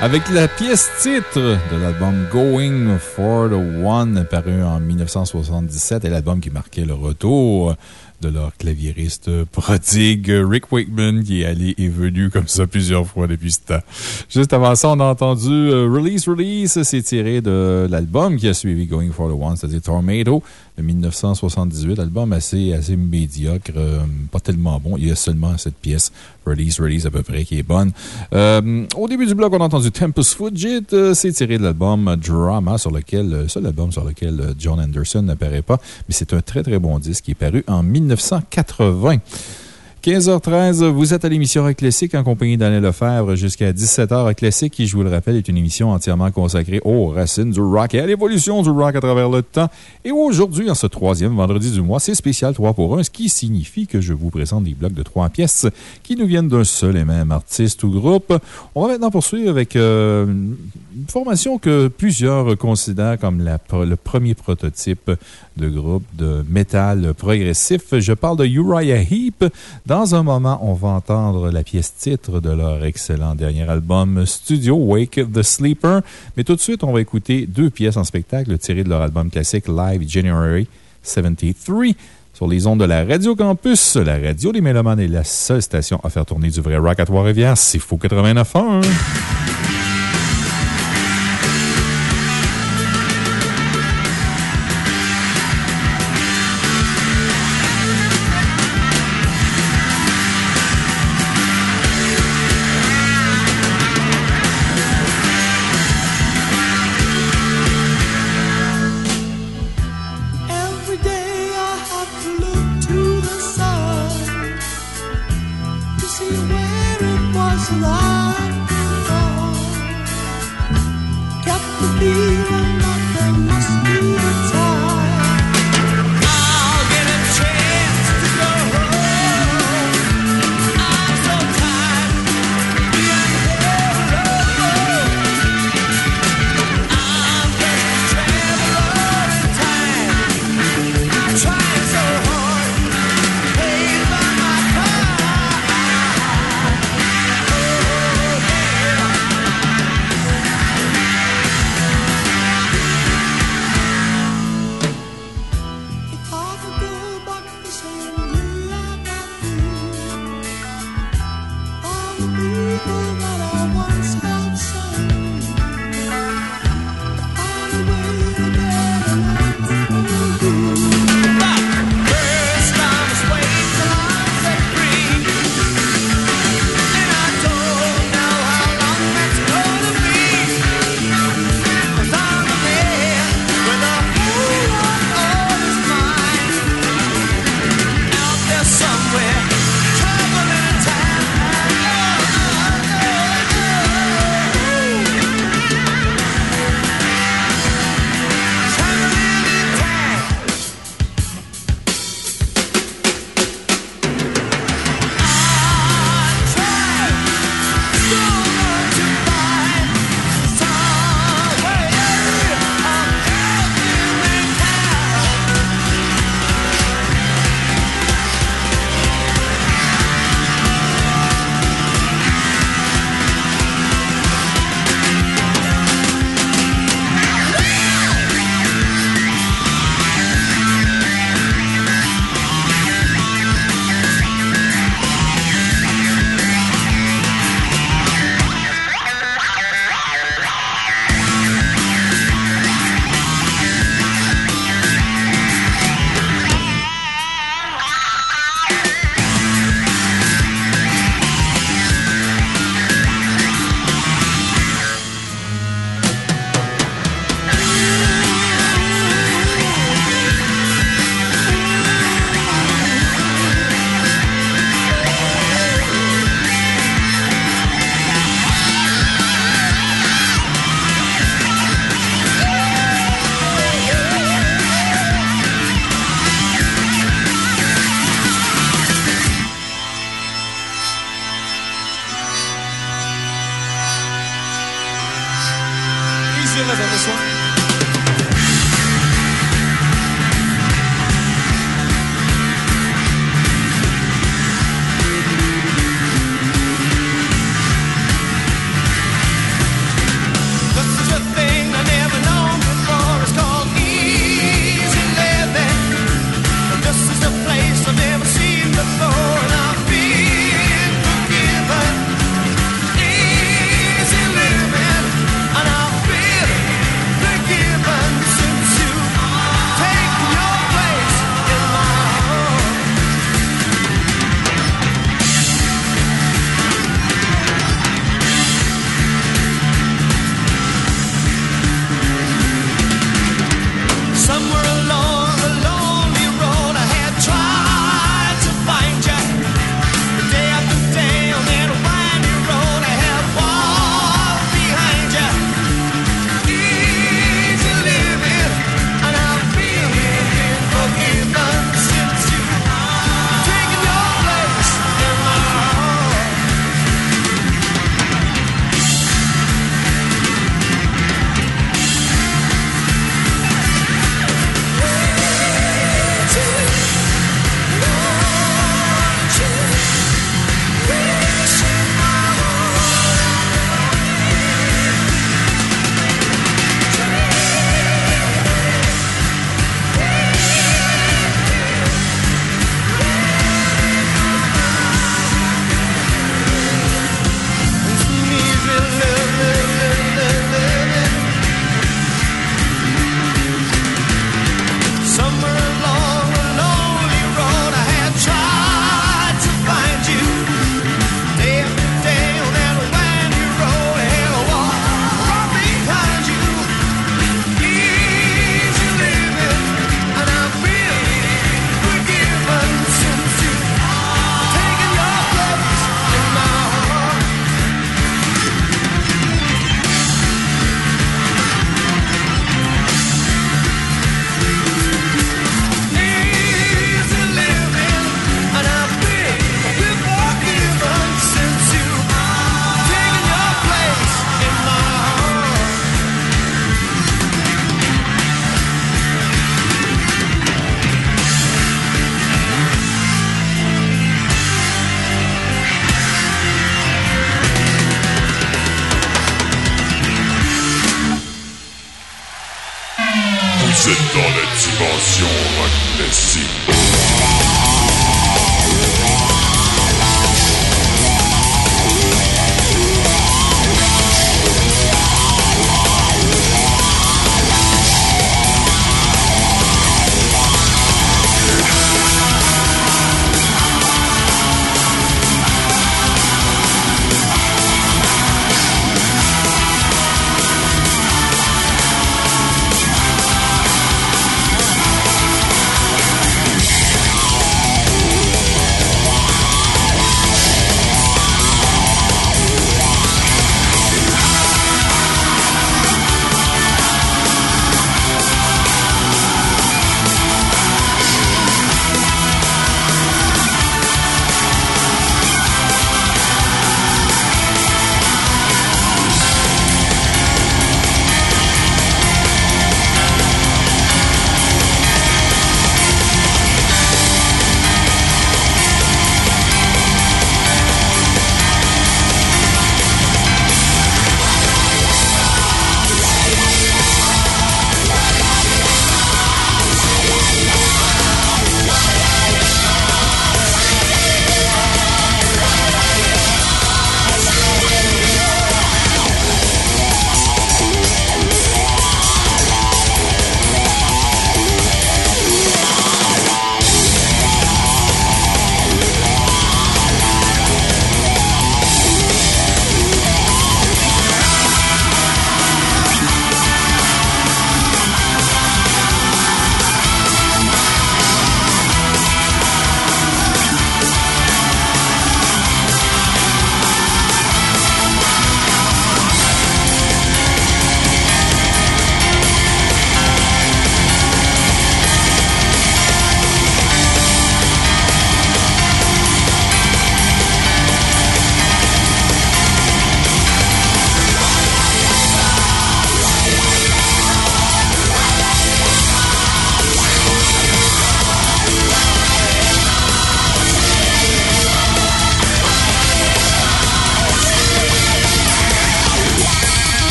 Avec la pièce titre de l'album Going for the One, paru en 1977, et l'album qui marquait le retour de leur claviériste prodigue Rick Wakeman, qui est allé et venu comme ça plusieurs fois depuis ce temps. Juste avant ça, on a entendu euh, Release Release, c'est tiré de l'album qui a suivi Going for the One, c'est-à-dire Tornado de 1978, album assez, assez médiocre, euh, pas tellement bon. Il y a seulement cette pièce, Release, Release à peu près, qui est bonne. Euh, au début du bloc, on a entendu Tempest Fugit, euh, c'est tiré de l'album Drama, sur lequel, le seul album sur lequel John Anderson n'apparaît pas, mais c'est un très très bon disque qui est paru en 1980. 15h13, vous êtes à l'émission Rock Classique en compagnie d'Alain Lefebvre jusqu'à 17h. Rock Classique, qui, je vous le rappelle, est une émission entièrement consacrée aux racines du rock et à l'évolution du rock à travers le temps. Et aujourd'hui, en ce troisième vendredi du mois, c'est spécial 3 pour 1, ce qui signifie que je vous présente des blocs de trois pièces qui nous viennent d'un seul et même artiste ou groupe. On va maintenant poursuivre avec euh, une formation que plusieurs considèrent comme le premier prototype de groupe de métal progressif. Je parle de Uriah Heep. Dans un moment, on va entendre la pièce titre de leur excellent dernier album studio, Wake the Sleeper. Mais tout de suite, on va écouter deux pièces en spectacle tirées de leur album classique Live January 73 sur les ondes de la Radio Campus, la radio des Mélomanes est la seule station à faire tourner du vrai rock à Trois-Rivières. C'est Faux 89.1.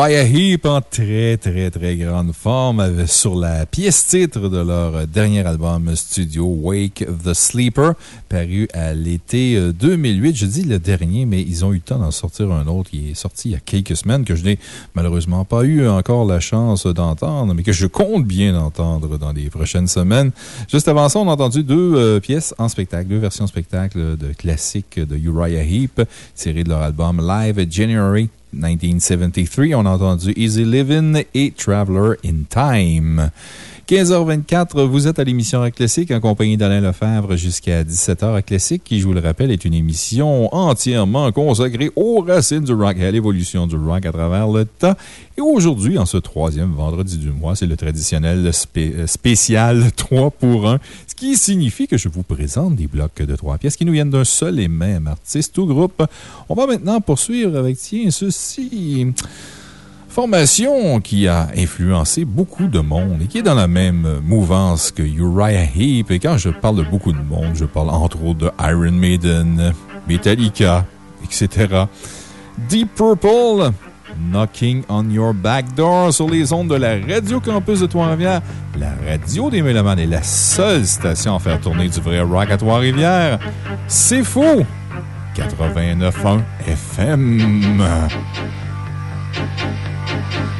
Uriah Heep en très, très, très grande forme euh, sur la pièce titre de leur dernier album studio, Wake the Sleeper, paru à l'été 2008. Euh, Je dis le dernier, mais ils ont eu le temps d'en sortir un autre qui est sorti il y a quelques semaines, que je n'ai malheureusement pas eu encore la chance d'entendre, mais que je compte bien entendre dans les prochaines semaines. Juste avant ça, on a entendu deux euh, pièces en spectacle, deux versions spectacle de classiques de Uriah Heep, tirées de leur album Live January 1973. On a entendu Easy Living et Traveler in Time. 15h24, vous êtes à l'émission Rock Classique en compagnie d'Alain Lefebvre jusqu'à 17h. Rock Classique, qui, je vous le rappelle, est une émission entièrement consacrée aux racines du rock et à l'évolution du rock à travers le temps. Et aujourd'hui, en ce troisième vendredi du mois, c'est le traditionnel spécial 3 pour 1, ce qui signifie que je vous présente des blocs de trois pièces qui nous viennent d'un seul et même artiste ou groupe. On va maintenant poursuivre avec, tiens, ceci. Formation qui a influencé beaucoup de monde et qui est dans la même mouvance que Uriah Heep. Et quand je parle de beaucoup de monde, je parle entre autres de Iron Maiden, Metallica, etc. Deep Purple, Knocking on Your Back Door sur les ondes de la Radio Campus de Trois-Rivières. La radio des Mélomanes est la seule station à faire tourner du vrai rock à Trois-Rivières. C'est faux! 89.1 FM. Thank you.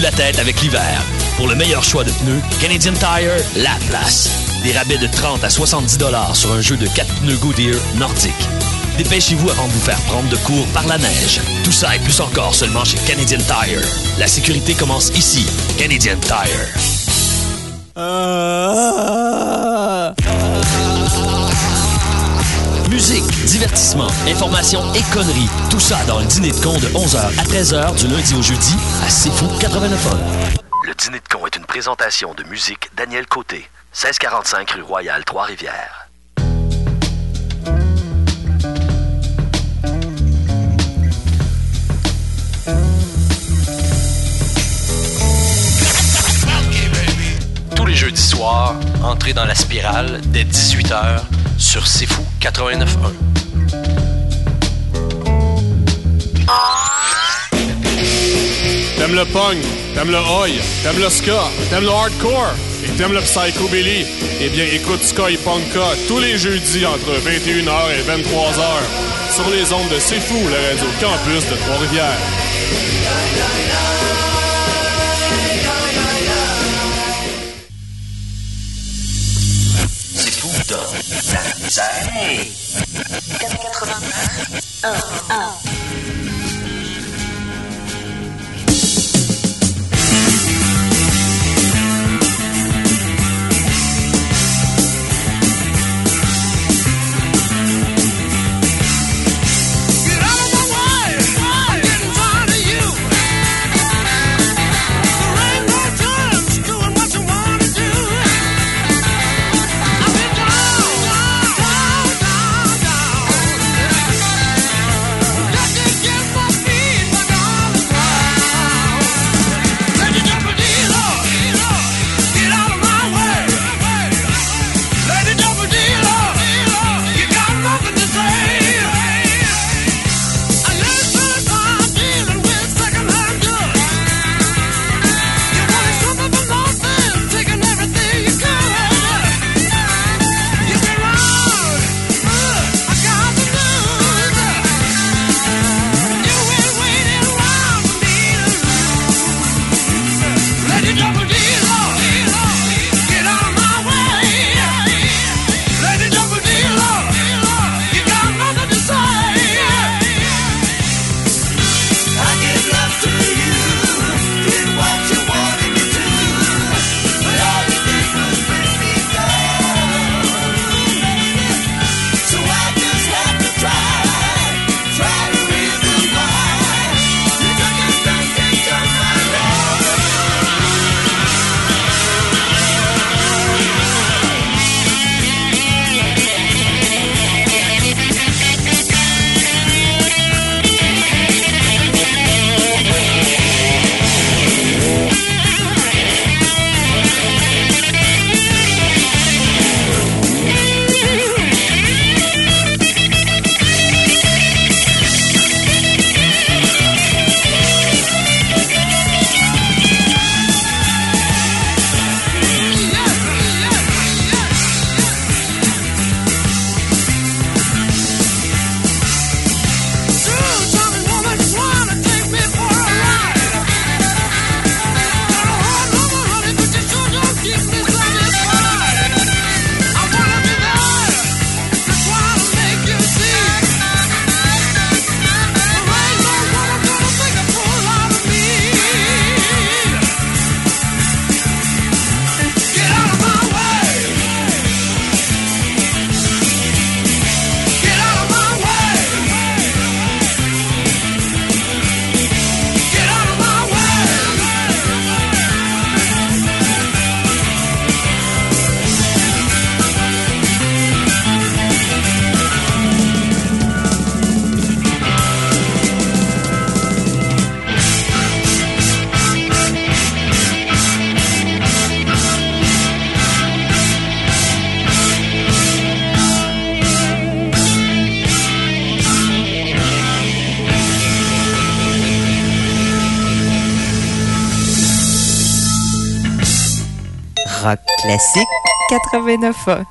La tête avec l'hiver. Pour le meilleur choix de pneus, Canadian Tire, la place. Des rabais de 30 à 70 sur un jeu de 4 pneus Goodyear nordique. Dépêchez-vous avant de vous faire prendre de court par la neige. Tout ça et plus encore seulement chez Canadian Tire. La sécurité commence ici. Canadian Tire. Musique, divertissement, information et conneries. Tout ça dans le dîner de con de 11h à 13h du lundi au jeudi C'est Fou 89 Le dîner de con est une présentation de musique Daniel Côté. 1645 rue Royale, Trois-Rivières. Tous les jeudis soirs, entrez dans la spirale dès 18h sur C'est Fou 89.1. T'aimes le punk, t'aimes le oi, t'aimes le ska, t'aimes le hardcore et t'aimes le psychobilly? Eh bien, écoute Ska et Punka tous les jeudis entre 21h et 23h sur les ondes de C'est Fou, la radio campus de Trois-Rivières. C'est fou dans la misère. 1, classique 89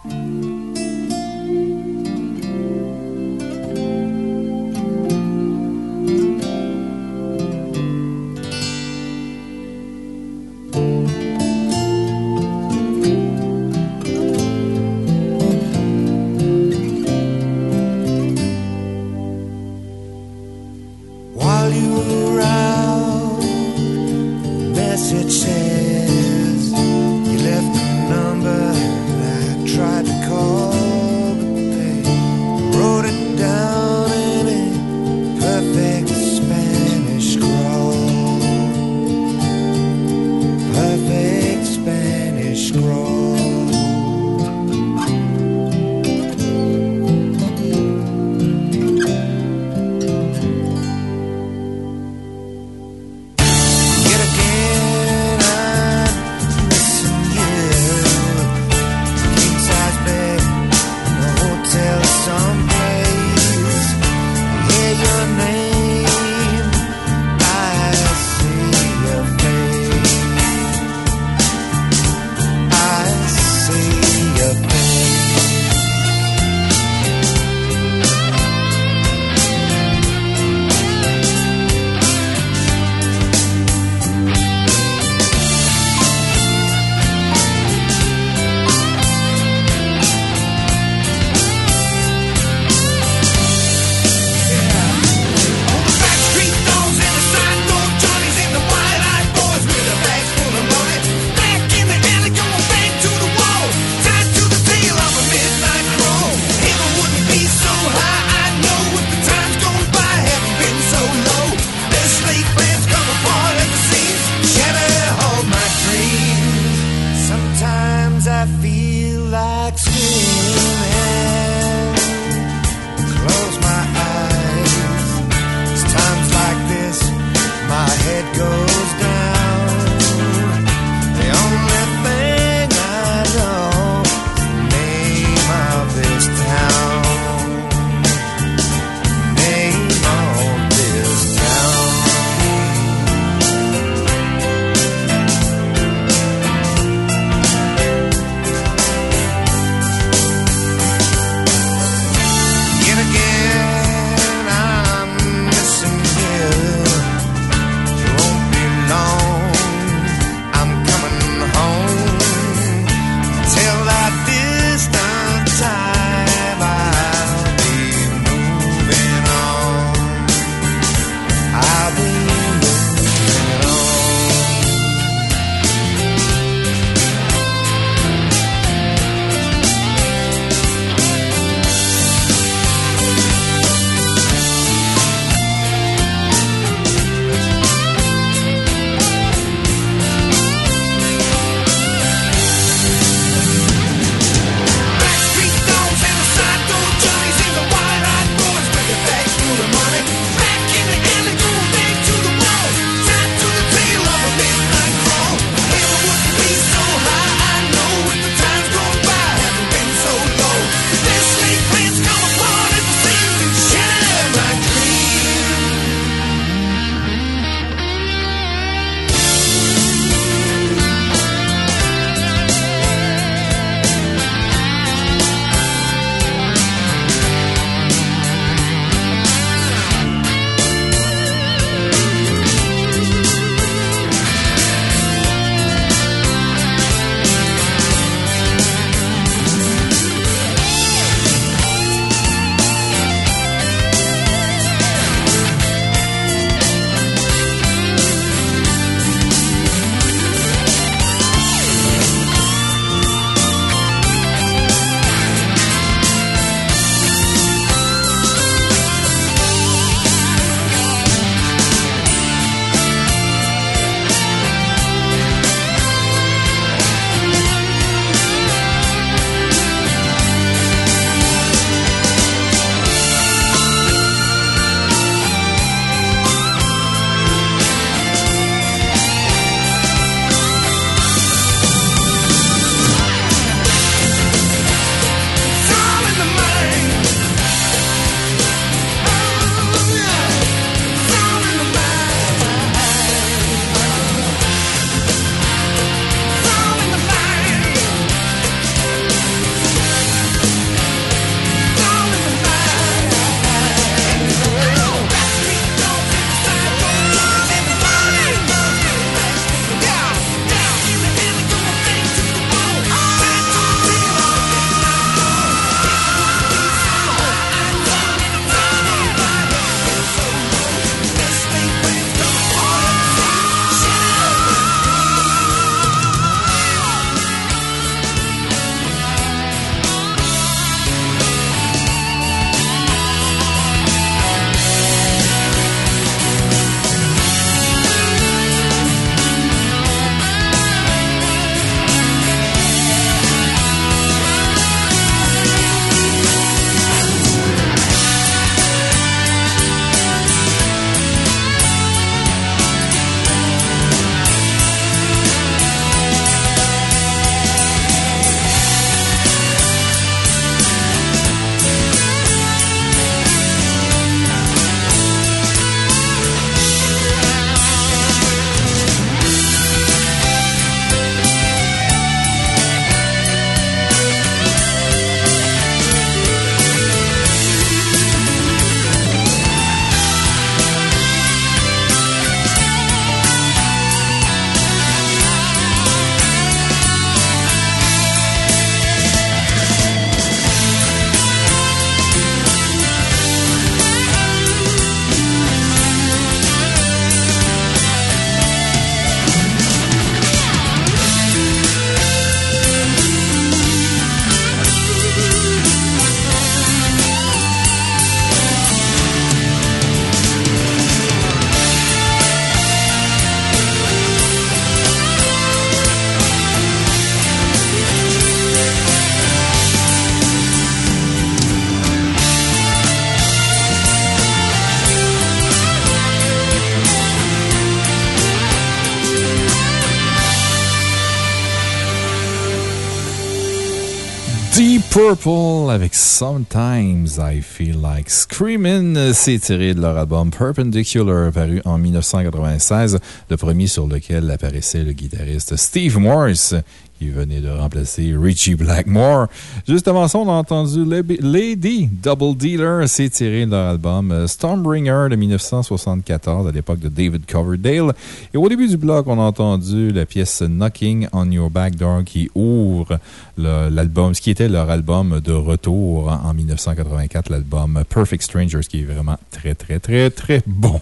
Purple avec Sometimes I Feel Like Screaming. C'est tiré de leur album Perpendicular, paru en 1996, le premier sur lequel apparaissait le guitariste Steve Morse qui venait de remplacer Richie Blackmore. Juste avant ça, on a entendu Lady Double Dealer. Tiré de leur album euh, Stormbringer de 1974, à l'époque de David Coverdale. Et au début du bloc, on a entendu la pièce Knocking on Your Back Door qui ouvre l'album, ce qui était leur album de retour en 1984, l'album Perfect Strangers, qui est vraiment très, très, très, très bon.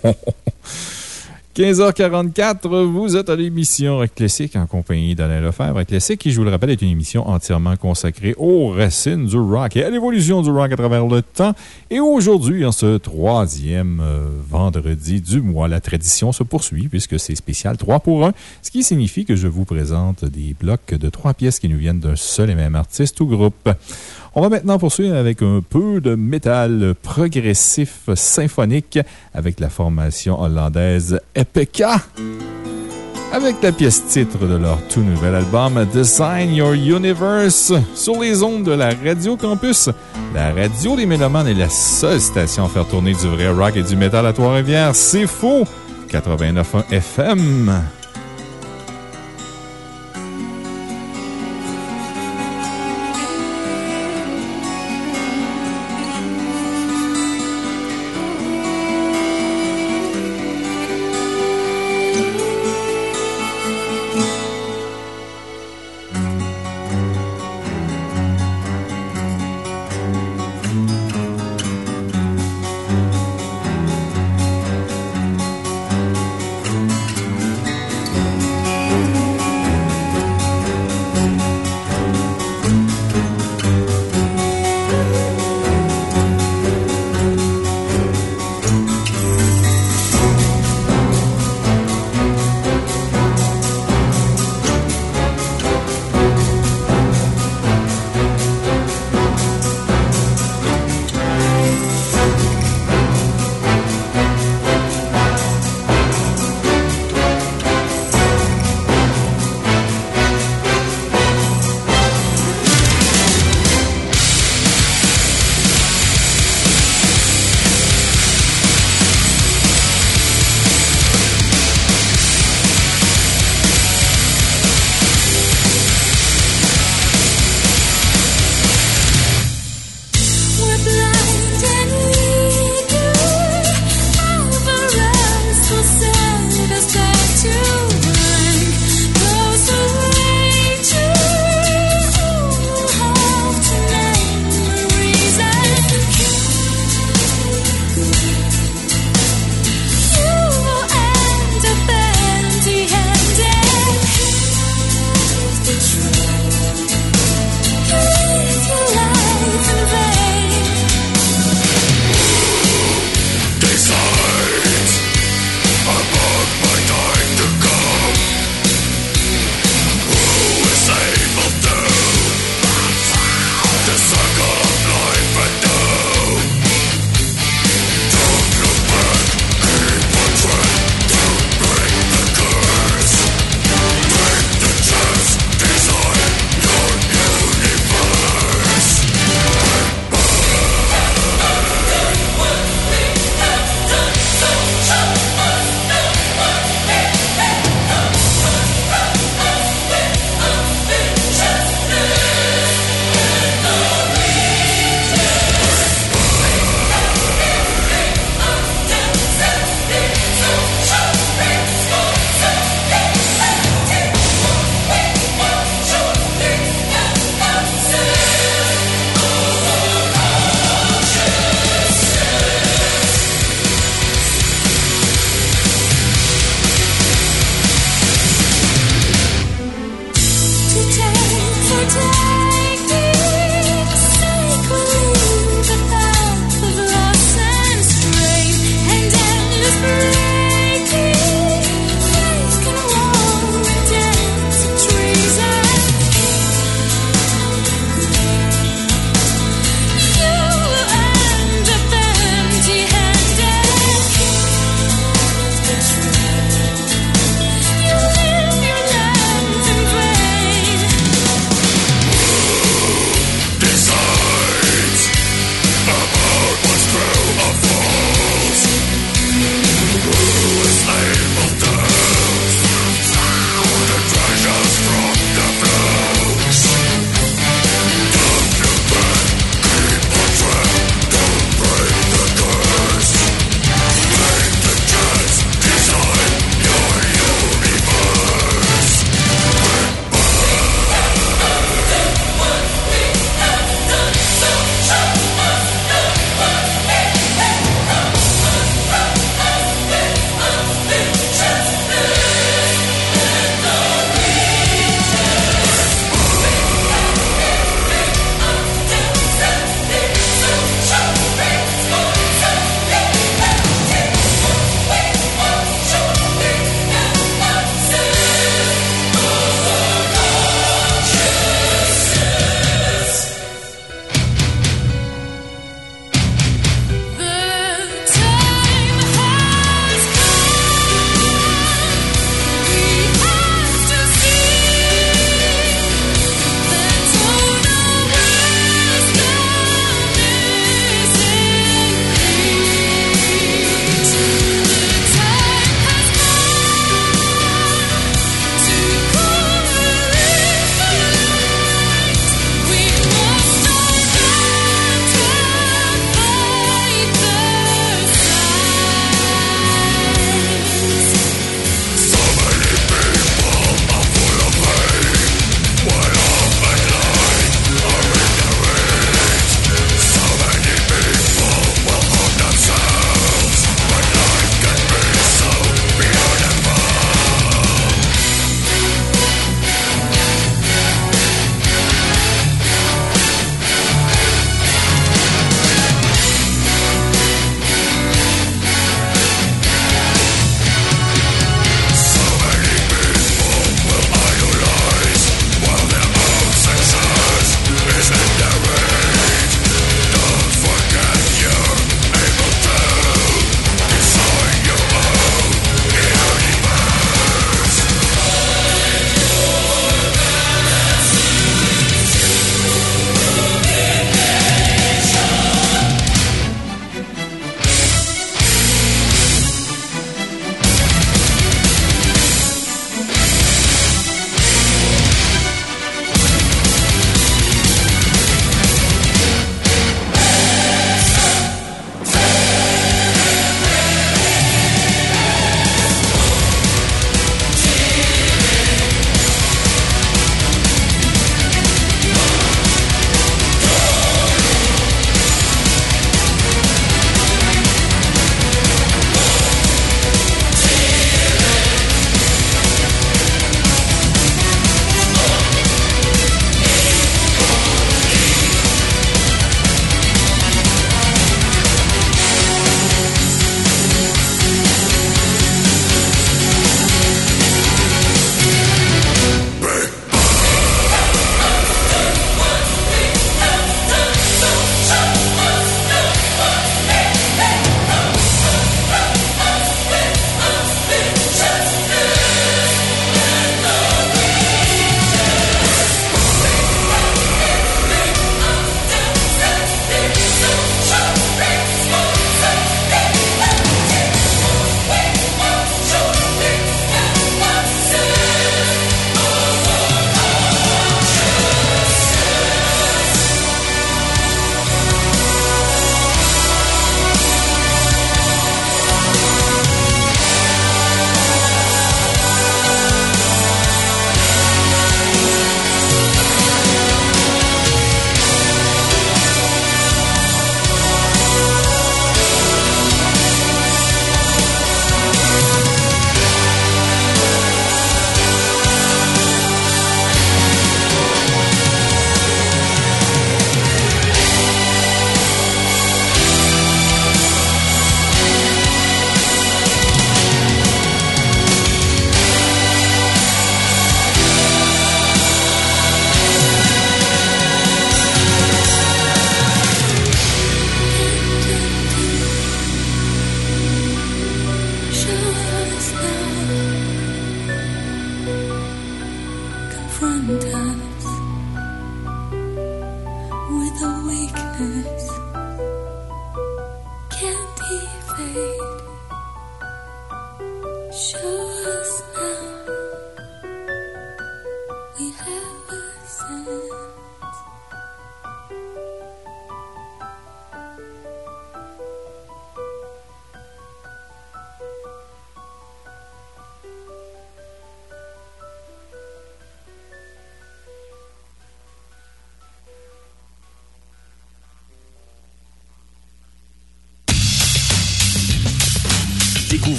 15h44, vous êtes à l'émission Rock Classique en compagnie d'Alain Lefebvre. Rock Classique, qui, je vous le rappelle, est une émission entièrement consacrée aux racines du rock et à l'évolution du rock à travers le temps. Et aujourd'hui, en ce troisième euh, vendredi du mois, la tradition se poursuit puisque c'est spécial 3 pour 1, ce qui signifie que je vous présente des blocs de trois pièces qui nous viennent d'un seul et même artiste ou groupe. On va maintenant poursuivre avec un peu de métal progressif symphonique avec la formation hollandaise Epeka. Avec la pièce titre de leur tout nouvel album Design Your Universe sur les ondes de la Radio Campus. La radio des Mélomanes est la seule station à faire tourner du vrai rock et du métal à Trois-Rivières. C'est faux! 89.1 FM.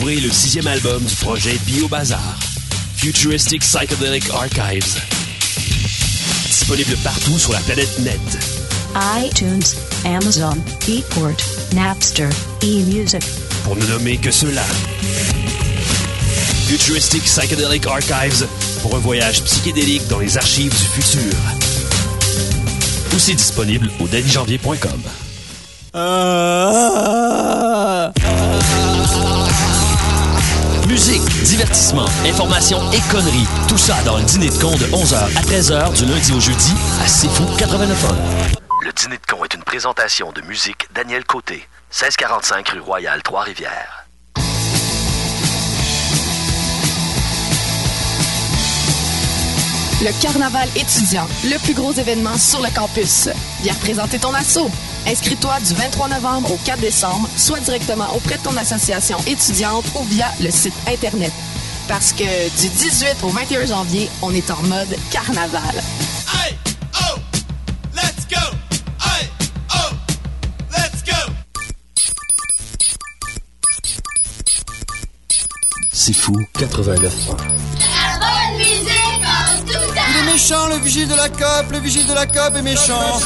Découvrez le sixième album du projet BioBazar, Futuristic Psychedelic Archives. Disponible partout sur la planète net. iTunes, Amazon, Beatport, Napster, eMusic. Pour ne nommer que ceux-là. Futuristic Psychedelic Archives pour un voyage psychédélique dans les archives du futur. Aussi disponible au danijanvier.com. divertissement, information et conneries. Tout ça dans le dîner de con de 11h à 13h du lundi au jeudi à C'est Fou 89 Le Dîner de con est une présentation de musique Daniel Côté, 1645 rue Royale, Trois-Rivières. Le carnaval étudiant, le plus gros événement sur le campus. Viens présenter ton assaut. Inscris-toi du 23 novembre au 4 décembre, soit directement auprès de ton association étudiante ou via le site Internet. Parce que du 18 au 21 janvier, on est en mode carnaval. Hey, oh, let's go. Hey, oh, let's go. C'est fou, 89 La bonne musique en tout temps. Il est méchant, le vigile de la COP, le vigile de la COP est méchant.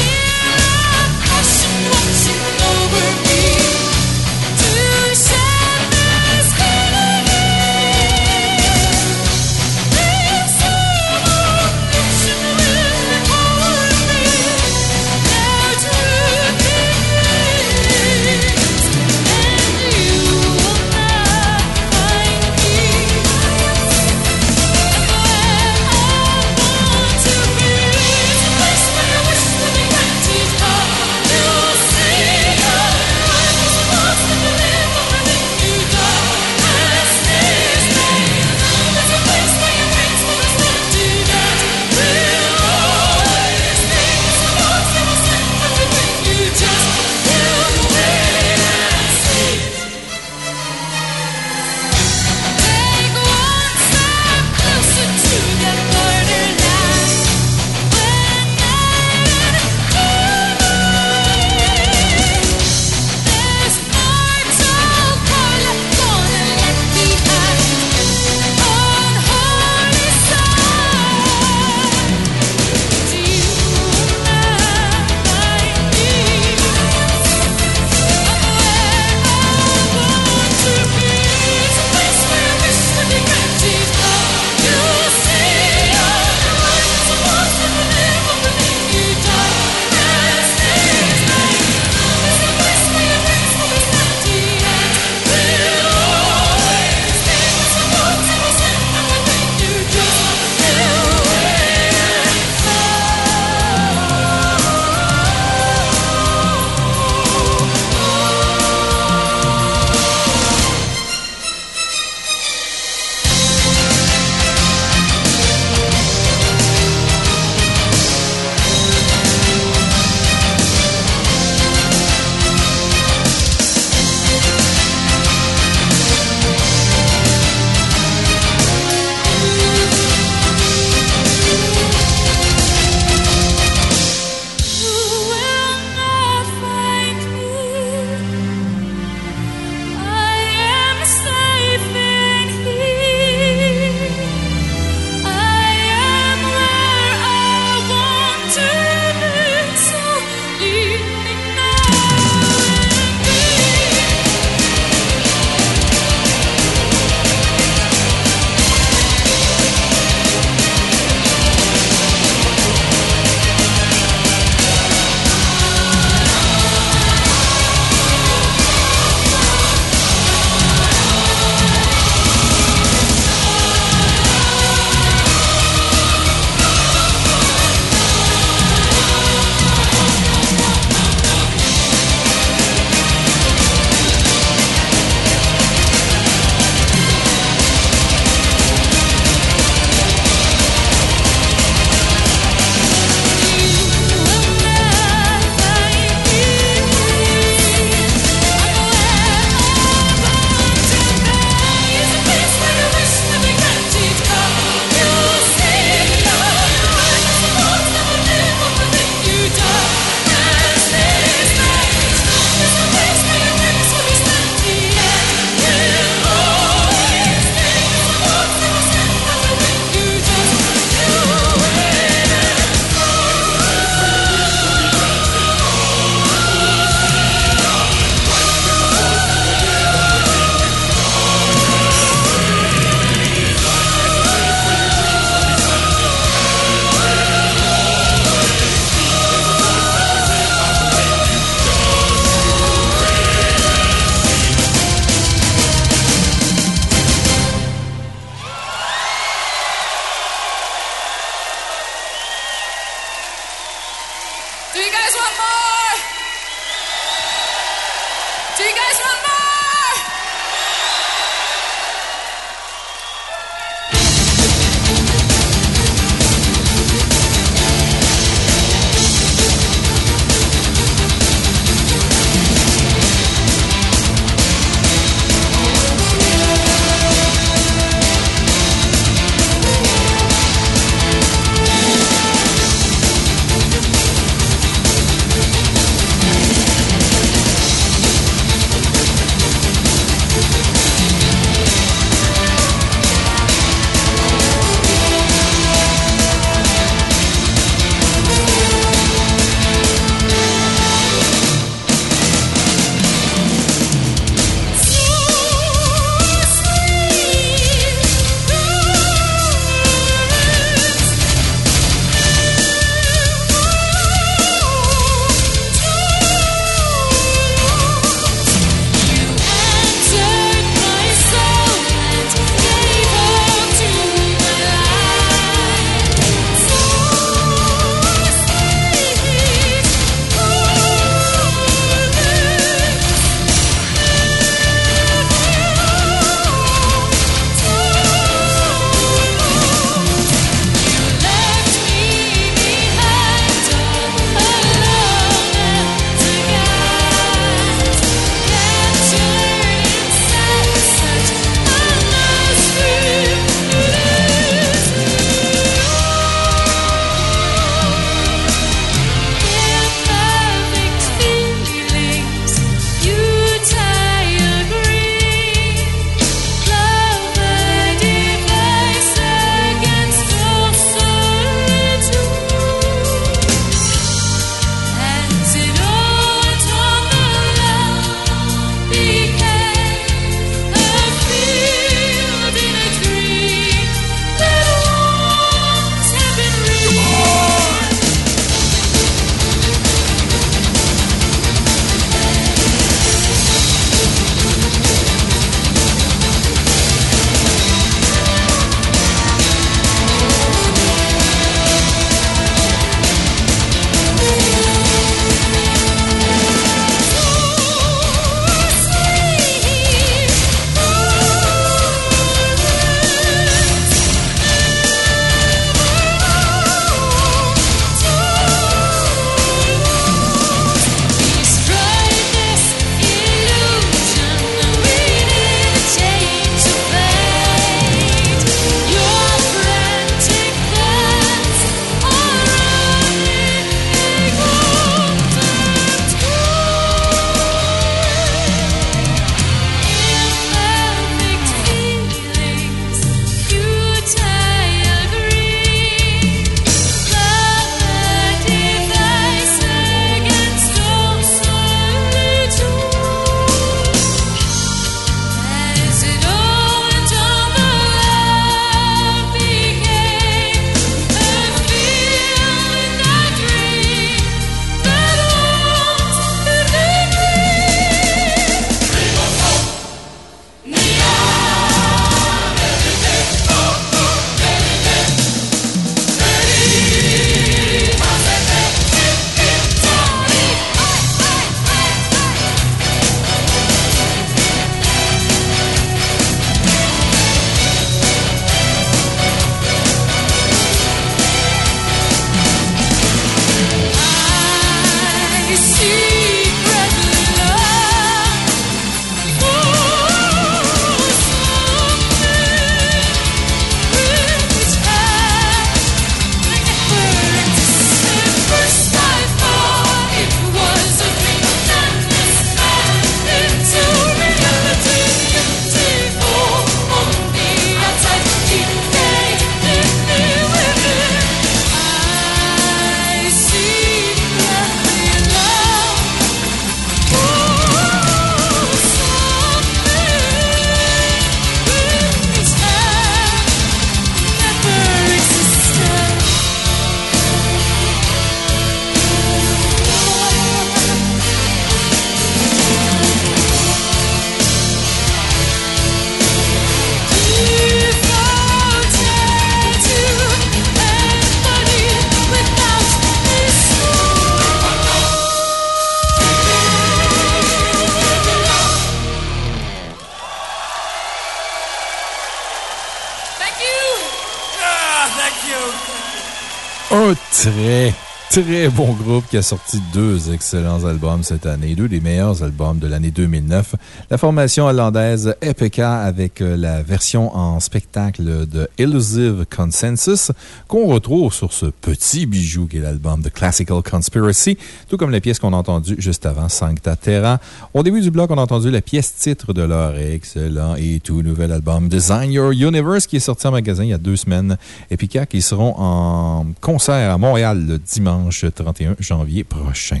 Très bon qui a sorti deux excellents albums cette année, deux des meilleurs albums de l'année 2009. La formation hollandaise Epica avec euh, la version en spectacle de Illusive Consensus qu'on retrouve sur ce petit bijou qui est l'album The Classical Conspiracy, tout comme les pièces qu'on a entendues juste avant Sancta Terra. Au début du bloc, on a entendu la pièce titre de leur excellent et tout nouvel album Design Your Universe qui est sorti en magasin il y a deux semaines. Epica qui seront en concert à Montréal le dimanche 31 janvier prochain.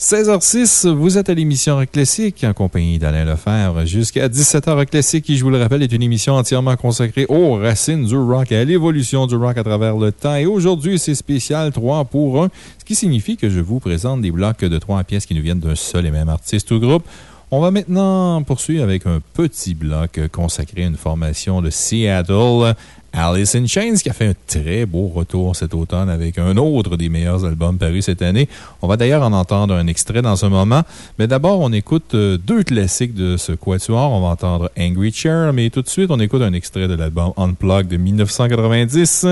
16h06, vous êtes à l'émission Rock Classique en compagnie d'Alain Lefebvre jusqu'à 17h Rock Classique qui, je vous le rappelle, est une émission entièrement consacrée aux racines du rock et à l'évolution du rock à travers le temps. Et aujourd'hui, c'est spécial 3 pour 1, ce qui signifie que je vous présente des blocs de 3 pièces qui nous viennent d'un seul et même artiste ou groupe. On va maintenant poursuivre avec un petit bloc consacré à une formation de Seattle, Alice in Chains, qui a fait un très beau retour cet automne avec un autre des meilleurs albums parus cette année. On va d'ailleurs en entendre un extrait dans un moment. Mais d'abord, on écoute euh, deux classiques de ce quatuor. On va entendre Angry Chair, mais tout de suite, on écoute un extrait de l'album Unplugged de 1990.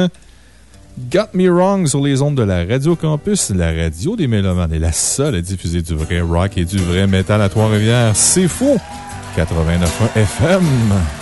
Got Me Wrong sur les ondes de la Radio Campus, la radio des Mélomanes est la seule à diffuser du vrai rock et du vrai métal à Trois-Rivières. C'est faux! 89.1 FM.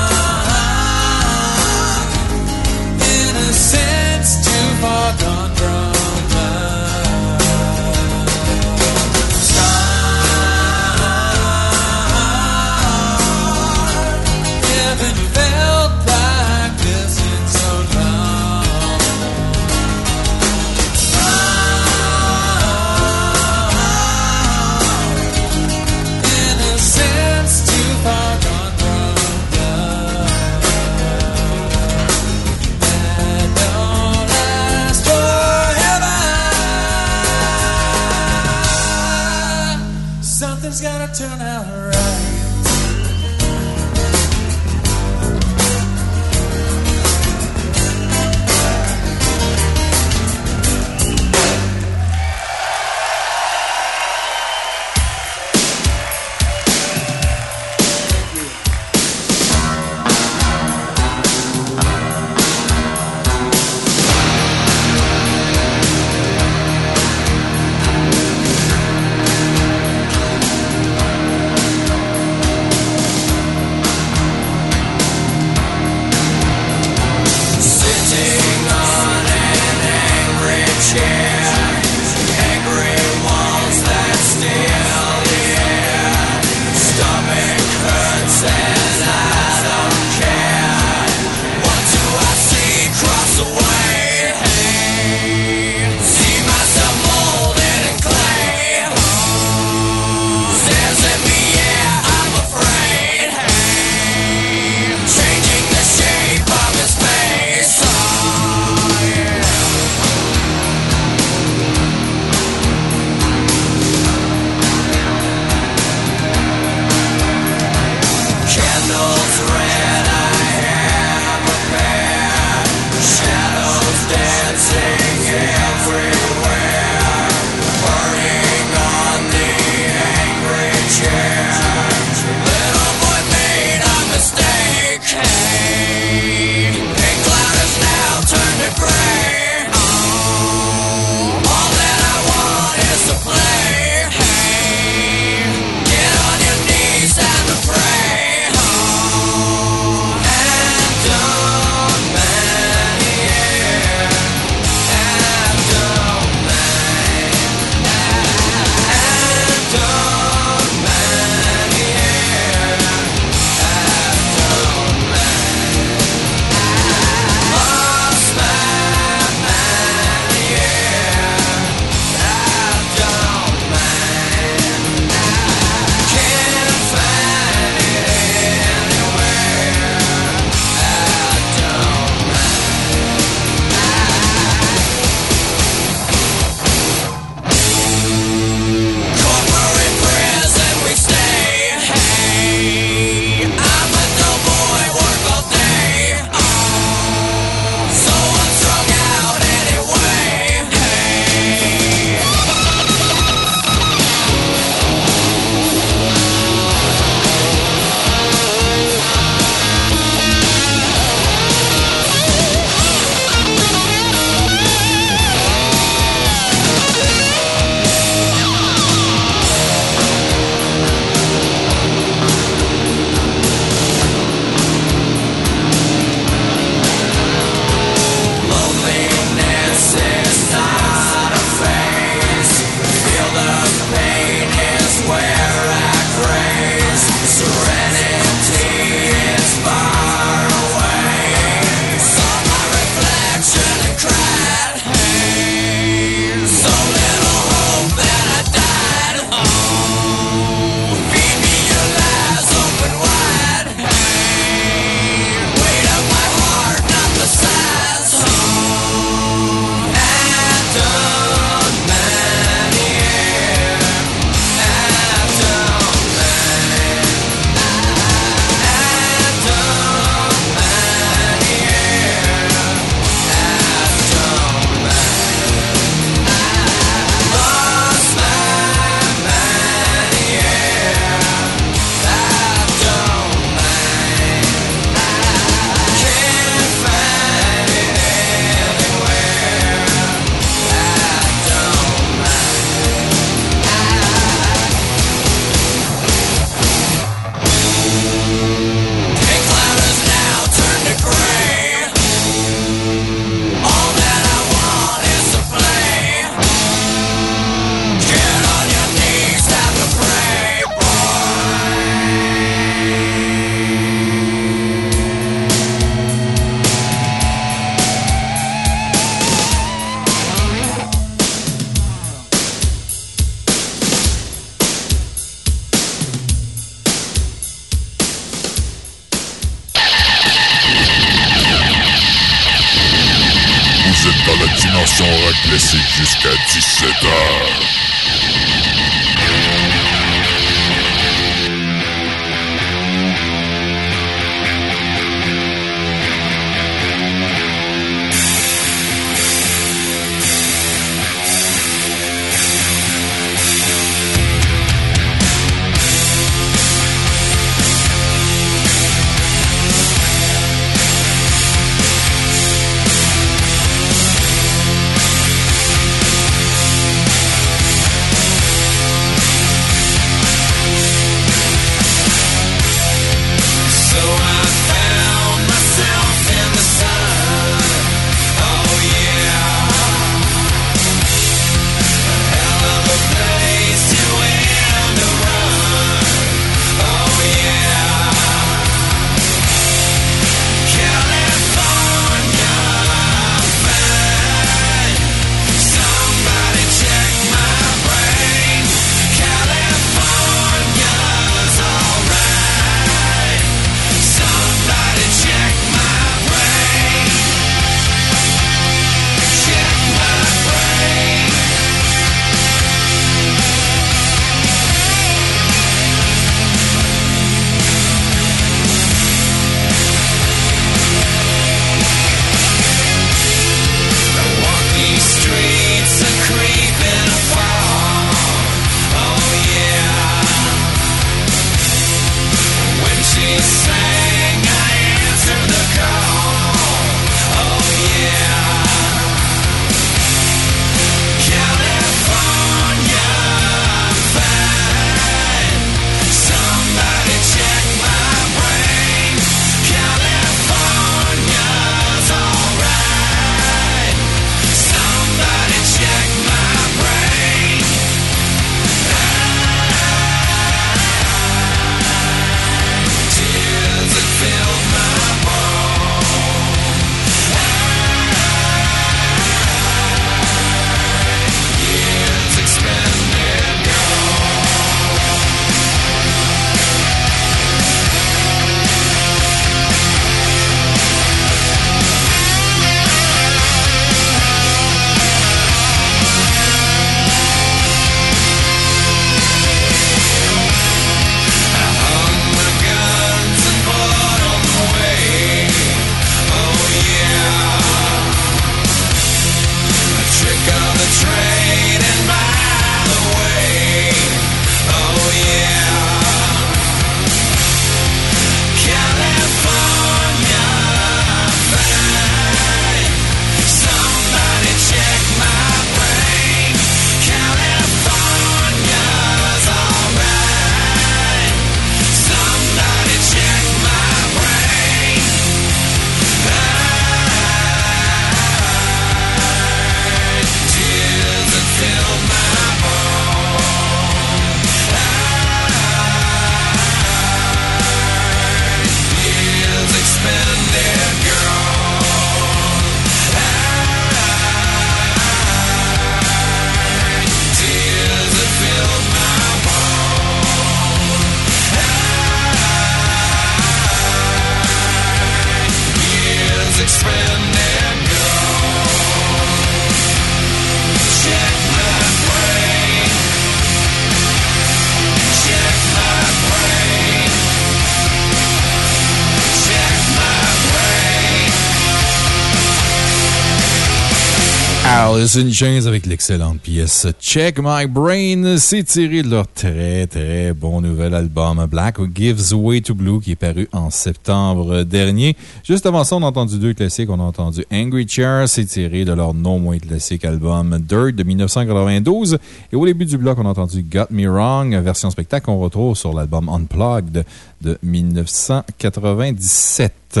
In Chains avec l'excellente pièce Check My Brain. C'est tiré de leur très très bon nouvel album Black Gives Way to Blue qui est paru en septembre dernier. Juste avant ça, on a entendu deux classiques. On a entendu Angry Chair, c'est tiré de leur non moins classique album Dirt de 1992. Et au début du bloc, on a entendu Got Me Wrong, version spectacle qu'on retrouve sur l'album Unplugged de 1997.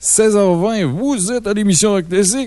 16h20, vous êtes à l'émission Rock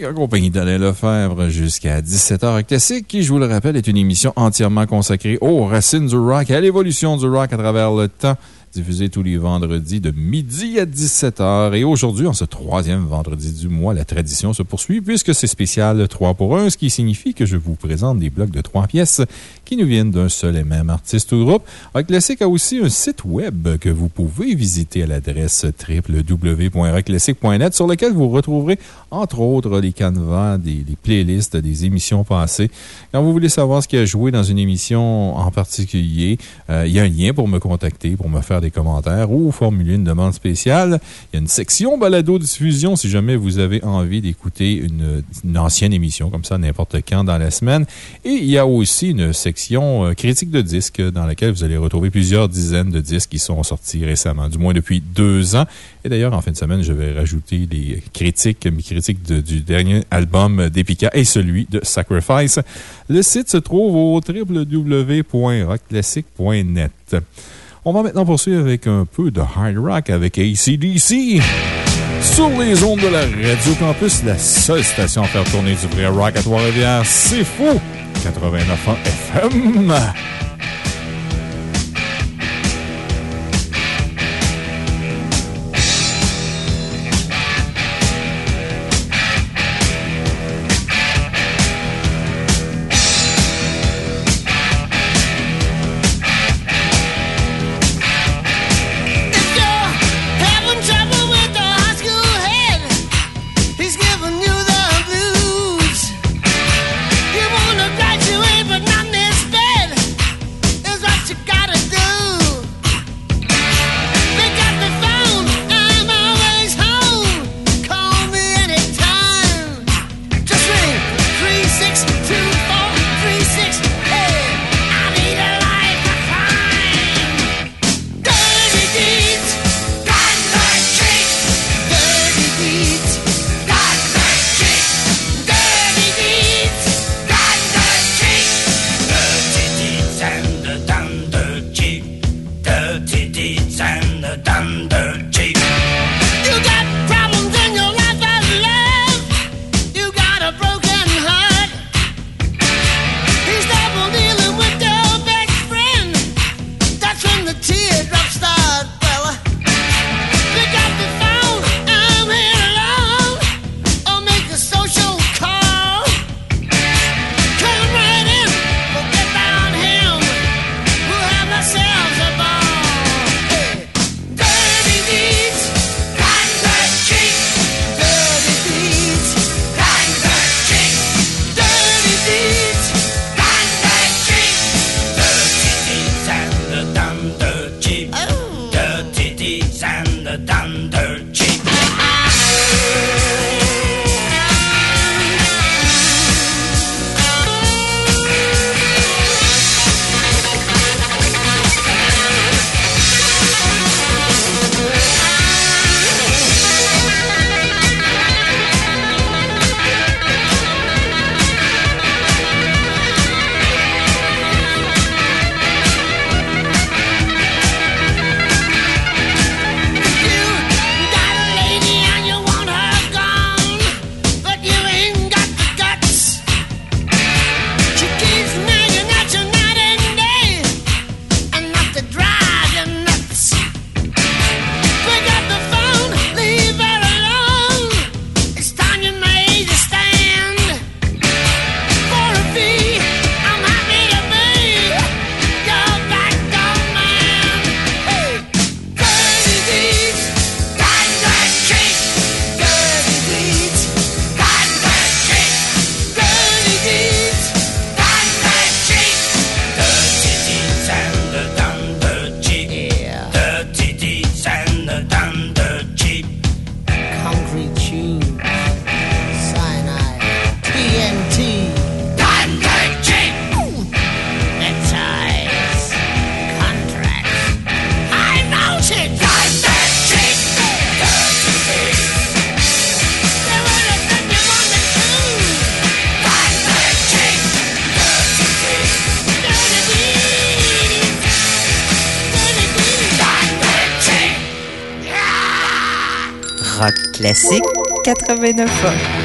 en compagnie d'Alain Lefebvre jusqu'à 17h Rock qui, je vous le rappelle, est une émission entièrement consacrée aux racines du rock et à l'évolution du rock à travers le temps diffusé tous les vendredis de midi à 17h. Et aujourd'hui, en ce troisième vendredi du mois, la tradition se poursuit puisque c'est spécial 3 pour 1, ce qui signifie que je vous présente des blocs de 3 pièces qui nous viennent d'un seul et même artiste ou groupe. Rock Classic a aussi un site web que vous pouvez visiter à l'adresse www.rockclassic.net sur lequel vous retrouverez, entre autres, les canevas, des, playlists des émissions passées. Quand vous voulez savoir ce qui a joué dans une émission en particulier, euh, il y a un lien pour me contacter, pour me faire des commentaires ou formuler une demande spéciale. Il y a une section balado-diffusion si jamais vous avez envie d'écouter une, ancienne émission comme ça n'importe quand dans la semaine. Et il y a aussi une section euh, critique de disques dans laquelle vous allez retrouver plusieurs dizaines de disques qui sont sortis récemment, du moins depuis deux ans. Et d'ailleurs, en fin de semaine, je vais rajouter les critiques, mes critiques du dernier album d'Epica et celui de Sacrifice. Le site se trouve au www.rockclassic.net. On va maintenant poursuivre avec un peu de hard rock avec ACDC. Sur les ondes de la Radio Campus, la seule station à faire tourner du vrai rock à Trois-Rivières, c'est fou! 89 FM. 89 ans. Thank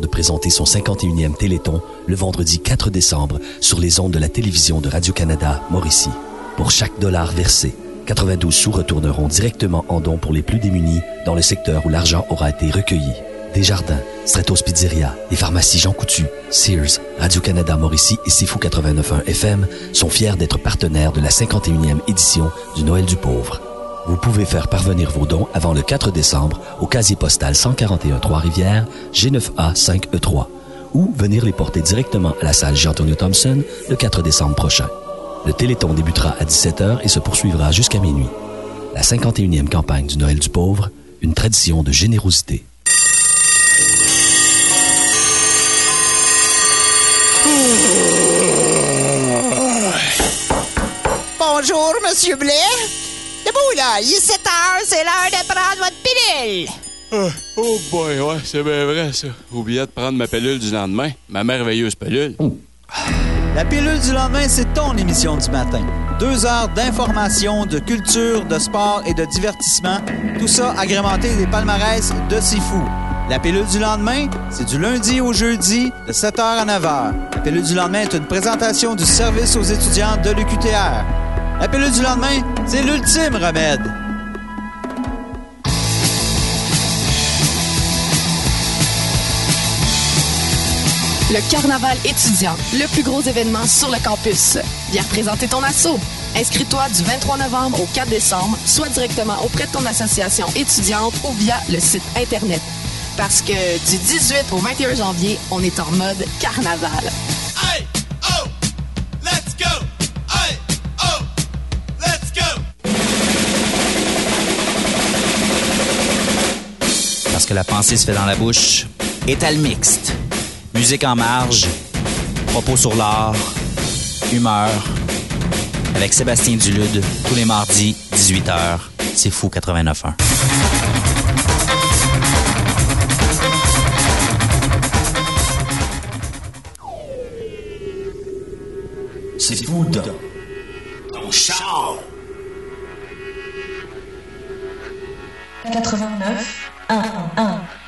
de présenter son 51e Téléthon le vendredi 4 décembre sur les ondes de la télévision de Radio-Canada Mauricie. Pour chaque dollar versé, 92 sous retourneront directement en dons pour les plus démunis dans le secteur où l'argent aura été recueilli. Desjardins, Stratos Pizzeria, les pharmacies Jean Coutu, Sears, Radio-Canada Mauricie et Sifu 89.1 FM sont fiers d'être partenaires de la 51e édition du Noël du Pauvre. Vous pouvez faire parvenir vos dons avant le 4 décembre au casier postal 141 Trois-Rivières, G9A 5E3 ou venir les porter directement à la salle Jean-Antonio Thompson le 4 décembre prochain. Le Téléthon débutera à 17h et se poursuivra jusqu'à minuit. La 51e campagne du Noël du Pauvre, une tradition de générosité. Bonjour, Monsieur Blais. Debout, là. Il est 7 heures, c'est l'heure de prendre votre pilule. Ah, oh boy, ouais, c'est bien vrai, ça. Oublié de prendre ma pilule du lendemain. Ma merveilleuse pilule. La pilule du lendemain, c'est ton émission du matin. Deux heures d'information, de culture, de sport et de divertissement. Tout ça agrémenté des palmarès de Sifu. La pilule du lendemain, c'est du lundi au jeudi de 7h à 9h. La pilule du lendemain est une présentation du service aux étudiants de l'UQTR. La pilule du lendemain, c'est l'ultime remède. Le carnaval étudiant, le plus gros événement sur le campus. Viens présenter ton assaut. Inscris-toi du 23 novembre au 4 décembre, soit directement auprès de ton association étudiante ou via le site Internet. Parce que du 18 au 21 janvier, on est en mode carnaval. Hey, que la pensée se fait dans la bouche. Étal mixte. Musique en marge. Propos sur l'art. Humeur. Avec Sébastien Dulude, tous les mardis, 18h. C'est fou 89.1. C'est fou dans ton char. 89 1 1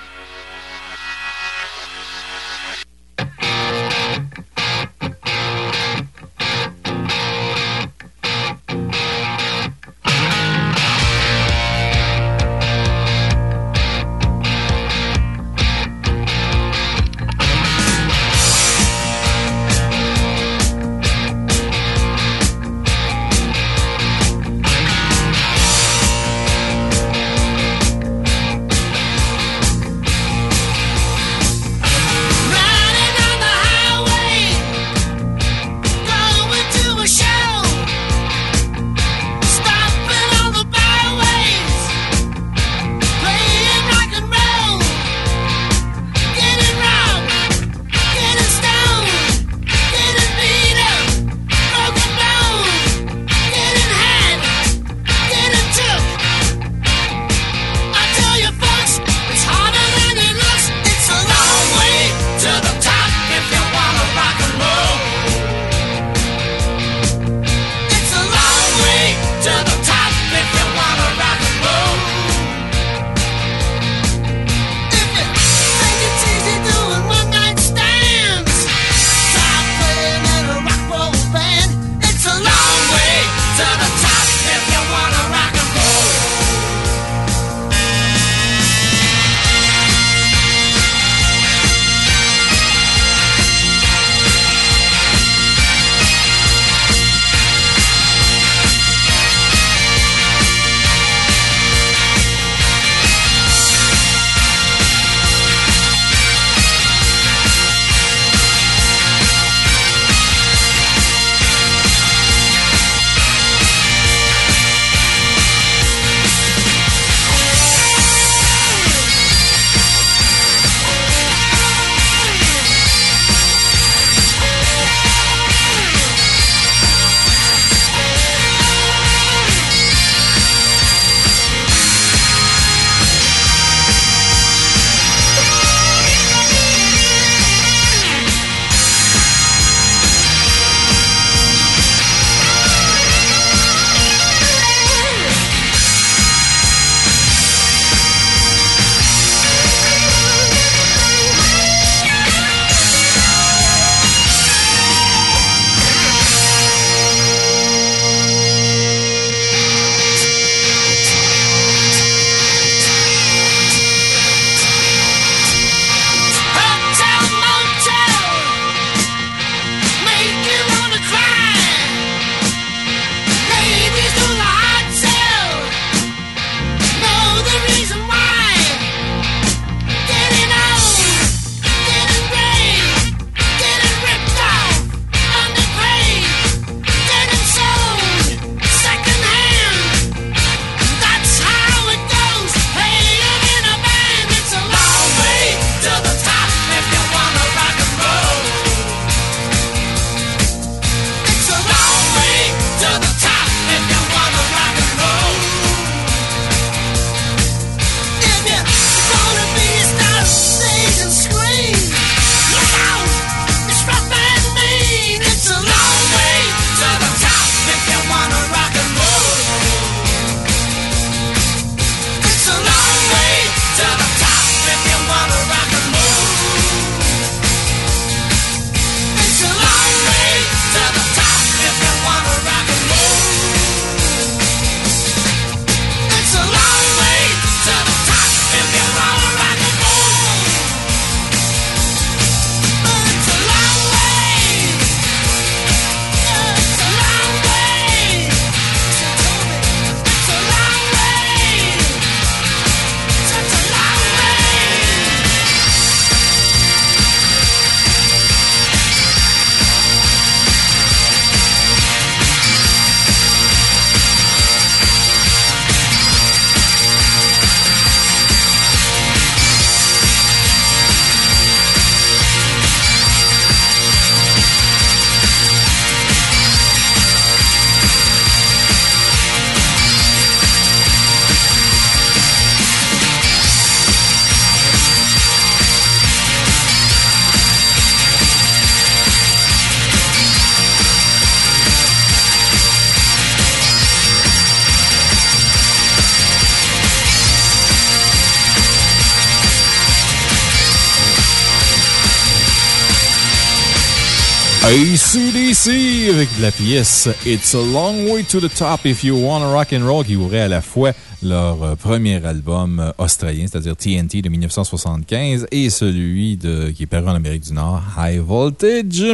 La pièce It's a Long Way to the Top If You Wanna Rock and Roll qui ouvrait à la fois leur euh, premier album euh, australien, c'est-à-dire TNT de 1975, et celui de, qui est paru en Amérique du Nord, High Voltage,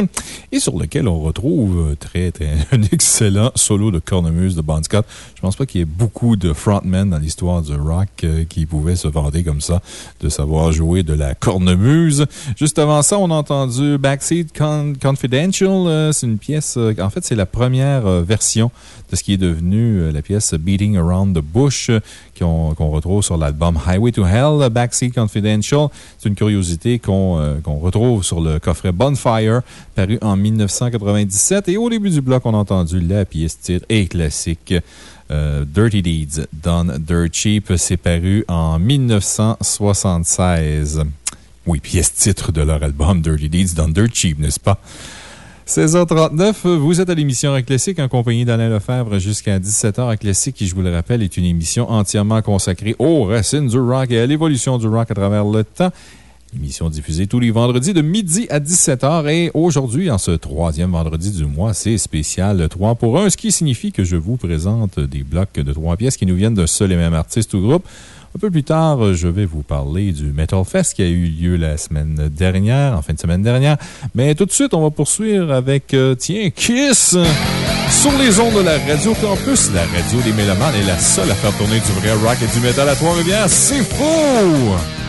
et sur lequel on retrouve euh, un excellent solo de cornemuse de Bon. Pense pas qu'il y ait beaucoup de frontmen dans l'histoire du rock qui pouvaient se vanter comme ça de savoir jouer de la cornemuse. Juste avant ça, on a entendu Backseat Confidential. c'est une pièce, en fait, c'est la première version de ce qui est devenu la pièce Beating Around the Bush qu'on retrouve sur l'album Highway to Hell, Backseat Confidential. C'est une curiosité euh, qu'on retrouve sur le coffret Bonfire, paru en 1997. Et au début du bloc, on a entendu la pièce titre et classique. Euh, Dirty Deeds, Done Dirt Cheap, c'est paru en 1976. Oui, pièce titre de leur album Dirty Deeds, Done Dirt Cheap, n'est-ce pas? 16h39, vous êtes à l'émission Rock Classique en compagnie d'Alain Lefebvre jusqu'à 17h. Rock Classique, qui, je vous le rappelle, est une émission entièrement consacrée aux racines du rock et à l'évolution du rock à travers le temps. Émission diffusée tous les vendredis de midi à 17h. Et aujourd'hui, en ce troisième vendredi du mois, c'est spécial 3 pour 1, ce qui signifie que je vous présente des blocs de trois pièces qui nous viennent d'un seul et même artiste ou groupe. Un peu plus tard, je vais vous parler du Metal Fest qui a eu lieu la semaine dernière, en fin de semaine dernière. Mais tout de suite, on va poursuivre avec, euh, tiens, Kiss! Sur les ondes de la Radio Campus, la radio des Mélomanes est la seule à faire tourner du vrai rock et du métal à Trois-Rivières. C'est fou!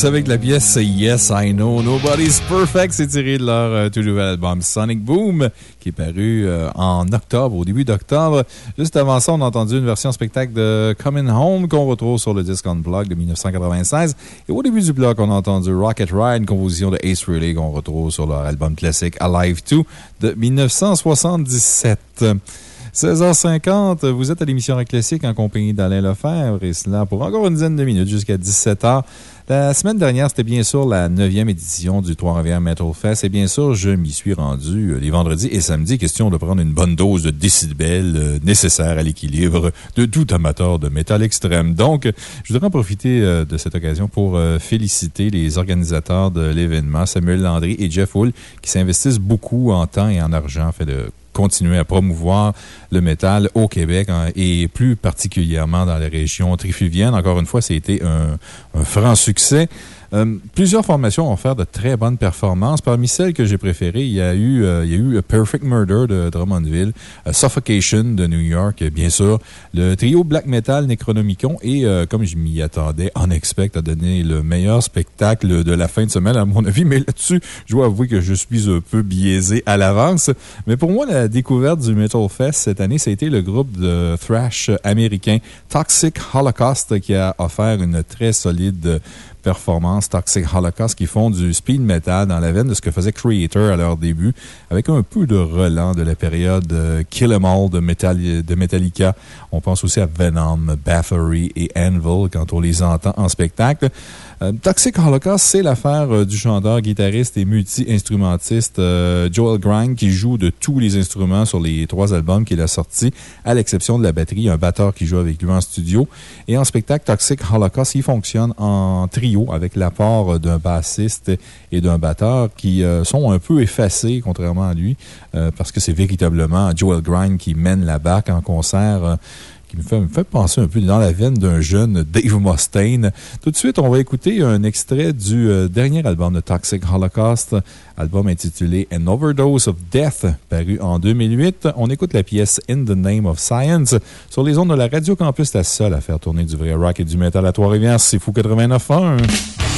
Kiss avec la pièce Yes, I Know Nobody's Perfect. C'est tiré de leur euh, tout nouvel album Sonic Boom qui est paru euh, en octobre, au début d'octobre. Juste avant ça, on a entendu une version spectacle de Coming Home qu'on retrouve sur le disc Unplugged de 1996. Et au début du bloc, on a entendu Rocket Ride, une composition de Ace Frehley qu'on retrouve sur leur album classique Alive 2 de 1977. 16h50, vous êtes à l'émission Rock Classique en compagnie d'Alain Lefebvre et cela pour encore une dizaine de minutes jusqu'à 17h. La semaine dernière, c'était bien sûr la 9e édition du Trois-Rivières Metal Fest. Et bien sûr, je m'y suis rendu euh, les vendredis et samedis. Question de prendre une bonne dose de décibels euh, nécessaire à l'équilibre de tout amateur de métal extrême. Donc, je voudrais en profiter euh, de cette occasion pour féliciter les organisateurs de l'événement, Samuel Landry et Jeff Hull, qui s'investissent beaucoup en temps et en argent afin de continuer à promouvoir le métal au Québec hein, et plus particulièrement dans les régions trifluviennes. Encore une fois, c'était un franc succès. Euh, plusieurs formations ont fait de très bonnes performances. Parmi celles que j'ai préférées, il y a eu, euh, il y a eu Perfect Murder de Drummondville, euh, Suffocation de New York, bien sûr, le trio Black Metal Necronomicon et, euh, comme je m'y attendais, Unexpect a donné le meilleur spectacle de la fin de semaine, à mon avis. Mais là-dessus, je dois avouer que je suis un peu biaisé à l'avance. Mais pour moi, la découverte du Metal Fest cette année, ça a été le groupe de thrash américain Toxic Holocaust qui a offert une très solide performance Toxic Holocaust qui font du speed metal dans la veine de ce que faisait Creator à leur début, avec un peu de relent de la période euh, Kill 'Em All de, Metal- de Metallica. On pense aussi à Venom, Bathory et Anvil quand on les entend en spectacle. Euh, Toxic Holocaust, c'est l'affaire euh, du chanteur, guitariste et multi-instrumentiste euh, Joel Grind qui joue de tous les instruments sur les trois albums qu'il a sortis, à l'exception de la batterie, un batteur qui joue avec lui en studio. Et en spectacle, Toxic Holocaust, il fonctionne en trio avec l'apport d'un bassiste et d'un batteur qui sont un peu effacés, contrairement à lui, parce que c'est véritablement Joel Grind qui mène la bac en concert qui me fait, me penser un peu dans la veine d'un jeune Dave Mustaine. Tout de suite, on va écouter un extrait du euh, dernier album de Toxic Holocaust, album intitulé An Overdose of Death, paru en 2008. On écoute la pièce In the Name of Science sur les ondes de la Radio Campus, la seule à faire tourner du vrai rock et du métal à Trois-Rivières. C'est fou 89.1.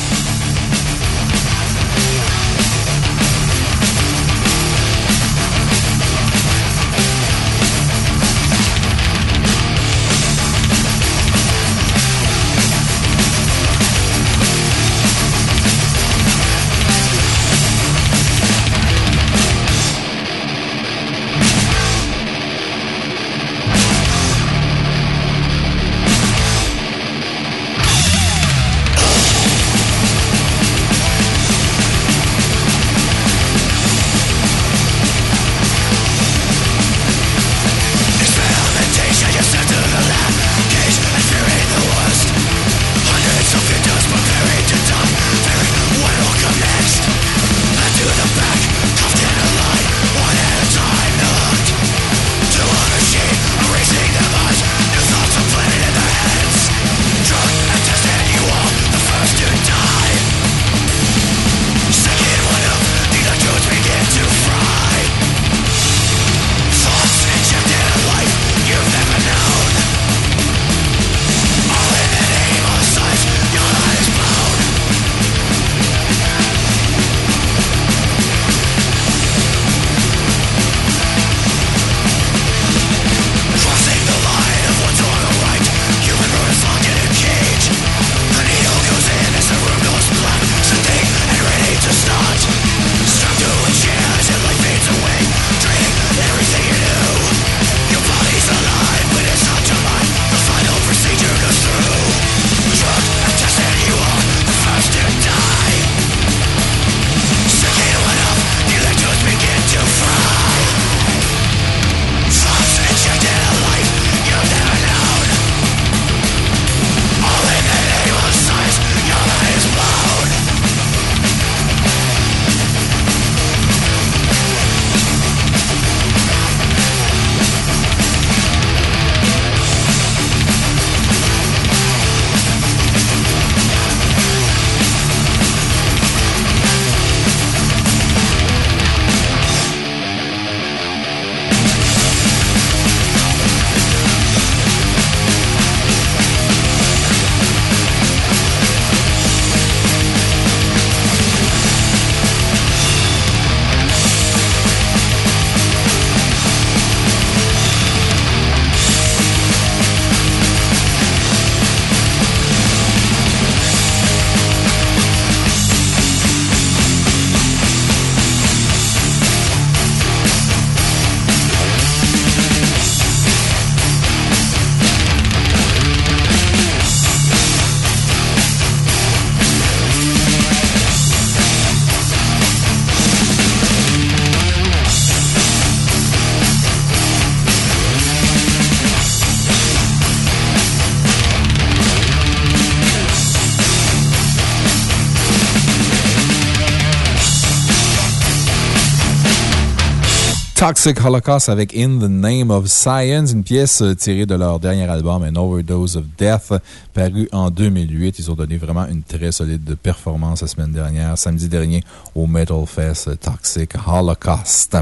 Toxic Holocaust avec In the Name of Science, une pièce euh, tirée de leur dernier album, An Overdose of Death, paru en 2008. Ils ont donné vraiment une très solide performance la semaine dernière, samedi dernier, au Metal Fest Toxic Holocaust.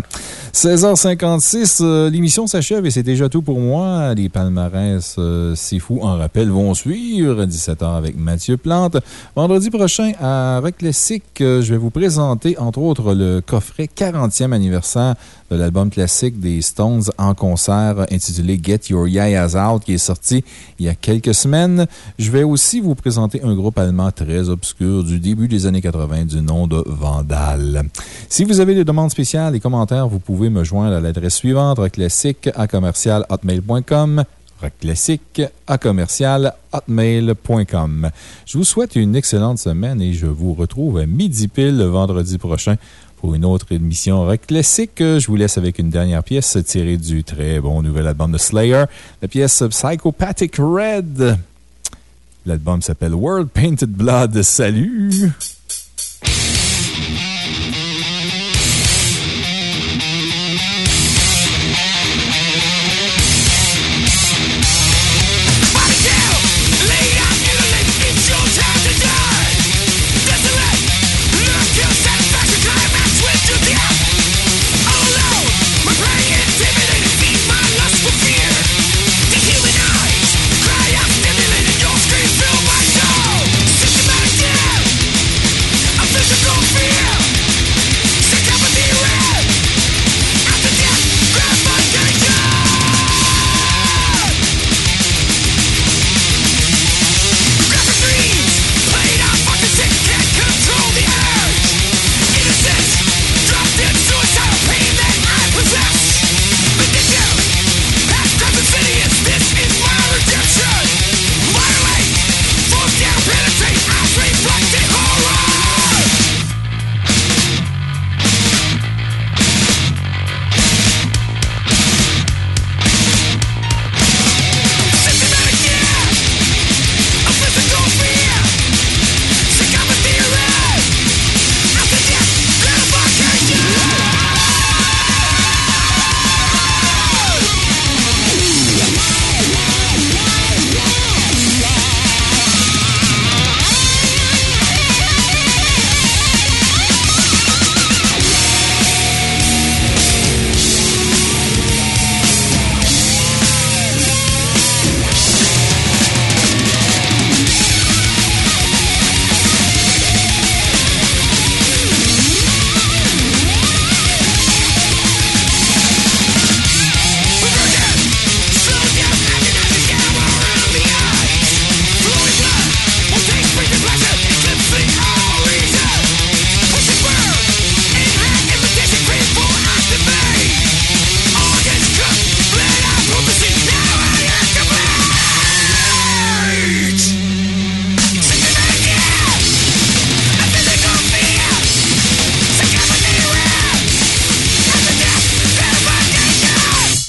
16h56, euh, l'émission s'achève et c'est déjà tout pour moi. Les palmarès, euh, c'est fou, en rappel, vont suivre à 17h avec Mathieu Plante. Vendredi prochain, à Rock Classic, je vais vous présenter, entre autres, le coffret 40e anniversaire de l'album classique des Stones en concert intitulé Get Your Yayas Out qui est sorti il y a quelques semaines. Je vais aussi vous présenter un groupe allemand très obscur du début des années 80 du nom de Vandal. Si vous avez des demandes spéciales et commentaires, vous pouvez me joindre à l'adresse suivante, classique. Je vous souhaite une excellente semaine et je vous retrouve à midi pile le vendredi prochain pour une autre émission rock classique. Je vous laisse avec une dernière pièce tirée du très bon nouvel album de Slayer, la pièce Psychopathic Red. L'album s'appelle World Painted Blood. Salut!